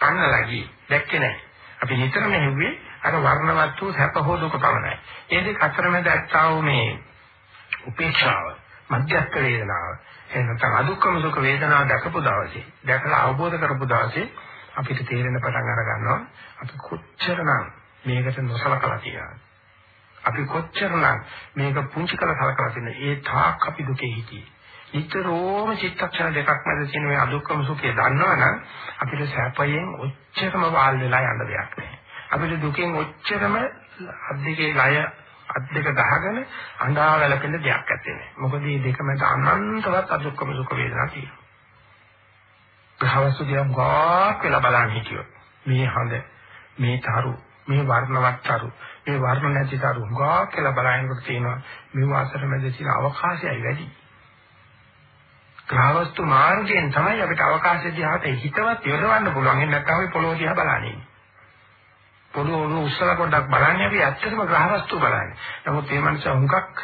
පන්නලා ගියේ දැක්කේ නැහැ. අපි නිතරම හෙව්වේ අර වර්ණවත් වූ සැප හෝ දුක පමණයි. ඒ දෙක අතරමැද ඇත්තා වූ මේ උපේක්ෂාව, මධ්‍යස්ථ වේදනාව, එහෙනම් අදුක්කම සුඛ වේදනාව දැකපු දවසේ, දැකලා අවබෝධ කරපු දවසේ අපිට තේරෙන පටන් අර ගන්නවා අපි කොච්චරනම් මේකට නොසලකලා තියෙනවද අපි කොච්චරනම් මේක පුංචි කරලා සලකලා තියෙනවද ඒ තාක් අපි දුකේ හිටියේ නිතරම චිත්තක්ෂණ දෙකක් මැද තියෙන මේ අදුක්කම සුඛය දන්නවනම් අපිට සැපයෙන් ඔච්චරම වාල් වෙලා යන්න දෙයක් නැහැ අපිට දුකෙන් ඔච්චරම අද්දිකේ ගය අත් දෙක ගහගෙන අඬා වැළපෙන්න දෙයක් නැත්තේ නෑ. මොකද මේ දෙක මැද අනන්තවත් අදුක්කම සුඛ වේදනා තියෙනවා. ගහවස්තු දිහා ගාක් වෙලා බලන් හිටියොත් මේ හඳ මේ තරු මේ වර්ණවත් තරු මේ වර්ණ නැති තරු ගාක් කියලා බලනකොට තියෙනවා මේ වාසර මැද තියෙන අවකාශයයි වැඩි. ග්‍රහවස්තු මාර්ගයෙන් තමයි අපිට අවකාශය දිහාට හිතවත් යොදවන්න පුළුවන්. එන්න නැත්නම් අපි පොළොව දිහා බලන්නේ. පොළොව උස්සලා පොඩ්ඩක් බලන්නේ අපි ඇත්තටම ග්‍රහවස්තු බලන්නේ. නමුත් මේ මනස හුඟක්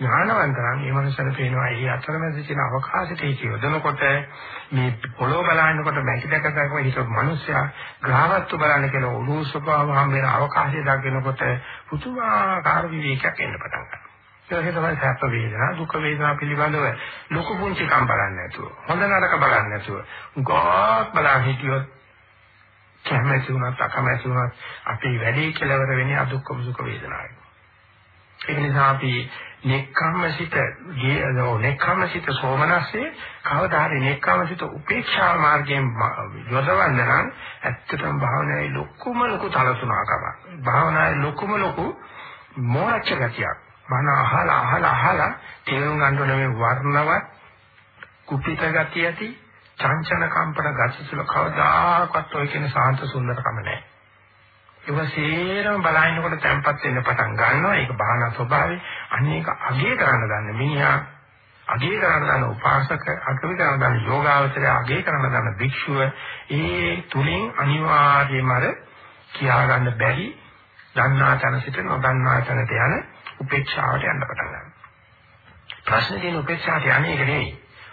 ඥානවන්තරන් මේ මනසට පේනවා ඒ අතරමැද තියෙන අවකාශයට ඒක යොදනකොට මේ පොළොව බලනකොට මැටි දැක දැක හිත මිනිස්සයා ග්‍රහවස්තු බලන්න කියලා උලූසපාව හම් වෙන අවකාශය දකිනකොට පුදුමාකාර විවේකයක් එන්න පටන් ගන්නවා. ඒක තමයි සැප වේදනා දුක් වේදනා පිළිබඳව ලොකු පුංචි කම් බලන්නේ නැතුව හොඳ නරක බලන්නේ නැතුව ගොඩක් බලන් හිටියොත් කැමැති වුණත් අකමැති වුණත් අපේ වැඩේ කෙලවර වෙන්නේ අදුක්කම සුඛ වේදනාවයි. ඒක නිසා අපි නෙක්ඛම්මසිත ගේනෝ නෙක්ඛම්මසිත සෝමනස්සේ කවදා හරි නෙක්ඛම්මසිත උපේක්ෂා මාර්ගයෙන් යොදවන්න නම් ඇත්තටම භාවනාවේ ලොකුම ලොකු තලතුණකම භාවනාවේ ලොකුම ලොකු මෝරච්ච ගතියක් මන අහලා අහලා අහලා තේරුම් ගන්න ඕනේ මේ වර්ණවත් කුපිත ගතිය ඇති චංචන කම්පන ගතිසුල කවදාකවත් ඔය කියන සාන්ත සුන්දරකම නැහැ. ඒක සේරම බලහිනකොට තැම්පත් වෙන්න පටන් ගන්නවා. ඒක බාහන ස්වභාවය. අනේක අගේ කරන්න ගන්න මිනිහා අගේ කරන්න ගන්න උපාසක අගවි කරන්න ගන්න යෝගාවචරය අගේ කරන්න ගන්න භික්ෂුව ඒ තුලින් අනිවාර්යයෙන්ම අර කියා ගන්න බැරි දන්නා තැන සිට නොදන්නා තැනට යන උපේක්ෂාවට යන්න පටන් ගන්නවා. ප්‍රශ්නේ තියෙන උපේක්ෂාවට යන්නේ ඒක නෙවෙයි.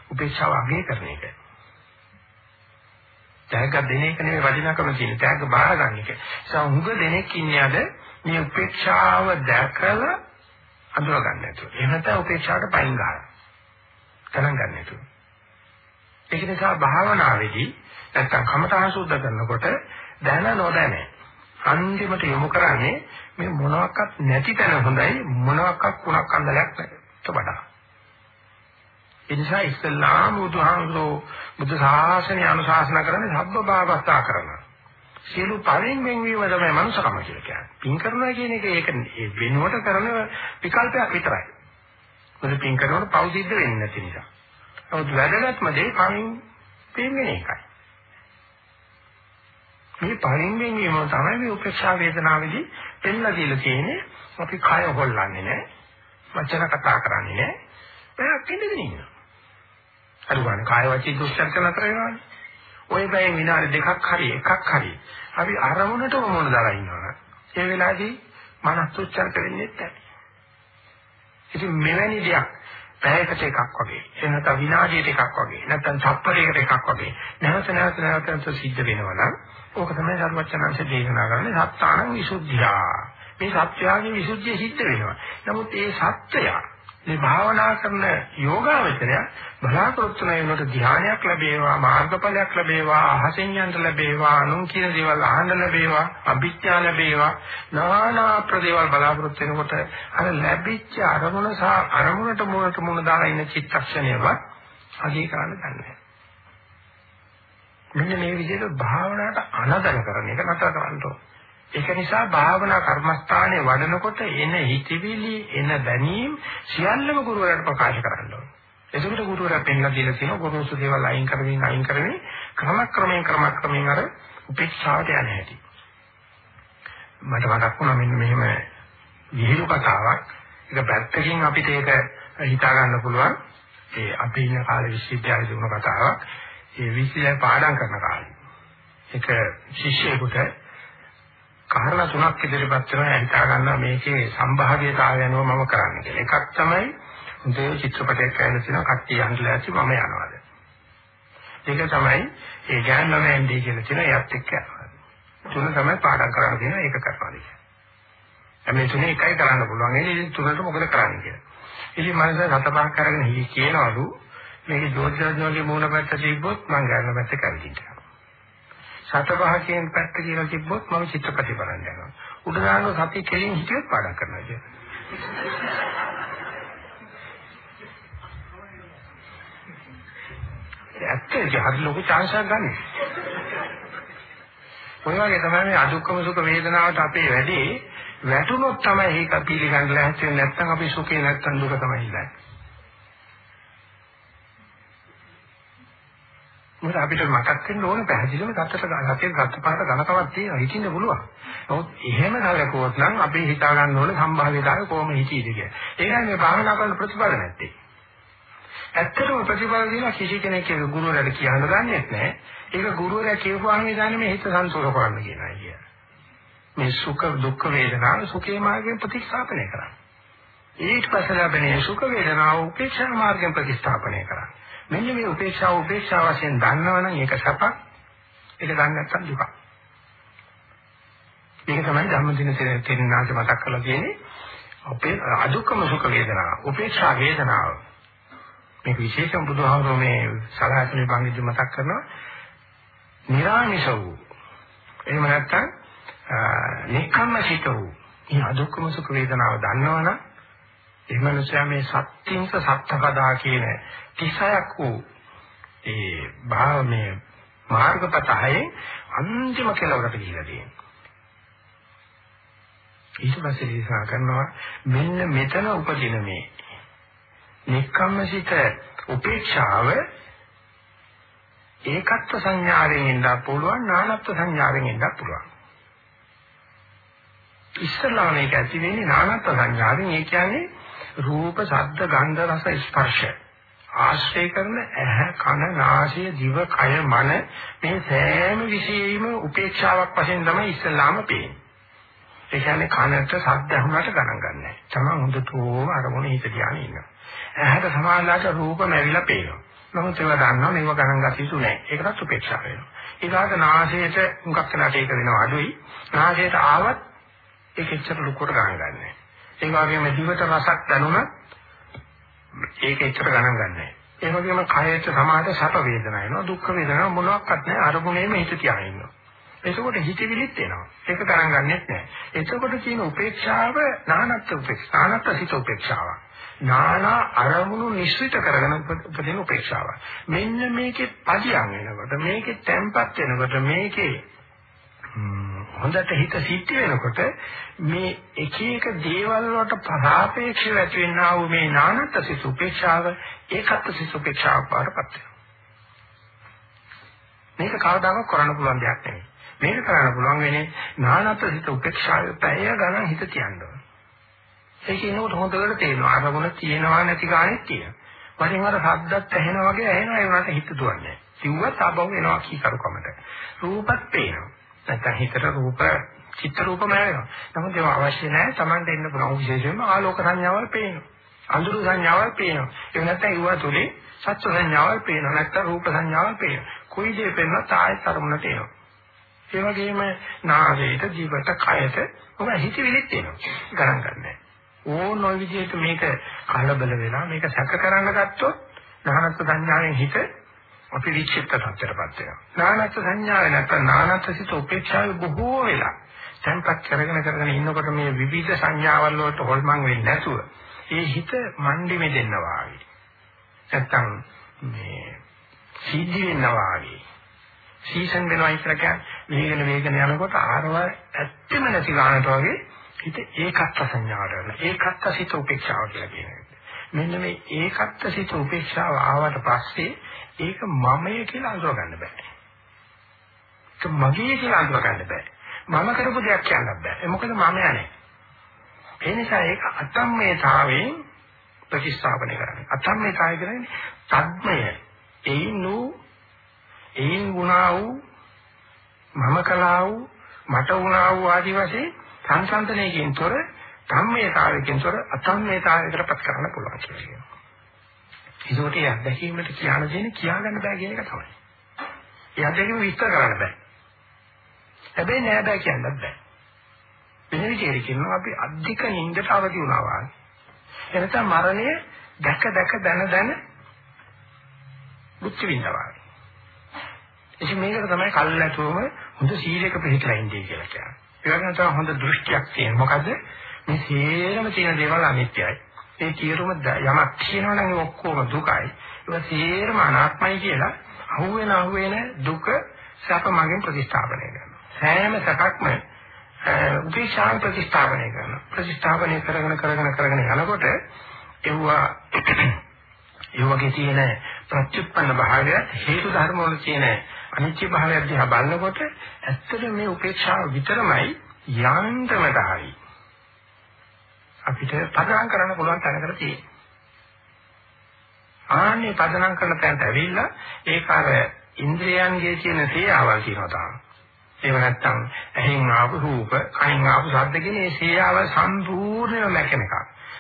උපේක්ෂාව අගය කරන එක. තෑග්ග දෙන එක නෙවෙයි වටිනාකම තියෙන. තෑග්ග බාර ගන්න එක. සමුග දෙනෙක් ඉන්නේ අද මේ උපේක්ෂාව දැකලා අඳුර ගන්න නැතුව. එහෙම නැත්නම් උපේක්ෂාවට පයින් ගන්නවා. ගණන් ගන්න නැතුව. ඒක නිසා භාවනාවේදී නැත්නම් කමඨාන සුද්ධ කරනකොට දැන නොදැන අන්තිමට යොමු කරන්නේ මේ මොනවාක්වත් නැති තැන හොඳයි මොනවාක්වත් කුණක් අන්දලයක් නැත වඩා. ඒ නිසා ඉස්ලාම බුදුහාමුදුරෝ බුදු සාසනය අනුශාසනා කරන්නේ සබ්බ භාවස්ථා කරනවා. සියලු පරිෙන් වෙන්වීම තමයි මනුෂකම කියලා කියන්නේ. පින් කරනවා කියන එක ඒක වෙනුවට කරන විකල්පයක් විතරයි. මොකද පින් කරනකොට පව් සිද්ධ වෙන්නේ නැති නිසා. නමුත් වැදගත්ම දේ පරිෙන් පින් වෙන එකයි. මේ පරිෙන් වෙන්වීම තමයි මේ උපේක්ෂා වේදනාවේදී පෙන්ලා දීලා තියෙන්නේ. අපි කය හොල්ලන්නේ නැහැ. වචන කතා කරන්නේ නැහැ. බෑක් ඉඳගෙන ඉන්නවා. අරුවානේ කාය වචී දුස්චර්ක නතර වෙනවානේ. ওই බයෙන් විනාඩි දෙකක් හරි එකක් හරි අපි අරමුණටම මොන දාලා ඉන්නවා. ඒ වෙලාවේදී මනස් දුස්චර්ක වෙන්නේ නැහැ. ඉතින් මෙවැනි දෙයක් පැයකට එකක් වගේ එනත විනාඩියට එකක් වගේ නැත්නම් තප්පරයකට එකක් වගේ නැවත නැවත නැවත සිද්ධ වෙනවා නම් ඕක තමයි සර්වචනංශ දේශනා කරන්නේ සත්‍යානං විසුද්ධියා මේ සත්‍යයේ විසුද්ධිය සිද්ධ වෙනවා නමුත් ඒ සත්‍යය මේ භාවනා කරන යෝගාවචරය බලාපොරොත්තු වෙනකොට ධානයක් ලැබේවා මාර්ගඵලයක් ලැබේවා අහසෙන් යන්න ලැබේවා අනුන් කියන දේවල් අහන්න ලැබේවා අභිඥා ලැබේවා নানা ප්‍රදේවල් බලාපොරොත්තු වෙනකොට අර ලැබිච්ච අරමුණ සහ අරමුණට මුලට මුල දාලා ඉන්න චිත්තක්ෂණයවත් අගේ කරන්න ගන්නෑ මෙන්න මේ විදිහට භාවනාවට අනදර කරන එක නතර කරන්න ඕනේ. ඒක නිසා භාවනා කර්මස්ථානයේ වඩනකොට එන හිතවිලි එන දැනීම් සියල්ලම ගුරුවරයාට ප්‍රකාශ කරන්න ඕනේ. එතකොට ගුරුවරයා පෙන්ලා දීලා තියෙන ගුරුසු දේවල් අයින් කරමින් අයින් කරමින් ක්‍රමක්‍රමයෙන් ක්‍රමක්‍රමයෙන් අර උපේක්ෂාවට යන හැටි. මට මතක් වුණා මෙන්න මෙහෙම විහිළු කතාවක්. ඒක පැත්තකින් අපිට ඒක හිතා ගන්න පුළුවන්. ඒ අපි ඉන්න කාලේ විශ්වවිද්‍යාලයේ දුන්න කතාවක්. ඒ විශ්වවිද්‍යාලේ පාඩම් කරන කාලේ. ඒක ශිෂ්‍යයෙකුට කාරණා තුනක් ඉදිරිපත් කරනවා හිතා ගන්නවා මේකේ සම්භාව්‍යතාවය අනුව මම කරන්නේ කියලා. එකක් තමයි හොඳේ චිත්‍රපටයක් කරන්න තියෙනවා කට්ටිය යන්නලා ඇති මම යනවාද. ඒක තමයි ඒ ගෑනම එන්නේ කියලා කියන යත් එක්ක යනවා. තුන තමයි පාඩම් කරන්න දෙන ඒක කරනවා කියන්නේ. මේ තුනේ එකයි කරන්න පුළුවන්. ඒ තුනට මොකද කරන්නේ කියලා. ඉතින් මනස හතපහක් කරගෙන කියනවලු මේක ජෝතිජෝගේ මූණ පැත්ත තිබ්බොත් මම ගන්න පැත්ත කරදින්න. සතපහකෙන් පැත්ත කියලා තිබ්බොත් මම චිත්‍රපටි බලන්න යනවා. උඩ දාන සතිය කෙලින් හිටියොත් පාඩම් කරනවා කියන. ඇත්තට හරි ලොකු chance එකක් ගන්න. ඔය වගේ තමයි මේ අදුක්කම සුඛ වේදනාවට අපේ වැඩි වැටුනොත් තමයි ඒක පිළිගන්න ලැහැත් වෙන්නේ නැත්නම් අපි සුඛේ නැත්නම් දුක තමයි ඉන්නේ. මොකද අපිට මතක් වෙන්න ඕන පැහැදිලිවම ගත්තට ගත්තේ ගත්ත පාට ඝනකමක් තියෙනවා හිතින්න පුළුවන්. නමුත් එහෙම නැලකුවොත් නම් අපි හිතා ගන්න ඕනේ සම්භාව්‍යතාවය කොහොම හිතීද කියලා. ඒකයි මේ භාවනා කරන ප්‍රතිඵල නැත්තේ. ඇත්තටම ප්‍රතිඵල දින කිසි කෙනෙක් ගුරුවරයාට කියන්න දන්නේ නැහැ. ඒක ගුරුවරයා කියපුවාම ඉතින් මේ හිත සංසෝධ කරන්න කියනවා කිය. මේ සුඛ දුක්ඛ වේදනා සුඛේ මාර්ගයෙන් ප්‍රතිස්ථාපනය කරන්න. ඊට පස්සේ ලැබෙන සුඛ වේදනාව උපේක්ෂා මාර්ගයෙන් ප්‍රතිස්ථාපනය කරන්න. මෙන්න මේ උපේක්ෂාව උපේක්ෂා වශයෙන් දන්නවනම් ඒක සපක්. ඒක දන්නේ නැත්නම් දුක. මේක තමයි ධම්මදින තෙරණාංශ මතක් කරලා තියෙන්නේ. අපේ අදුක්කම සුඛ වේදනාව උපේක්ෂා වේදනාව. මේක විශේෂම බුදුහාමුදුරුවෝ මේ සලහතුනේ බංගිදි මතක් කරනවා. නිරාමිෂ වූ. එහෙම නැත්නම් නික්කම්මසිත වූ. මේ අදුක්කම සුඛ වේදනාව දන්නවනම් ඒ මනුස්සයා මේ සත්‍යින්ස සත්පදා කියන 36ක් වූ ඒ භාවමේ මාර්ගපතහේ අන්තිම කෙලවරට ගිහිලා තියෙනවා. ඊට පස්සේ දේශනා කරනවා මෙන්න මෙතන උපදින මේ නික්කම්මසිත උපේක්ෂාව ඒකත්ව සංඥාවෙන් ඉඳලා පුළුවන් නානත්ව සංඥාවෙන් ඉඳලා පුළුවන්. ඉස්සල්ලා මේක ඇති වෙන්නේ නානත්ව සංඥාවෙන් ඒ කියන්නේ රූප, ශබ්ද, ගන්ධ, රස, ස්පර්ශ ආශ්‍රය කරන ඇහ, කන, නාසය, දිව, කය, මන මේ සෑම විශේෂයෙන්ම උපේක්ෂාවක් වශයෙන් තමයි ඉස්සල්ලාම පේන්නේ. ඒ කියන්නේ කනට ශබ්ද අහුනට ගණන් ගන්නෑ. තමන් හොඳටම අරමුණ හිත ධානය ඉන්නවා. ඇහැට සමානලාට රූප නැවිලා පේනවා. නමුත් ඒවා දන්නවා මේව ගණන් ගන්න යුතු නෑ. ඒකටත් උපේක්ෂා වෙනවා. ඊගාට නාසයට මුගක් වෙනාට ඒක වෙනවා අඩුයි. නාසයට ආවත් ඒක එච්චර ලොකුවට ගණන් ගන්නෑ. ඒ වගේම දිවට රසක් දැනුණත් ඒක එච්චර ගණන් ගන්නෑ. ඒ වගේම කයට සමාහට සැප වේදනා එනවා දුක් වේදනා මොනවත් නැහැ අරමුණේම හිත තියාගෙන ඉන්නවා. එතකොට හිතවිලිත් එනවා. ඒක ගණන් ගන්නෙත් නැහැ. එතකොට කියන උපේක්ෂාව නානත් උපේක්ෂා නානත් සිත උපේක්ෂාව. නානා අරමුණු නිශ්චිත කරගෙන උපදින උපේක්ෂාව. මෙන්න මේකේ පදියම් වෙනකොට මේකේ තැම්පත් වෙනකොට මේකේ හොඳට හිත සිද්ධ වෙනකොට මේ එක එක දේවල් වලට පරාපේක්ෂව ඇති වෙනා වූ මේ නානත් සිත උපේක්ෂාව ඒකත් සිත උපේක්ෂාව පාරපත් මේක කවදාකවත් කරන්න පුළුවන් දෙයක් නෙවෙයි. මේක කරන්න පුළුවන් වෙන්නේ නානත් සිත උපේක්ෂාවේ පැය ගණන් හිත තියන්න ඕන. ඒක ඉන්නකොට හොඳට තේරෙනවා අරමුණ තියෙනවා නැති ගානේ තියෙනවා. වරින් වර සද්දත් ඇහෙනා වගේ ඇහෙනවා ඒ වුණාට හිත දුවන්නේ. සිව්වත් ආබව වෙනවා කීකරුකමට. රූපත් පේනවා. නැත්නම් හිතට රූප චිත්ත රූපම වෙනවා. නමුත් ඒවා අවශ්‍ය නැහැ. Tamante ඉන්න පුළුවන් විශේෂයෙන්ම ආලෝක සංඥාවල් පේනවා. අඳුරු සංඥාවල් පේනවා. ඒ නැත්නම් ඒවා තුලින් සත්‍ය සංඥාවල් පේනවා. නැත්නම් රූප සංඥාවල් පේනවා. කොයි දේ පේනවත් ආයෙත් අරමුණට එනවා. ඒ වගේම නාසයට, ජීවිත, කයට ඔබ හිතවිලිත් එනවා. ගණන් ගන්නෑ. ඕන ඔය විදිහට මේක කලබල වෙලා මේක සැක කරන්න ගත්තොත් නානත් සංඥාවෙන් හිත අපි විචිත්ත තත්ත්වයටපත් වෙනවා. නානත් සංඥාවේ නැත්නම් නානත් සිත උපේක්ෂාවේ බොහෝ වෙලා tempat කරගෙන කරගෙන ඉන්නකොට මේ විවිධ සංඥාවල් වලට හොල්මන් වෙන්නේ නැතුව ඒ හිත මණ්ඩි මෙදෙන්නවා වගේ. නැත්නම් මේ සීදි වෙනවා වගේ. සීසන් වෙනවා කියලා කියන්නේ වේගන වේගන යනකොට ආරව ඇත්තම නැති ගන්නට වගේ හිත ඒකත් සංඥාවට වෙනවා. ඒකත් සිත උපේක්ෂාව කියලා කියනවා. මෙන්න මේ ඒකත් සිත උපේක්ෂාව ආවට පස්සේ ඒක මමයේ කියලා අඳුර ගන්න බෑ. ඒක මගේ කියලා අඳුර ගන්න බෑ. මම කරපු දෙයක් කියන්න බෑ. මොකද මම යන්නේ. ඒ නිසා ඒක අතම්මේතාවයෙන් ප්‍රතිස්ථාපනය කරන්නේ. අතම්මේතාවය කියන්නේ තද්මය. එයින් වූ එයින් වුණා වූ මම කළා වූ මට වුණා වූ ආදි වශයෙන් සංසන්දනයකින් තොර ධම්මේතාවයකින් තොර අතම්මේතාවයකට පත් කරන්න පුළුවන් කියලා කියනවා. ඒකට ඒ අත්දැකීමට කියන්න දෙන්නේ කියාගන්න බෑ කියන එක තමයි. ඒ අත්දැකීම විස්තර කරන්න බෑ. හැබැයි නෑ බෑ කියන්නත් බෑ. වෙන විදිහට කියනවා අපි අධික නිින්දට අවදි වුණා වගේ. එනතම මරණය දැක දැක දන දන මුක්ති විඳවා. ඉතින් මේකට තමයි කල්ලාතුම හොඳ සීලයක පිළිපදලා ඉන්නේ කියලා කියන්නේ. ඒ වගේම තමයි හොඳ දෘෂ්ටියක් තියෙන. මොකද මේ සියලුම තියෙන දේවල් අනිත්‍යයි. ඒ සියලුම යමක් කියනවනම් ඔක්කොම දුකයි. ඒක සියලුම අනාත්මයි කියලා අහුවෙන අහුවෙන දුක සැප මගින් ප්‍රතිස්ථාපනය කරනවා. සෑම සැපක්ම උපේක්ෂාන් ප්‍රතිස්ථාපනය කරනවා. ප්‍රතිස්ථාපනය කරගෙන කරගෙන කරගෙන යනකොට එවුවා [clears throat] ඒ වගේ තියෙන ප්‍රත්‍යুৎপন্ন භාවය හේතු ධර්ම වල තියෙන අනිත්‍ය භාවය දිහා බලනකොට ඇත්තට මේ උපේක්ෂාව විතරමයි යාන්ත්‍රමතාවයි අපිට පදනම් කරන්න පුළුවන් තැනකට තියෙන්නේ. ආන්නේ පදනම් කරන තැනට ඇවිල්ලා ඒක අර ඉන්ද්‍රයන්ගේ තියෙන තේයාවල් කියනවා තමයි. එහෙම නැත්නම් ඇහෙන් ආපු රූප, කයින් ආපු ශබ්ද කියන මේ තේයාව සම්පූර්ණයෙන්ම මැකෙන එකක්.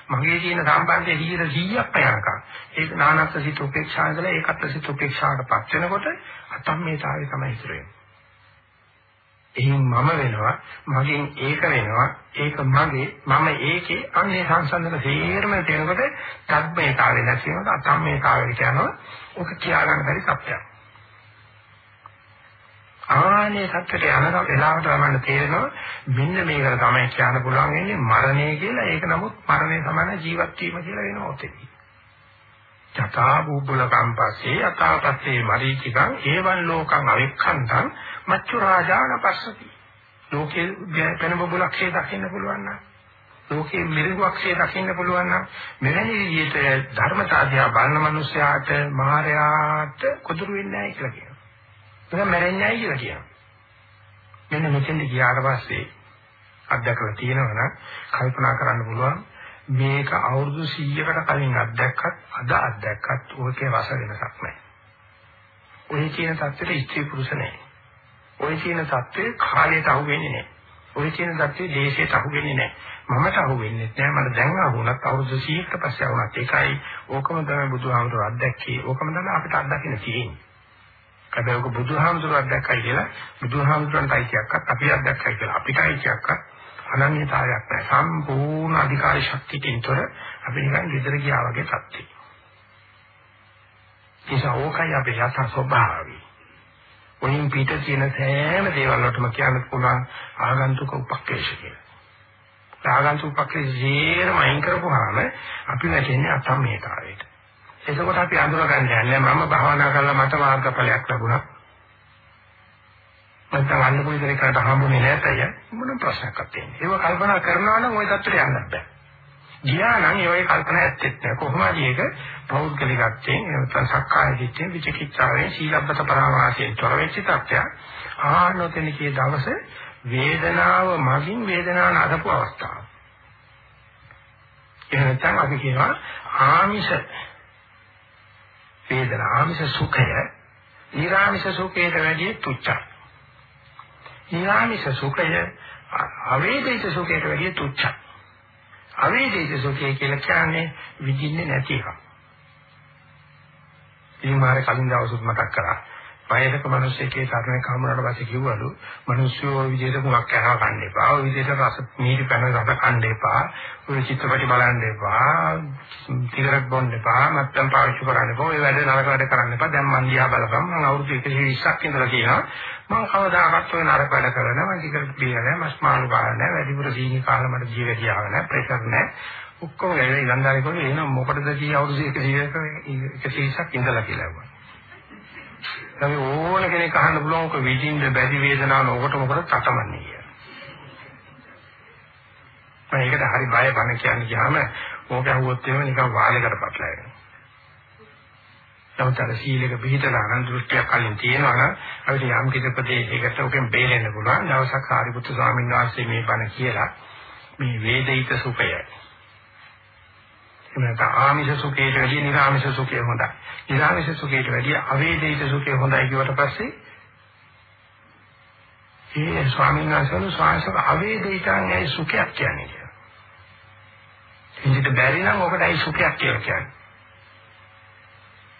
මගේ තියෙන සම්බන්ධය 100ක් යනකම්. ඒක නානත්ත් සිත උපේක්ෂා ඉඳලා ඒකත් සිත උපේක්ෂාවටපත් වෙනකොට අතම්මේතාවය තමයි ඉතුරු වෙන්නේ. එහෙන් මම වෙනවා මගෙන් ඒක වෙනවා ඒක මගේ මම ඒකේ අන්නේ සංසන්දන තේරම තේනකොට තත්මේතාවේ නැති වෙනවා අතම්මේතාවේ කියනවා ඔක කියා ගන්න බැරි සත්‍යයක්. ආනේ සත්‍යට යන වෙලාවට තමයි තේරෙනවා මෙන්න මේකට තමයි කියන්න පුළුවන් වෙන්නේ මරණය කියලා. ඒක නමුත් මරණය සමාන ජීවත් වීම කියලා වෙනවා ඔතෙදී යථා බුබ්බල කම්පස්සේ යථාපස්සේ මරීචිකං ඒවං ලෝකං අවික්ඛන්තං මච්චු රාජාන පස්සති ලෝකේ වෙන බබුලක්ෂේ දකින්න පුළුවන් නම් ලෝකේ මිරිඟුක්ෂේ දකින්න පුළුවන් නම් මෙවැනි විදිහට ධර්මතාවය බලන මිනිසයාට මහරයාට කොදුරු වෙන්නේ නැහැ කියලා කියනවා. ඒක මැරෙන්නේ නැහැ කියලා කියනවා. මෙන්න මෙතෙන්ද ගියාට පස්සේ අත්දැකලා තියෙනවා නම් කල්පනා කරන්න පුළුවන් මේක අවුරුදු 100කට කලින් අත්දැක්කත් අද අත්දැක්කත් ඕකේ රස වෙනසක් නැහැ. ඔය කියන தත්ත්වෙට ඉච්ඡේ පුරුෂ නැහැ. ඔය කියන தත්ත්වේ කාලයට අහු වෙන්නේ නැහැ. ඔය කියන தත්ත්වේ දේශයට අහු වෙන්නේ නැහැ. මමට අහු වෙන්නේ නැහැ. මට දැන් අහුණත් අවුරුදු 100කට පස්සේ අහුණත් ඒකයි ඕකම තමයි බුදුහාමුදුරුවෝ අත්දැක්කේ. ඕකම තමයි අපිට අත්දකින්න තියෙන්නේ. හැබැයි ඔක බුදුහාමුදුරුවෝ අත්දැක්කයි කියලා බුදුහාමුදුරන්ට අයිතියක්වත් අපි අත්දැක්කයි කියලා අපිට අයිතියක්වත් අනන්‍යතාවයක් නැහැ. සම්පූර්ණ අධිකාරී ශක්තියකින් තොර අපි නිකන් ගෙදර ගියා වගේ සත්‍යයි. ඒසාව ඕකයි අපේ යථා ස්වභාවය. ඔයින් පිට තියෙන සෑම දේවල් වලටම කියන්න පුළුවන් ආගන්තුක උපක්කේශ කියලා. ආගන්තුක උපක්කේශ ජීරම අයින් කරපුවාම අපි නැතිනේ අතම් මේ කාර්යයට. එතකොට අපි අඳුර ගන්න යන්නේ මම භාවනා කරලා මට මාර්ගඵලයක් ලැබුණා. මම අන්න කොයි දෙයකට හම්බුනේ නැතය මොන ප්‍රශ්නයක් අත්තේ. ඒක කල්පනා කරනවා නම් ওই தත්තට යන්නත් බෑ. ගියා නම් ඒ වගේ කල්පනා ඇත්තෙත් නෑ. කොහොමද මේක පෞද්ගලිකත්වයෙන් නැත්නම් සක්කාය දිට්ඨිය විචිකිච්ඡාවෙන් සීලබ්බත පරමාසයෙන් තොර වෙච්ච තත්ත්වයක් ආනොතෙනකේ දවස වේදනාව මගින් වේදනාව නදපු අවස්ථාව. එහෙනම් අපි කියනවා ආමිෂ වේදනා ආමිෂ සුඛය. ඊරාමිෂ සුඛයට වැඩිය තුච්චයි ඊරාමිෂ සුඛය අවේදිත සුඛයට වැඩිය තුච්චයි අවේදිත සුඛය කියලා කියන්නේ විඳින්නේ නැති එක. ඉතින් මාර කලින් දවසුත් මතක් කරා. වයසක මිනිස්සෙක්ගේ තරණ කාමරාට පස්සේ කිව්වලු මිනිස්සු ওই විදිහට මුලක් කරනවා කන්න එපා. ওই විදිහට රස මීරි පැන රස කන්න එපා. ওই චිත්‍රපටි බලන්න එපා. සිගරට් බොන්න එපා. නැත්නම් පාවිච්චි කරන්න එපා. ඔය වැඩ නරක වැඩ කරන්න එපා. දැන් මං දිහා බලපන්. මං අවුරුදු 120ක් ඉඳලා කියනවා. මං කවදාකවත් ඔය නරක වැඩ කරලා නැහැ. මං සිගරට් බීලා නැහැ. මස් මාළු කාලා නැහැ. වැඩිපුර සීනි කාලා මට ජීවිතය ආව නැහැ. ප්‍රෙෂර් නැහැ. ඔක්කොම ඒ ඉලන්දාරේ කොහේ එන මොකටද කී අවුරුදු 120ක 120ක් ඉඳලා කියලා වුණා. අපි ඕන කෙනෙක් අහන්න පුළුවන් ඔක විඳින්න බැරි වේදනාව නොකොට මොකද තටමන්නේ කියලා. මම ඒකට හරි බය බන කියන්නේ ගියාම ඕක ඇහුවොත් එහෙම නිකන් වාලයකට පටලැවෙනවා. නමුත් අර සීලක පිළිතලා අනන්ත දෘෂ්ටියක් කලින් තියෙනවා නම් අපිට යම් කිසි ප්‍රදේශයකට ඔකෙන් බේරෙන්න පුළුවන්. දවසක් සාරිපුත්තු ස්වාමීන් වහන්සේ මේ බණ කියලා මේ වේදිත සුඛය එමෙන්න ආමිෂ සුඛයට වැඩිය නිර්ආමිෂ සුඛය හොඳයි. නිර්ආමිෂ සුඛයට වැඩිය අවේදිත සුඛය හොඳයි කියවට පස්සේ ඒ ස්වාමීන් වහන්සේගේ ස්වාමීන් අවේදිතයන් ඒ සුඛයක් කියන්නේ කියලා. ඉන්දිට බැරි නම් ඔකටයි සුඛයක් කියලා කියන්නේ.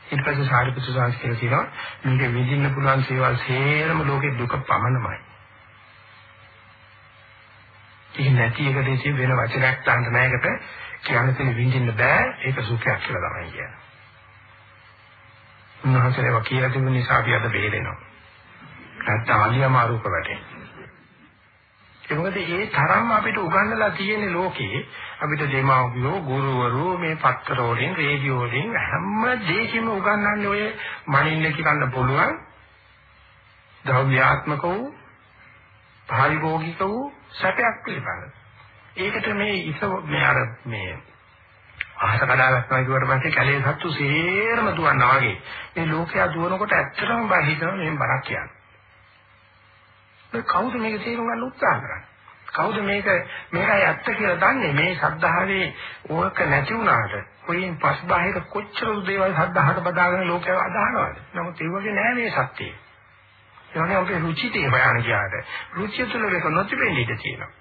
ඊට පස්සේ සාරිපුත්‍ර සාංශ කියලා කියනවා මේක විඳින්න පුළුවන් සේවල් සේරම ලෝකේ දුක පමණමයි. ඉතින් නැති එකට වෙන වචනයක් තාන්න නැයකට කියන්න තියෙන විඳින්න බෑ ඒක සුඛයක් කියලා තමයි කියන්නේ. උන්වහන්සේලා කියලා තිබුණ නිසා අපි අද බේරෙනවා. නැත්නම් අලියම ආරූප වැටේ. ඒ මොකද ඒ තරම් අපිට උගන්වලා තියෙන ලෝකේ අපිට දෙමාපියෝ ගුරුවරු මේ පත්තර වලින් රේඩියෝ වලින් හැම දෙයකින්ම උගන්වන්නේ ඔය මනින්න කියන්න පුළුවන් ද්‍රව්‍යාත්මක වූ පාරිභෝගික වූ සැපයක් පිළිබඳ. ඒකට මේ ඉස මේ අර මේ අහස කඩාගත්තා කියුවට පස්සේ කැලේ සත්තු සේරම දුවනවා වගේ. මේ ලෝකයා දුවනකොට ඇත්තටම බය හිතනවා මෙහෙම බරක් කියන්නේ. ඒ කවුද මේක තේරුම් ගන්න උත්සාහ කරන්නේ? කවුද මේක මේකයි ඇත්ත කියලා දන්නේ? මේ සද්ධාවේ ඕක නැති වුණාට කොයින් පස්බාහිර කොච්චර දේවල් සද්ධාහට බදාගෙන ලෝකයා අදහනවද? නමුත් ඒ වගේ නෑ මේ සත්‍යය. ඒ වගේ අපේ රුචිතේ හොයන්න ගියාට රුචිය තුළ මේක නොතිබෙන්නේ ඉඳී තියෙනවා.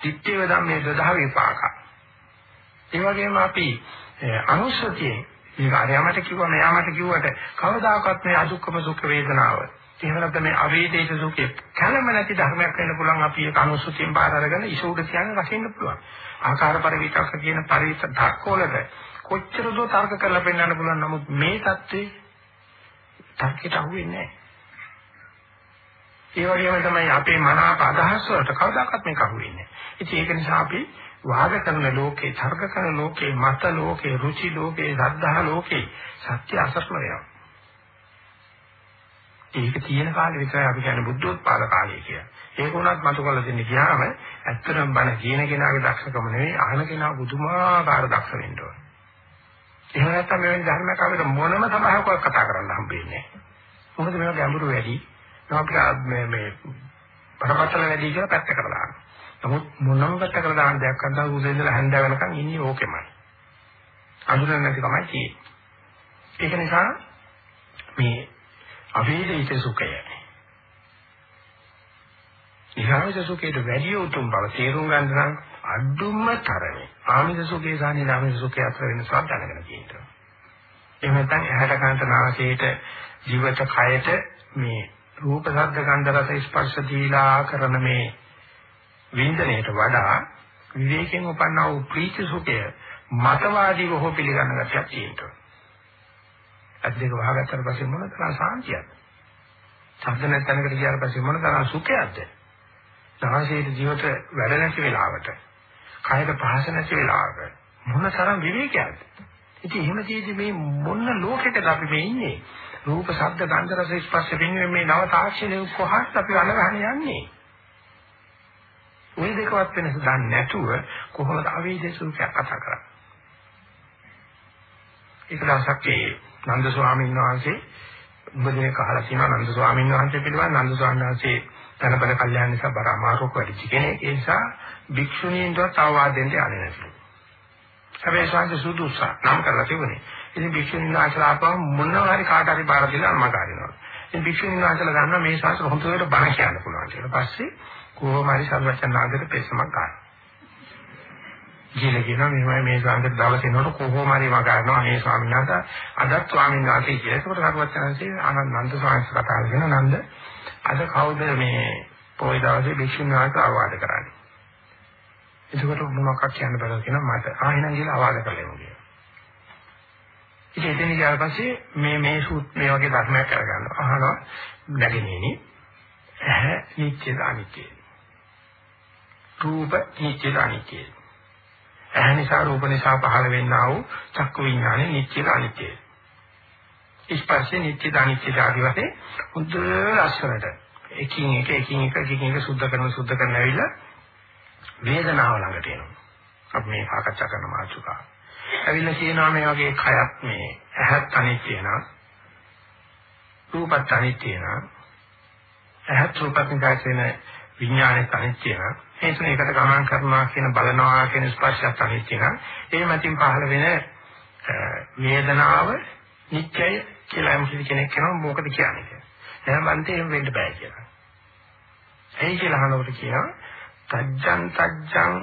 තිත්තේව ධම්මේ දදහ විපාකා ඒ වගේම අපි අනුස්සතියෙන් මේක අරයාමට කිව්වා මෙයාමට කිව්වට කවදාකවත් මේ අදුක්කම සුඛ වේදනාව එහෙම නැත්නම් මේ අවේදිත සුඛේ කලම නැති ධර්මයක් වෙන්න පුළුවන් අපි ඒක අනුස්සතියෙන් බාර අරගෙන ඉසුඩ කියන්නේ රකින්න පුළුවන්. ආකාර පරිවිතක්ක කියන පරිවිත ධක්කවලට කොච්චර දෝ තර්ක කරලා පෙන්වන්න පුළුවන්. නමුත් මේ தත්ත්වේ තර්කයට අහුවෙන්නේ නැහැ. ඒ වගේම තමයි අපේ මනාප අදහස් වලට කවදාකවත් මේක අහුවෙන්නේ නැහැ. ඉතින් ඒක නිසා අපි වාද කරන ලෝකේ, තර්ක කරන ලෝකේ, මත ලෝකේ, රුචි ලෝකේ, සද්ධා ලෝකේ සත්‍ය අසස්ම වෙනවා. ඒක තියෙන කාලේ විතරයි අපි කියන්නේ බුද්ධෝත්පාද කාලය කියලා. ඒක උනත් මතු කරලා දෙන්න ගියාම ඇත්තටම බණ කියන කෙනාගේ දක්ෂකම නෙවෙයි අහන කෙනා බුදුමාකාර දක්ෂ වෙන්න ඕන. එහෙම නැත්නම් මෙවැනි ධර්මයක් අපිට මොනම සභාවකවත් කතා කරන්න හම්බෙන්නේ නැහැ. මොකද මේවා ගැඹුරු වැඩි. අපිට මේ මේ පරපතල වැඩි කියලා පැත්තකට දානවා. නමුත් මොනම පැත්තකට දාන්න දෙයක් අද්දා උදේ ඉඳලා හැන්ද වෙනකන් ඉන්නේ ඕකෙමයි. අඳුරන්නේ නැති කමයි තියෙන්නේ. ඒක නිසා මේ අවේදිත සුඛය. ඉහාමිත සුඛයට වැඩි උතුම් බව තේරුම් ගන්න නම් අඩුම තරමේ ආමිත සුඛේ සහ නිරාමිත සුඛය අතර වෙනසක් දැනගෙන තියෙනවා. එහෙම නැත්නම් ඇහැට කනට නාසයට ජීවිත කයට මේ රූප ශබ්ද ගන්ධ රස ස්පර්ශ දීලා කරන මේ වින්දනයට වඩා විවේකයෙන් උපන්නා වූ ප්‍රීති සුඛය මතවාදීව හෝ පිළිගන්න ගැටියක් තියෙනවා. අත් දෙක වහගත්තට පස්සේ මොන තරම් සාන්තියක්ද? ශබ්ද නැත්නම්කට ගියාට පස්සේ මොන තරම් සුඛයක්ද? සාහසයේ ජීවිත වැඩ නැති වෙලාවට, කායක පහස නැති වෙලාවක මොන තරම් විවේකයක්ද? ඉතින් එහෙම තියෙදි මේ මොන ලෝකයකද අපි මේ ඉන්නේ? රූප, ශබ්ද, ගන්ධ, රස, ස්පර්ශ වෙනුවෙන් මේ නව තාක්ෂණය කොහොමද අපි අනගහන යන්නේ? ওই දෙකවත් වෙනස දන්නේ නැතුව කොහොමද අවේදේ සූත්‍රයක් කතා කරන්නේ? ඒක දවසක් ඒ නන්ද ස්වාමීන් වහන්සේ උඹදේ කහලා තියෙනවා නන්ද ස්වාමීන් වහන්සේ පිළිබඳ නන්ද ස්වාමීන් වහන්සේ තනබල කල්යාණ නිසා බර අමාරුක වැඩි කෙනෙක් ඒ නිසා භික්ෂුණීන්ට අවවාද දෙන්න යන්නේ නැතිලු. හැබැයි ස්වාමීන් සුදුසා නම් කරලා තිබුණේ. ඉතින් භික්ෂුණීන් වහන්සේලා ආපහු මොනවා හරි කාට හරි බාර දීලා අම්මා කාරිනවා. ඉතින් භික්ෂුණීන් වහන්සේලා ගන්නවා මේ ශාස්ත්‍ර හොඳට බණ කියන්න පුළුවන් කියලා. පස්සේ කොහොම හරි සර්වචන්නාගට පෙසමක් ගන්න. කියලා කියනවා මෙහෙමයි මේ ස්වාමීන් දවස් එනකොට කොහොම හරි මම ගන්නවා මේ ස්වාමීන් වහන්සේ අදත් ස්වාමීන් වහන්සේ කියලා. ඒකට සර්වචන්නාංශේ ආනන්ද ස්වාමීන් වහන්සේ කතා කරගෙන නන්ද අද කවුද මේ පොයි දවසේ භික්ෂුන් වහන්සේ ආවාද කරන්නේ. එතකොට මොනවක්ද කියන්න බැලුවා කියනවා මට ආයෙනම් ගිහලා ආවාද කළේමු කියලා. ඉතින් එතන ගියාට පස්සේ මේ මේ සූත් මේ වගේ ධර්මයක් කරගන්නවා. අහනවා නැගෙනේනි. ඇහැ නිත්‍යද අනිත්‍යද? රූප නිත්‍යද අනිත්‍යද? ඇහැ නිසා රූප නිසා පහළ වෙන්නා වූ චක්කු විඥානේ නිත්‍යද අනිත්‍යද? ස්පර්ශේ නිත්‍යද අනිත්‍යද ආදී වශයෙන් හොඳ ලස්සනට එකින් එක එකින් එක එකින් එක සුද්ධ කරන සුද්ධ කරන ඇවිල්ලා වේදනාව ළඟට එනවා. අපි මේ සාකච්ඡා කරන මාතෘකාව. ඇවිල්ලා කියනවා මේ වගේ කයක් මේ ඇහත් අනිත්‍ය නා රූපත් අනිත්‍ය නා ඇහත් රූපත් නිකාසෙන විඥානයේ අනිත්‍ය නා ඒ තුන එකට ගමන් කරනවා කියන බලනවා කියන ස්පර්ශයත් අනිත්‍ය නම් ඒ මතින් පහළ වෙන වේදනාව නිත්‍යයි කියලා යම් කෙනෙක් කියනවා මොකද කියන්නේ කියලා. එහෙනම් අන්තිම එහෙම වෙන්න බෑ කියලා. එයි කියලා අහනකොට කියනවා තජ්ජං තජ්ජං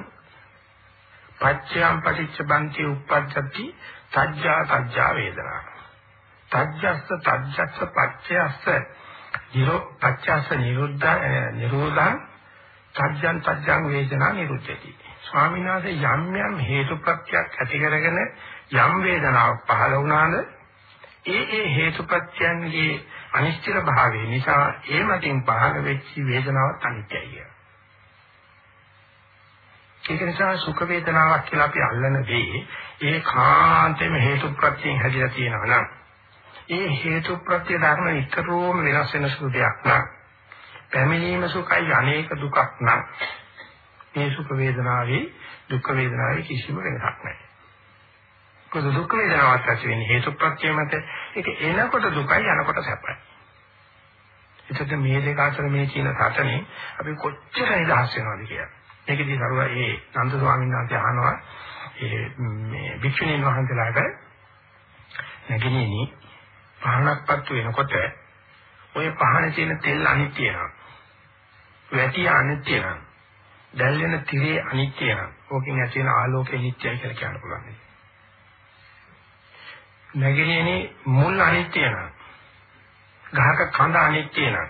පච්චයන් පටිච්ච බන්ති උප්පජ්ජති තජ්ජා තජ්ජා වේදනා. තජ්ජස්ස තජ්ජස්ස පච්චයස්ස නිරෝ පච්චස්ස නිරුද්ධ නිරෝධං සත්‍යං සත්‍යං වේදනා නිරුද්ධති. ස්වාමීන් වහන්සේ යම් යම් හේතු ප්‍රත්‍යක් ඇති කරගෙන යම් වේදනාවක් පහළ වුණාද ඒ ඒ හේතු ප්‍රත්‍යයන්ගේ අනිශ්චිත භාවය නිසා ඒ මතින් පහළ වෙච්ච වේදනාවත් අනිත්‍යයි. ඒක නිසා සුඛ වේදනාවක් කියලා අපි අල්ලන දේ ඒ කාන්තේම හේතු ප්‍රත්‍යයෙන් හැදිලා තියෙනවා නම් ඒ හේතු ප්‍රත්‍ය ධර්ම නිතරම වෙනස් වෙන සුදු දෙයක් නෑ පැමිණීම සුඛයි අනේක දුකක් නම් මේ සුඛ වේදනාවේ දුක් වේදනාවේ කිසිම වෙනසක් නැහැ. කොහොමද දුක් වේදනාවක් ඇති වෙන්නේ හේතුප්‍රත්‍ය මත ඒක එනකොට දුකයි යනකොට සැපයි. එතකොට මේ දෙක අතර මේ කියන සටනේ අපි කොච්චර නිදහස් වෙනවද කියලා. මේකදී සරුවා ඒ නන්ද ස්වාමීන් වහන්සේ අහනවා ඒ මේ භික්ෂුණීන් වහන්සේලාට නැගිනිනි පහනක්පත් වෙනකොට ඔය පහනේ තියෙන තෙල් අනිත්‍ය වෙනවා. වැටි අනිත්‍ය වෙනවා. දැල් වෙන තිරේ අනිත්‍ය වෙනවා. ඕකෙන් ඇති වෙන ආලෝකය නිට්ටයයි කියලා කියන්න පුළුවන්. නැගිනිනි මුල් අනිත්‍ය වෙනවා. ගහක කඳ අනිත්‍ය වෙනවා.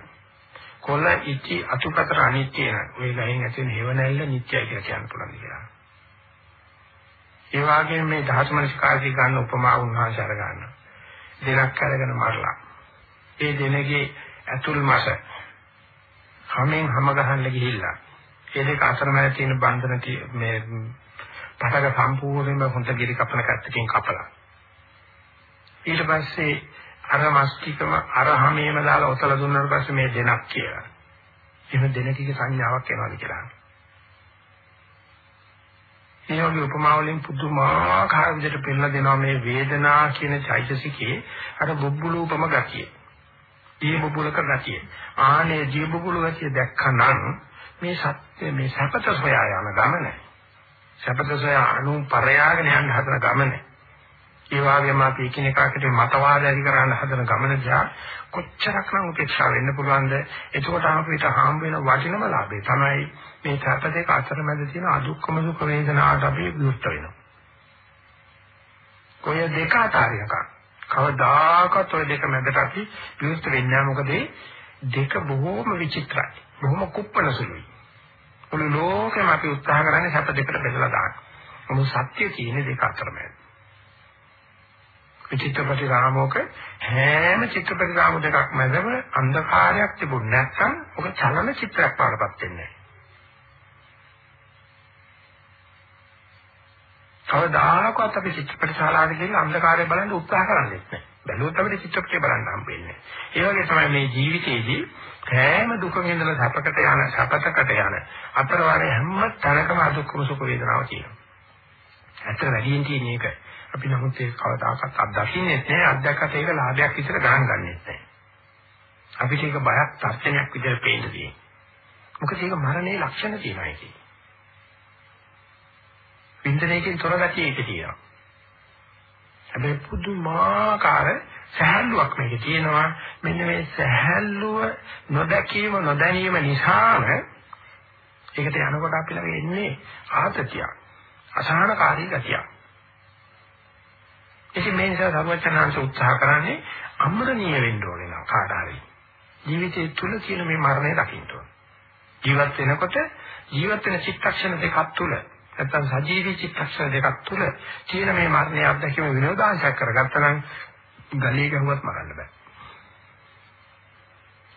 කොළ ඉති අතුපතර අනිත්‍ය වෙනවා. ඔය ගහෙන් ඇති වෙන හේවණැල්ල නිට්ටයයි කියලා කියන්න පුළුවන් කියලා. ඒ වගේම මේ දහස් මනස්කාරී ගන්න උපමා උන්වහන්සේ අර ගන්නවා. දෙනක් අරගෙන මරලා. ඒ දෙනගේ ඇතුල් මාස හැමෙන් හැම ගහන්න ගිහිල්ලා. ඒ දෙක අතරමැද තියෙන බන්ධන මේ පටක සම්පූර්ණයෙන්ම හොඳ ගිරි කපන කත්තකින් කපලා. ඊට පස්සේ අර මස්තිකම අර හැමේම දාලා ඔතල දුන්නාට පස්සේ මේ දෙනක් කියලා. එහෙම දෙනකගේ සංඥාවක් එනවාද කියලා. මේ වගේ උපමා වලින් පුදුමාකාර විදිහට පෙන්නලා දෙනවා මේ වේදනා කියන චෛතසිකේ අර බුබ්බුලූපම ගතිය. දී බුබ්බුලක ගතිය. ආනේ දී බුබ්බුල ගතිය දැක්කනම් මේ සත්‍ය මේ සපත සොයා යන ගමන. සපත සොයා අනු පරයාගෙන යන හදන ගමන. ඒ වගේම අපි එකිනෙකාට මතවාද ඇති කරන්න හදන ගමන දිහා කොච්චරක්නම් උපේක්ෂා වෙන්න පුළුවන්ද? එතකොට අපිට හාම් වෙන වටිනම ලාභය තමයි මේ සැප දෙක අතරමැද තියෙන අදුක්කම සුඛ වේදනාවට අපි විරුද්ධ වෙනවා. කොය දෙක අතරියක කවදාකවත් ඔය දෙක මැදට අපි විරුද්ධ වෙන්නේ නැහැ මොකද දෙක බොහොම විචිත්‍රයි. බොහොම කුප්පන සුළුයි. මුළු ලෝකෙම අපි උත්සාහ කරන්නේ සැප දෙකට බෙදලා දාන්න. මොකද සත්‍ය තියෙන්නේ දෙක අතරමැද. චිත්‍රපටි රාමෝක හැම චිත්‍රපටි රාම දෙකක් මැදම අන්ධකාරයක් තිබුණ නැත්නම් ඔක චලන චිත්‍රයක් වඩපත් වෙන්නේ නැහැ. කවදාකවත් අපි චිත්‍රපට ශාලාවට ගිහින් අන්ධකාරය බලන්න උත්සාහ කරන්නේ නැහැ. බැලුවොත් අපිට චිත්‍රපටය බලන්න හම්බෙන්නේ. ඒ වගේ තමයි මේ ජීවිතයේදී හැම දුකකින් ඉඳලා සැපකට යන සැපතකට යන අතරවාරේ හැම තැනකම අදුක්කම සුඛ වේදනාව තියෙනවා. ඇත්ත වැඩියෙන් තියෙන එක. අපි නමුත් ඒක කවදාකවත් අත්දකින්නේ නැහැ. අත්දැකත් ඒක ලාභයක් විතර ගණන් ගන්නෙ නැහැ. අපිට ඒක බයක් තර්ජනයක් විදිහට පේන්න තියෙනවා. මොකද ඒක මරණයේ ලක්ෂණ තියෙනවා ඒකේ. වින්දනයකින් තොර ගතිය ඒක තියෙනවා. හැබැයි පුදුමාකාර සහැල්ලුවක් මේකේ තියෙනවා. මෙන්න මේ සහැල්ලුව නොදැකීම නොදැනීම නිසාම ඒකට යනකොට අපි ළඟ එන්නේ ආතතියක්. අසහනකාරී ගතියක්. ඉතින් මේ නිසා සර්වචනාංශ උත්සාහ කරන්නේ අමරණීය වෙන්න ඕනේ නා කාට හරි. ජීවිතය තුළ තියෙන මේ මරණය දකින්න ඕනේ. ජීවත් වෙනකොට ජීවත් වෙන චිත්තක්ෂණ දෙකක් තුළ නැත්නම් සජීවී චිත්තක්ෂණ දෙකක් තුළ තියෙන මේ මරණය අත්දැකීම විනෝදාංශයක් කරගත්තා නම් ගලේ ගහුවත් මරන්න බෑ.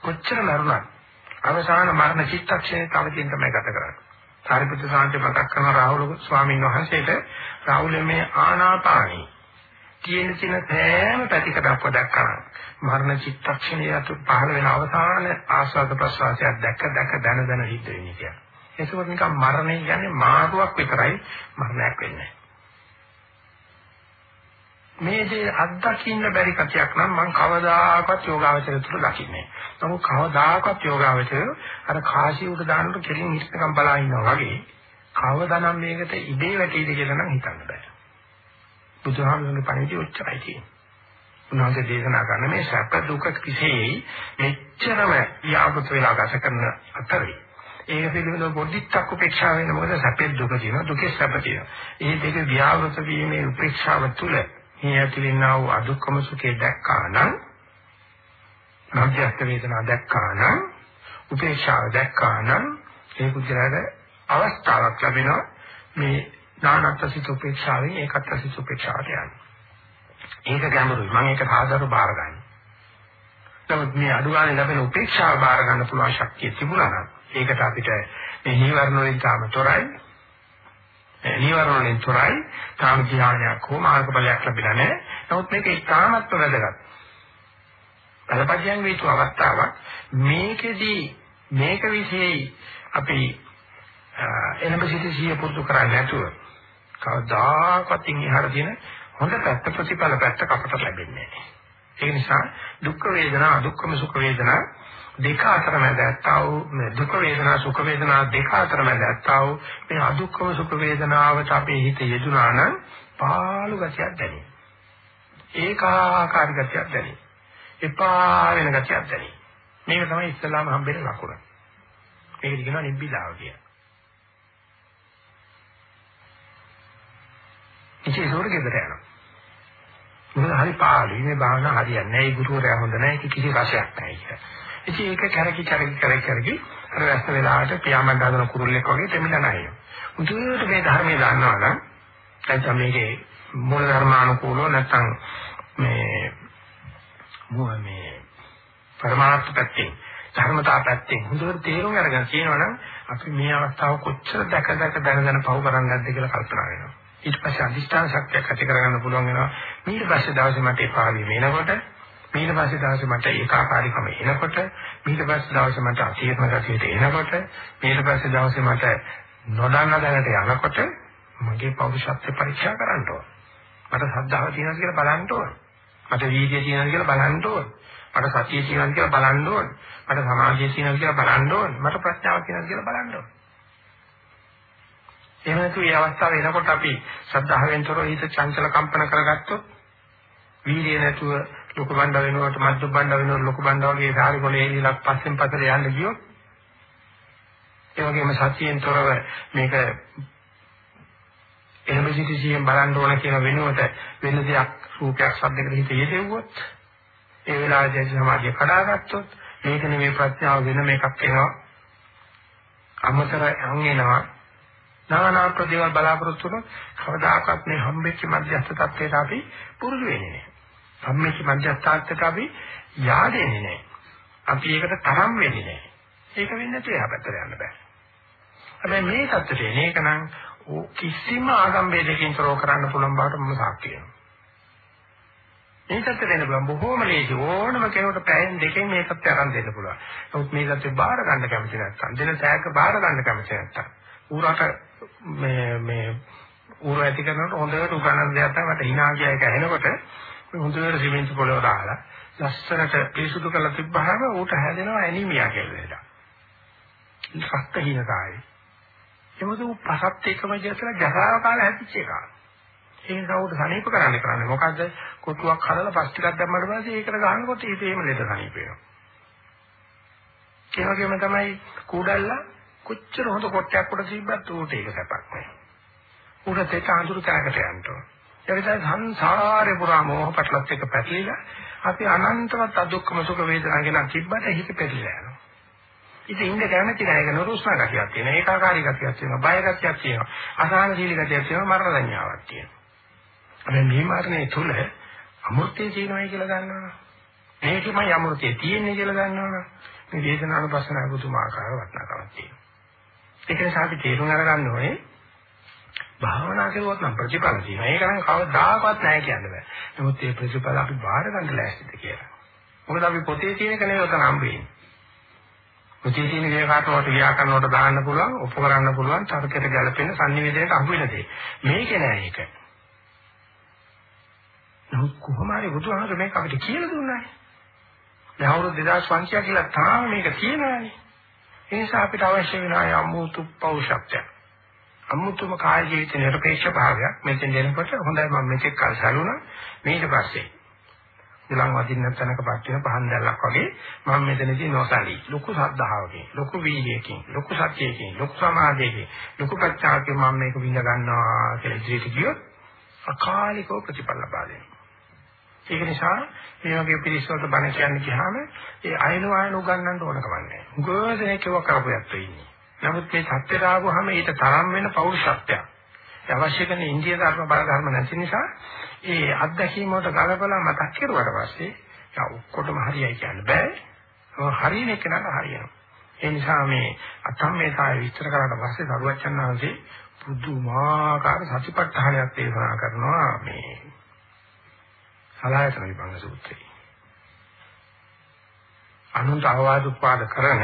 කොච්චර මරුණත් අවසාන මරණ චිත්තක්ෂණය තවකින් තමයි ගත කරන්නේ. සාරිපුත්‍ර සාන්ති මතක් කරන රාහුල ස්වාමීන් වහන්සේට රාහුල මේ ආනාපානී තියෙන තියෙන සෑම පැතිකඩක්ව දැක්කම මරණ චිත්තක්ෂණය අතු පහළ වෙන අවසාන ආස්වාද ප්‍රසවාසයක් දැක්ක දැක දන දන හිත වෙන්නේ කියලා. ඒකවත් නිකන් මරණය කියන්නේ මාරුවක් විතරයි මරණයක් වෙන්නේ. මේ දේ අත්දකින්න බැරි කතියක් නම් මම කවදාකවත් යෝගාවචරය තුල දකින්නේ නැහැ. නමුත් කවදාකවත් යෝගාවචරය අර කාශී උඩ දානකොට කෙලින් ඉස්සකම් බලා ඉන්නවා වගේ කවදානම් මේකට ඉබේ වැටීද කියලා නම් හිතන්න බෑ. බුදුහාමුදුරනේ පණිවිඩය ඔච්චරයි කියන්නේ. උන්වහන්සේ දේශනා කරන මේ සැප දුක කිසෙයි මෙච්චරම යාගත වෙලා ගත කරන අතරේ ඒක පිළිබඳව පොඩ්ඩක් උපේක්ෂා වෙන මොකද සැපේ දුක තියෙනවා දුකේ සැප තියෙනවා. මේ දෙක ව්‍යාවෘත වීමේ උපේක්ෂාව තුළ මේ ඇතිවෙනා වූ අදුක්කම සුඛේ දැක්කා නම් මධ්‍යස්ථ වේදනා දැක්කා නම් උපේක්ෂාව දැක්කා නම් ඒ පුද්ගලයාට අවස්ථාවක් ලැබෙනවා මේ නානත්සිත උපේක්ෂාවෙන් ඒකත්සිත උපේක්ෂාවට යන්නේ. ඒක ගැඹුරුයි. මම ඒක සාධාරණ බාර ගන්න. නමුත් මේ අඩුවානේ ලැබෙන උපේක්ෂාව බාර ගන්න පුළුවන් ශක්තිය තිබුණා නම් ඒකට අපිට මේ නීවරණ වලින් තාම තොරයි. නීවරණ වලින් තොරයි. තාම ධ්‍යානයක් හෝ මාර්ගඵලයක් ලැබිලා නැහැ. නමුත් මේක ඉතාමත්ම වැදගත්. බලපදියන් වේතු අවස්ථාවක් මේකෙදී මේක විශේෂයි අපි එනබ සිට සිය පුරුදු කරන්නේ නැතුව කවදාකවත් ඉහළ දින හොඳ පැත්ත ප්‍රතිඵල පැත්ත කපට ලැබෙන්නේ නැහැ. ඒ නිසා දුක් වේදනා අදුක්කම සුඛ වේදනා දෙක අතර මැද ඇත්තා වූ දුක් වේදනා සුඛ වේදනා දෙක අතර මැද ඇත්තා වූ මේ අදුක්කම සුඛ වේදනාවට අපේ හිත යෙදුනා නම් පාළු ගතියක් දැනේ. ඒකාකාරී ගතියක් දැනේ. එපා වෙන ගතියක් දැනේ. මේක තමයි ඉස්ලාම හම්බෙන ලකුණ. මේක කියනවා නිබ්බිදාව කියලා. ඉතින් ඒක උඩ යනවා. මොකද හරි පාළුයි මේ භාවනා හරියන්නේ නැහැ. ඒ ගුරුවරයා හොඳ නැහැ. ඒක කිසි රසයක් නැහැ කියලා. ඉතින් ඒක කරකි කරකි කරකි කරකි අර වැස්ස වෙලාවට පියාඹන දාන කුරුල්ලෙක් වගේ දෙමිලා නැහැ. මුදුවට මේ ධර්මයේ දන්නවා නම් නැත්නම් මේකේ මූල ධර්මානුකූලව නැත්නම් මේ මොන මේ පරමාර්ථ පැත්තෙන් ධර්මතා පැත්තෙන් හොඳට තේරුම් අරගෙන කියනවනම් අපි මේ අවස්ථාව කොච්චර දැක දැක දැන දැන පහු කරන්නද කියලා කල්පනා වෙනවා. ඊට පස්සේ අදිෂ්ඨාන ශක්තියක් ඇති කරගන්න පුළුවන් වෙනවා. ඊට පස්සේ දවසේ මට එපා වෙනකොට ඊට පස්සේ දවසේ මට ඒකාකාරීකම එනකොට ඊට පස්සේ දවසේ මට අතීතන ගතියට එනකොට ඊට පස්සේ දවසේ මට නොදන්න දැනට යනකොට මගේ පෞරුෂත්ව පරීක්ෂා කරන්න ඕන. මට ශ්‍රද්ධාව තියෙනවද කියලා බලන්න ඕන. මට වීර්යය තියෙනවද කියලා බලන්න ඕන. මට සතිය තියෙනවද කියලා බලන්න ඕන. මට සමාධිය තියෙනවද කියලා බලන්න ඕන. මට ප්‍රඥාව තියෙනවද කියලා බලන්න ඕන. එහෙම නැතු මේ අවස්ථාව එනකොට අපි ශ්‍රද්ධාවෙන් තොරව හිත චංචල කම්පන කරගත්තොත් වීර්යය නැතුව ලොකු බණ්ඩ වෙනකොට මද්දු බණ්ඩ වෙනකොට ලොකු බණ්ඩ වගේ සාරි කොලේ ඉලක් පස්සෙන් පස්සට යන්න ගියොත් ඒ වගේම සතියෙන් තොරව මේක එහෙම සිටිසියෙන් බලන්න ඕන කියන වෙනුවට වෙන දෙයක් රූපයක් ශබ්දයකට හිත යෙදෙව්වොත් ඒ වෙලාවේදී සමාධිය කඩාගත්තොත් මේක නෙමෙයි ප්‍රඥාව වෙන මේකක් වෙනවා අමතර අං එනවා නානා ප්‍රදේවල් බලාපොරොත්තු වුණොත් කවදාකවත් මේ හම්බෙච්ච මධ්‍යස්ථ තත්ත්වයට අපි පුරුදු වෙන්නේ නැහැ. සම්මිච්ඡ මධ්‍යස්ථානකට අපි yaadෙන්නේ නැහැ. අපි ඒකට තරම් වෙන්නේ නැහැ. ඒක වෙන්නේ නැතුව එහා පැත්තට යන්න බෑ. හැබැයි මේ සත්‍යයේ මේක නම් කිසිම ආගම්බේදකින් තොරව කරන්න පුළුවන් බවට මම සාක්ෂි වෙනවා. මේ සත්‍ය වෙන බම් බොහෝම ලේසි ඕනම කෙනෙකුට පැයෙන් දෙකෙන් මේ සත්‍ය අරන් දෙන්න පුළුවන්. නමුත් මේ සත්‍ය බාර ගන්න කැමති නැත්නම් දෙන සෑක බාර ගන්න කැමති නැත්නම් ඌරට මේ මේ ඌර ඇති කරනකොට හොඳට උගන්නන දෙයක් තමයි මට hina ගියා එක ඇහෙනකොට හොඳට සිමෙන්ති පොළව දාලා ලස්සනට පිරිසුදු කරලා තිබ්බහම ඌට හැදෙනවා ඇනිමියා කියලා එකක්. සක්ක හිනකායි. එමුද ඌ පසත් එකම ජීවිතල ජරාව කාලේ හැදිච්ච එකක්. ඒ නිසා ඌට සනීප කරන්න කරන්නේ මොකද්ද? කොටුවක් හදලා පස් ටිකක් දැම්මම පස්සේ ඒකට ගහනකොට ඒක එහෙම ලෙඩ සනීප වෙනවා. ඒ වගේම තමයි කුඩල්ලා කොච්චර හොඳ කොටයක් උඩ තිබ්බත් ඌට ඒක සැපක් නෑ. ඌට දෙක අඳුරු කැකට යන්න ඕන. ඒ නිසා සංසාරේ පුරා මෝහ පැටලත් එක පැටලිලා අපි අනන්තවත් අදුක්කම සුඛ වේදනා කියන තිබ්බට හිත පැටලිලා යනවා. ඉතින් ඉන්න කැමති නැහැ ඒක නුරුස්නා ගතියක් තියෙනවා ඒකාකාරී ගතියක් තියෙනවා බය ගතියක් තියෙනවා අසහනශීලී ගතියක් තියෙනවා මරණ සංඥාවක් තියෙනවා. අපි මේ මාර්ගයේ තුල අමෘතය තියෙනවායි කියලා ගන්නවා. මේකමයි අමෘතය තියෙන්නේ කියලා ගන්නවා. මේ වේදනානුපස්සනාව පුදුමාකාර වටිනාකමක් තියෙනවා. ඒක නිසා අපි තේරුම් අරගන්න ඕනේ භාවනා කරුවොත් නම් ප්‍රතිඵල තියෙනවා. ඒක නම් කවදාකවත් නැහැ කියන්න බෑ. නමුත් මේ ප්‍රතිඵල අපි බාර ගන්න ලෑස්තිද කියලා. මොකද අපි පොතේ තියෙන එක නෙවෙයි උතන හම්බෙන්නේ. පොතේ තියෙන දේ කාටවත් ව්‍යාකරණයට දාන්න පුළුවන්, ඔප්පු කරන්න පුළුවන්, තර්කයට ගැලපෙන sannivedanaට අහු වෙන දේ. මේක නෑ ඒක. නමුත් කොහොම හරි බුදුහාමර මේක අපිට කියලා දුන්නානේ. දැන් අවුරුදු 2500 කියලා තාම මේක තියෙනවානේ. ඒ නිසා අපිට අවශ්‍ය වෙන අමුතු පෞෂත්වය. අමුතුම කාය ජීවිත නිර්පේක්ෂ භාවයක් මෙතෙන් දෙනකොට හොඳයි මම මෙතෙක් කල් සැලුණා. ඊට පස්සේ උලන් වදින්න තැනකපත් වෙන පහන් දැල්ලක් වගේ මම මෙතනදී නොසලී ලොකු ශ්‍රද්ධාවකින් ලොකු වීර්යයකින් ලොකු සත්‍යයකින් ලොකු සමාධියකින් ලොකු ප්‍රත්‍යාවකින් මම මේක විඳ ගන්නවා කියලා ඉදිරියට ගියොත් අකාලිකව ප්‍රතිඵල ලබා දෙනවා. ඒක නිසා මේ වගේ පිළිස්සොල්ට බණ කියන්න ගියාම ඒ අයන වයන උගන්නන්න ඕන කමන්නේ. ගොඩනේ කියව කරපුවත් ඉන්නේ. නමුත් මේ සත්‍යයට ආවම ඊට තරම් වෙන පෞරුෂත්වයක්. ඒ අවශ්‍ය කරන ඉන්දිය ධර්ම බල ධර්ම නැති නිසා ඒ අත්දැකීම වලට ගලපලා මතක් කරුවාට පස්සේ යා ඔක්කොටම හරියයි කියන්න බෑ. හරියන එක නේද හරියනවා. ඒ නිසා මේ අතම්මේතාවය විස්තර කරාට පස්සේ සරුවච්චන් වහන්සේ පුදුමාකාර සතිපට්ඨානයක් දේශනා කරනවා මේ සලායතන විභංග සූත්‍රය. අනුන්ට අවවාද උපාද කරන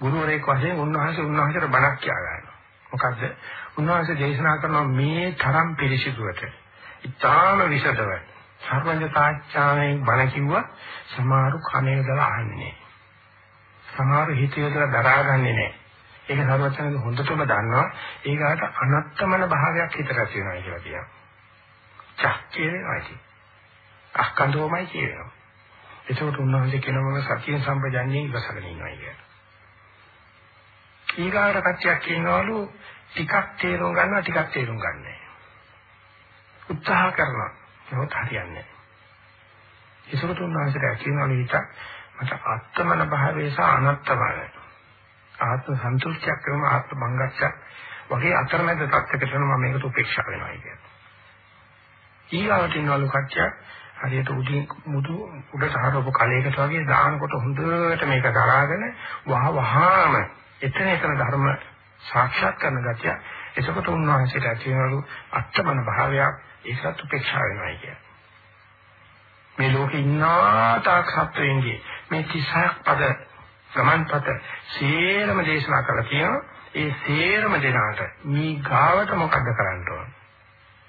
ගුරුවරයෙක් වශයෙන් උන්වහන්සේ උන්වහන්සේට බණක් කියා ගන්නවා. මොකද්ද? උන්වහන්සේ දේශනා කරන මේ තරම් පිළිසිදුවට ඉතාම විසදව සර්වඥතාඥාණයෙන් බණ කිව්වා සමහරු කනේ දාලා අහන්නේ නැහැ. සමහරු හිතේ දාලා දරාගන්නේ නැහැ. ඒක සර්වඥයන් හොඳටම දන්නවා. ඒකට අනත්තමන භාවයක් හිතට තියෙනවා කියලා කියනවා. චක්කේයි අස්කන්ධෝමයි කියනවා. ඒකට උන්වහන්සේ කියනවා සතිය සම්පජාන්නේ ඉවසගෙන ඉන්නවා කියලා. ඊගාට කච්චයක් කියනවලු ටිකක් තේරුම් ගන්නවා ටිකක් තේරුම් ගන්නෑ. උත්සාහ කරනවා. නමුත් හරියන්නේ නැහැ. ඒකට උන්වහන්සේට කියනවලු හිත මට ආත්මන භාවයේ සහ අනත්තමන ආත්ම සන්තුෂ්ටියක් කරන ආත්ම බංගච්ඡ වගේ අතරමැද තත්යකට මම මේකට උපේක්ෂා වෙනවා කියන්නේ. ඊගාවට ඉන්නවලු කච්චයක් හරියට උඩින් මුදු උඩට හරවපු කලයකට වගේ දානකොට හොඳට මේක දරාගෙන වහ වහාම එතන එතන ධර්ම සාක්ෂාත් කරන ගතිය එසකොට උන්වහන්සේට ඇතිවෙනලු අත්තමන භාවයක් ඒකත් උපේක්ෂා වෙනවා කියන්නේ. මේ ලෝකේ ඉන්නා තාක් සත්වයන්ගේ මේ 36ක් පද සමන්පත සේරම දේශනා කළා කියනවා. ඒ සේරම දෙනාට මේ ගාවට මොකද්ද කරන්න ඕන?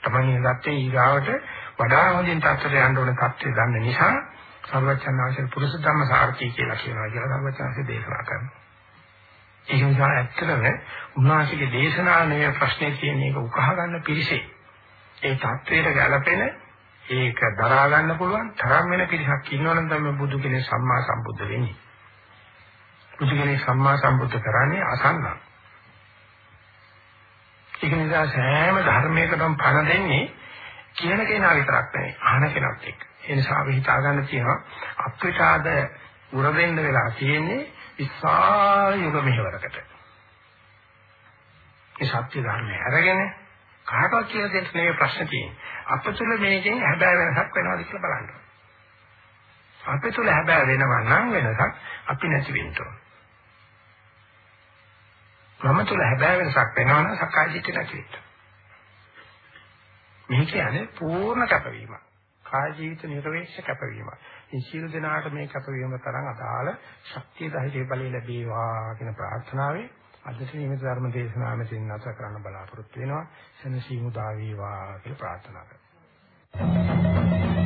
තමයි ගත්තේ ඊගාවට වඩා හොඳින් තත්ත්වයට යන්න ඕන තත්ත්වය දන්න නිසා සර්වචන්නාංශේ පුරුෂ ධම්ම සාර්ථී කියලා කියනවා කියලා සර්වචන්නාංශේ දේශනා කරනවා. ඒ නිසා ඇත්තටම උන්වහන්සේගේ දේශනාවේ ප්‍රශ්නේ තියෙන එක උකහා ගන්න පිළිසෙයි. ඒ தത്വයට ගැළපෙන ඒක දරා ගන්න පුළුවන් තරම් වෙන පිරිසක් ඉන්නවනම් තමයි බුදු කෙනේ සම්මා සම්බුද්ධ වෙන්නේ. බුදු කෙනේ සම්මා සම්බුද්ධ කරන්නේ අසංගම්. ඒක නිසා සෑම ධර්මයකටම පණ දෙන්නේ කියන කෙනා විතරක් නෙවෙයි අහන කෙනාත් එක්ක. ඒ නිසා අපි හිතා ගන්න තියෙනවා අප්‍රචාද උර දෙන්න වෙලා තියෙන්නේ විශාල යුග මෙහෙවරකට. මේ සත්‍ය ධර්මය අරගෙන කාටවත් කියලා දෙන්න නෙවෙයි ප්‍රශ්න තියෙන්නේ. අපතුල මේකෙන් හැබෑ වෙනසක් වෙනවද කියලා බලන්න. අපතුල හැබෑ වෙනවා නම් වෙනසක් අපි නැති වෙන්න ඕන. මම තුල හැබෑ වෙනසක් වෙනවා නම් සක්කාය දිට්ඨිය නැති වෙන්න. මේ කියන්නේ පූර්ණ කැපවීමක්. කාය ජීවිත නිර්වේක්ෂ කැපවීමක්. මේ සියලු දෙනාට මේ කැපවීම තරම් අදාළ ශක්තිය ධෛර්ය බලය ලැබේවා කියන ප්‍රාර්ථනාවෙන් අද නියමිත ධර්ම දේශනාව මෙතන නැවත කරන්න බලාපොරොත්තු වෙනවා. සෙනසීමු දා වේවා කියලා ප්‍රාර්ථනා කරනවා.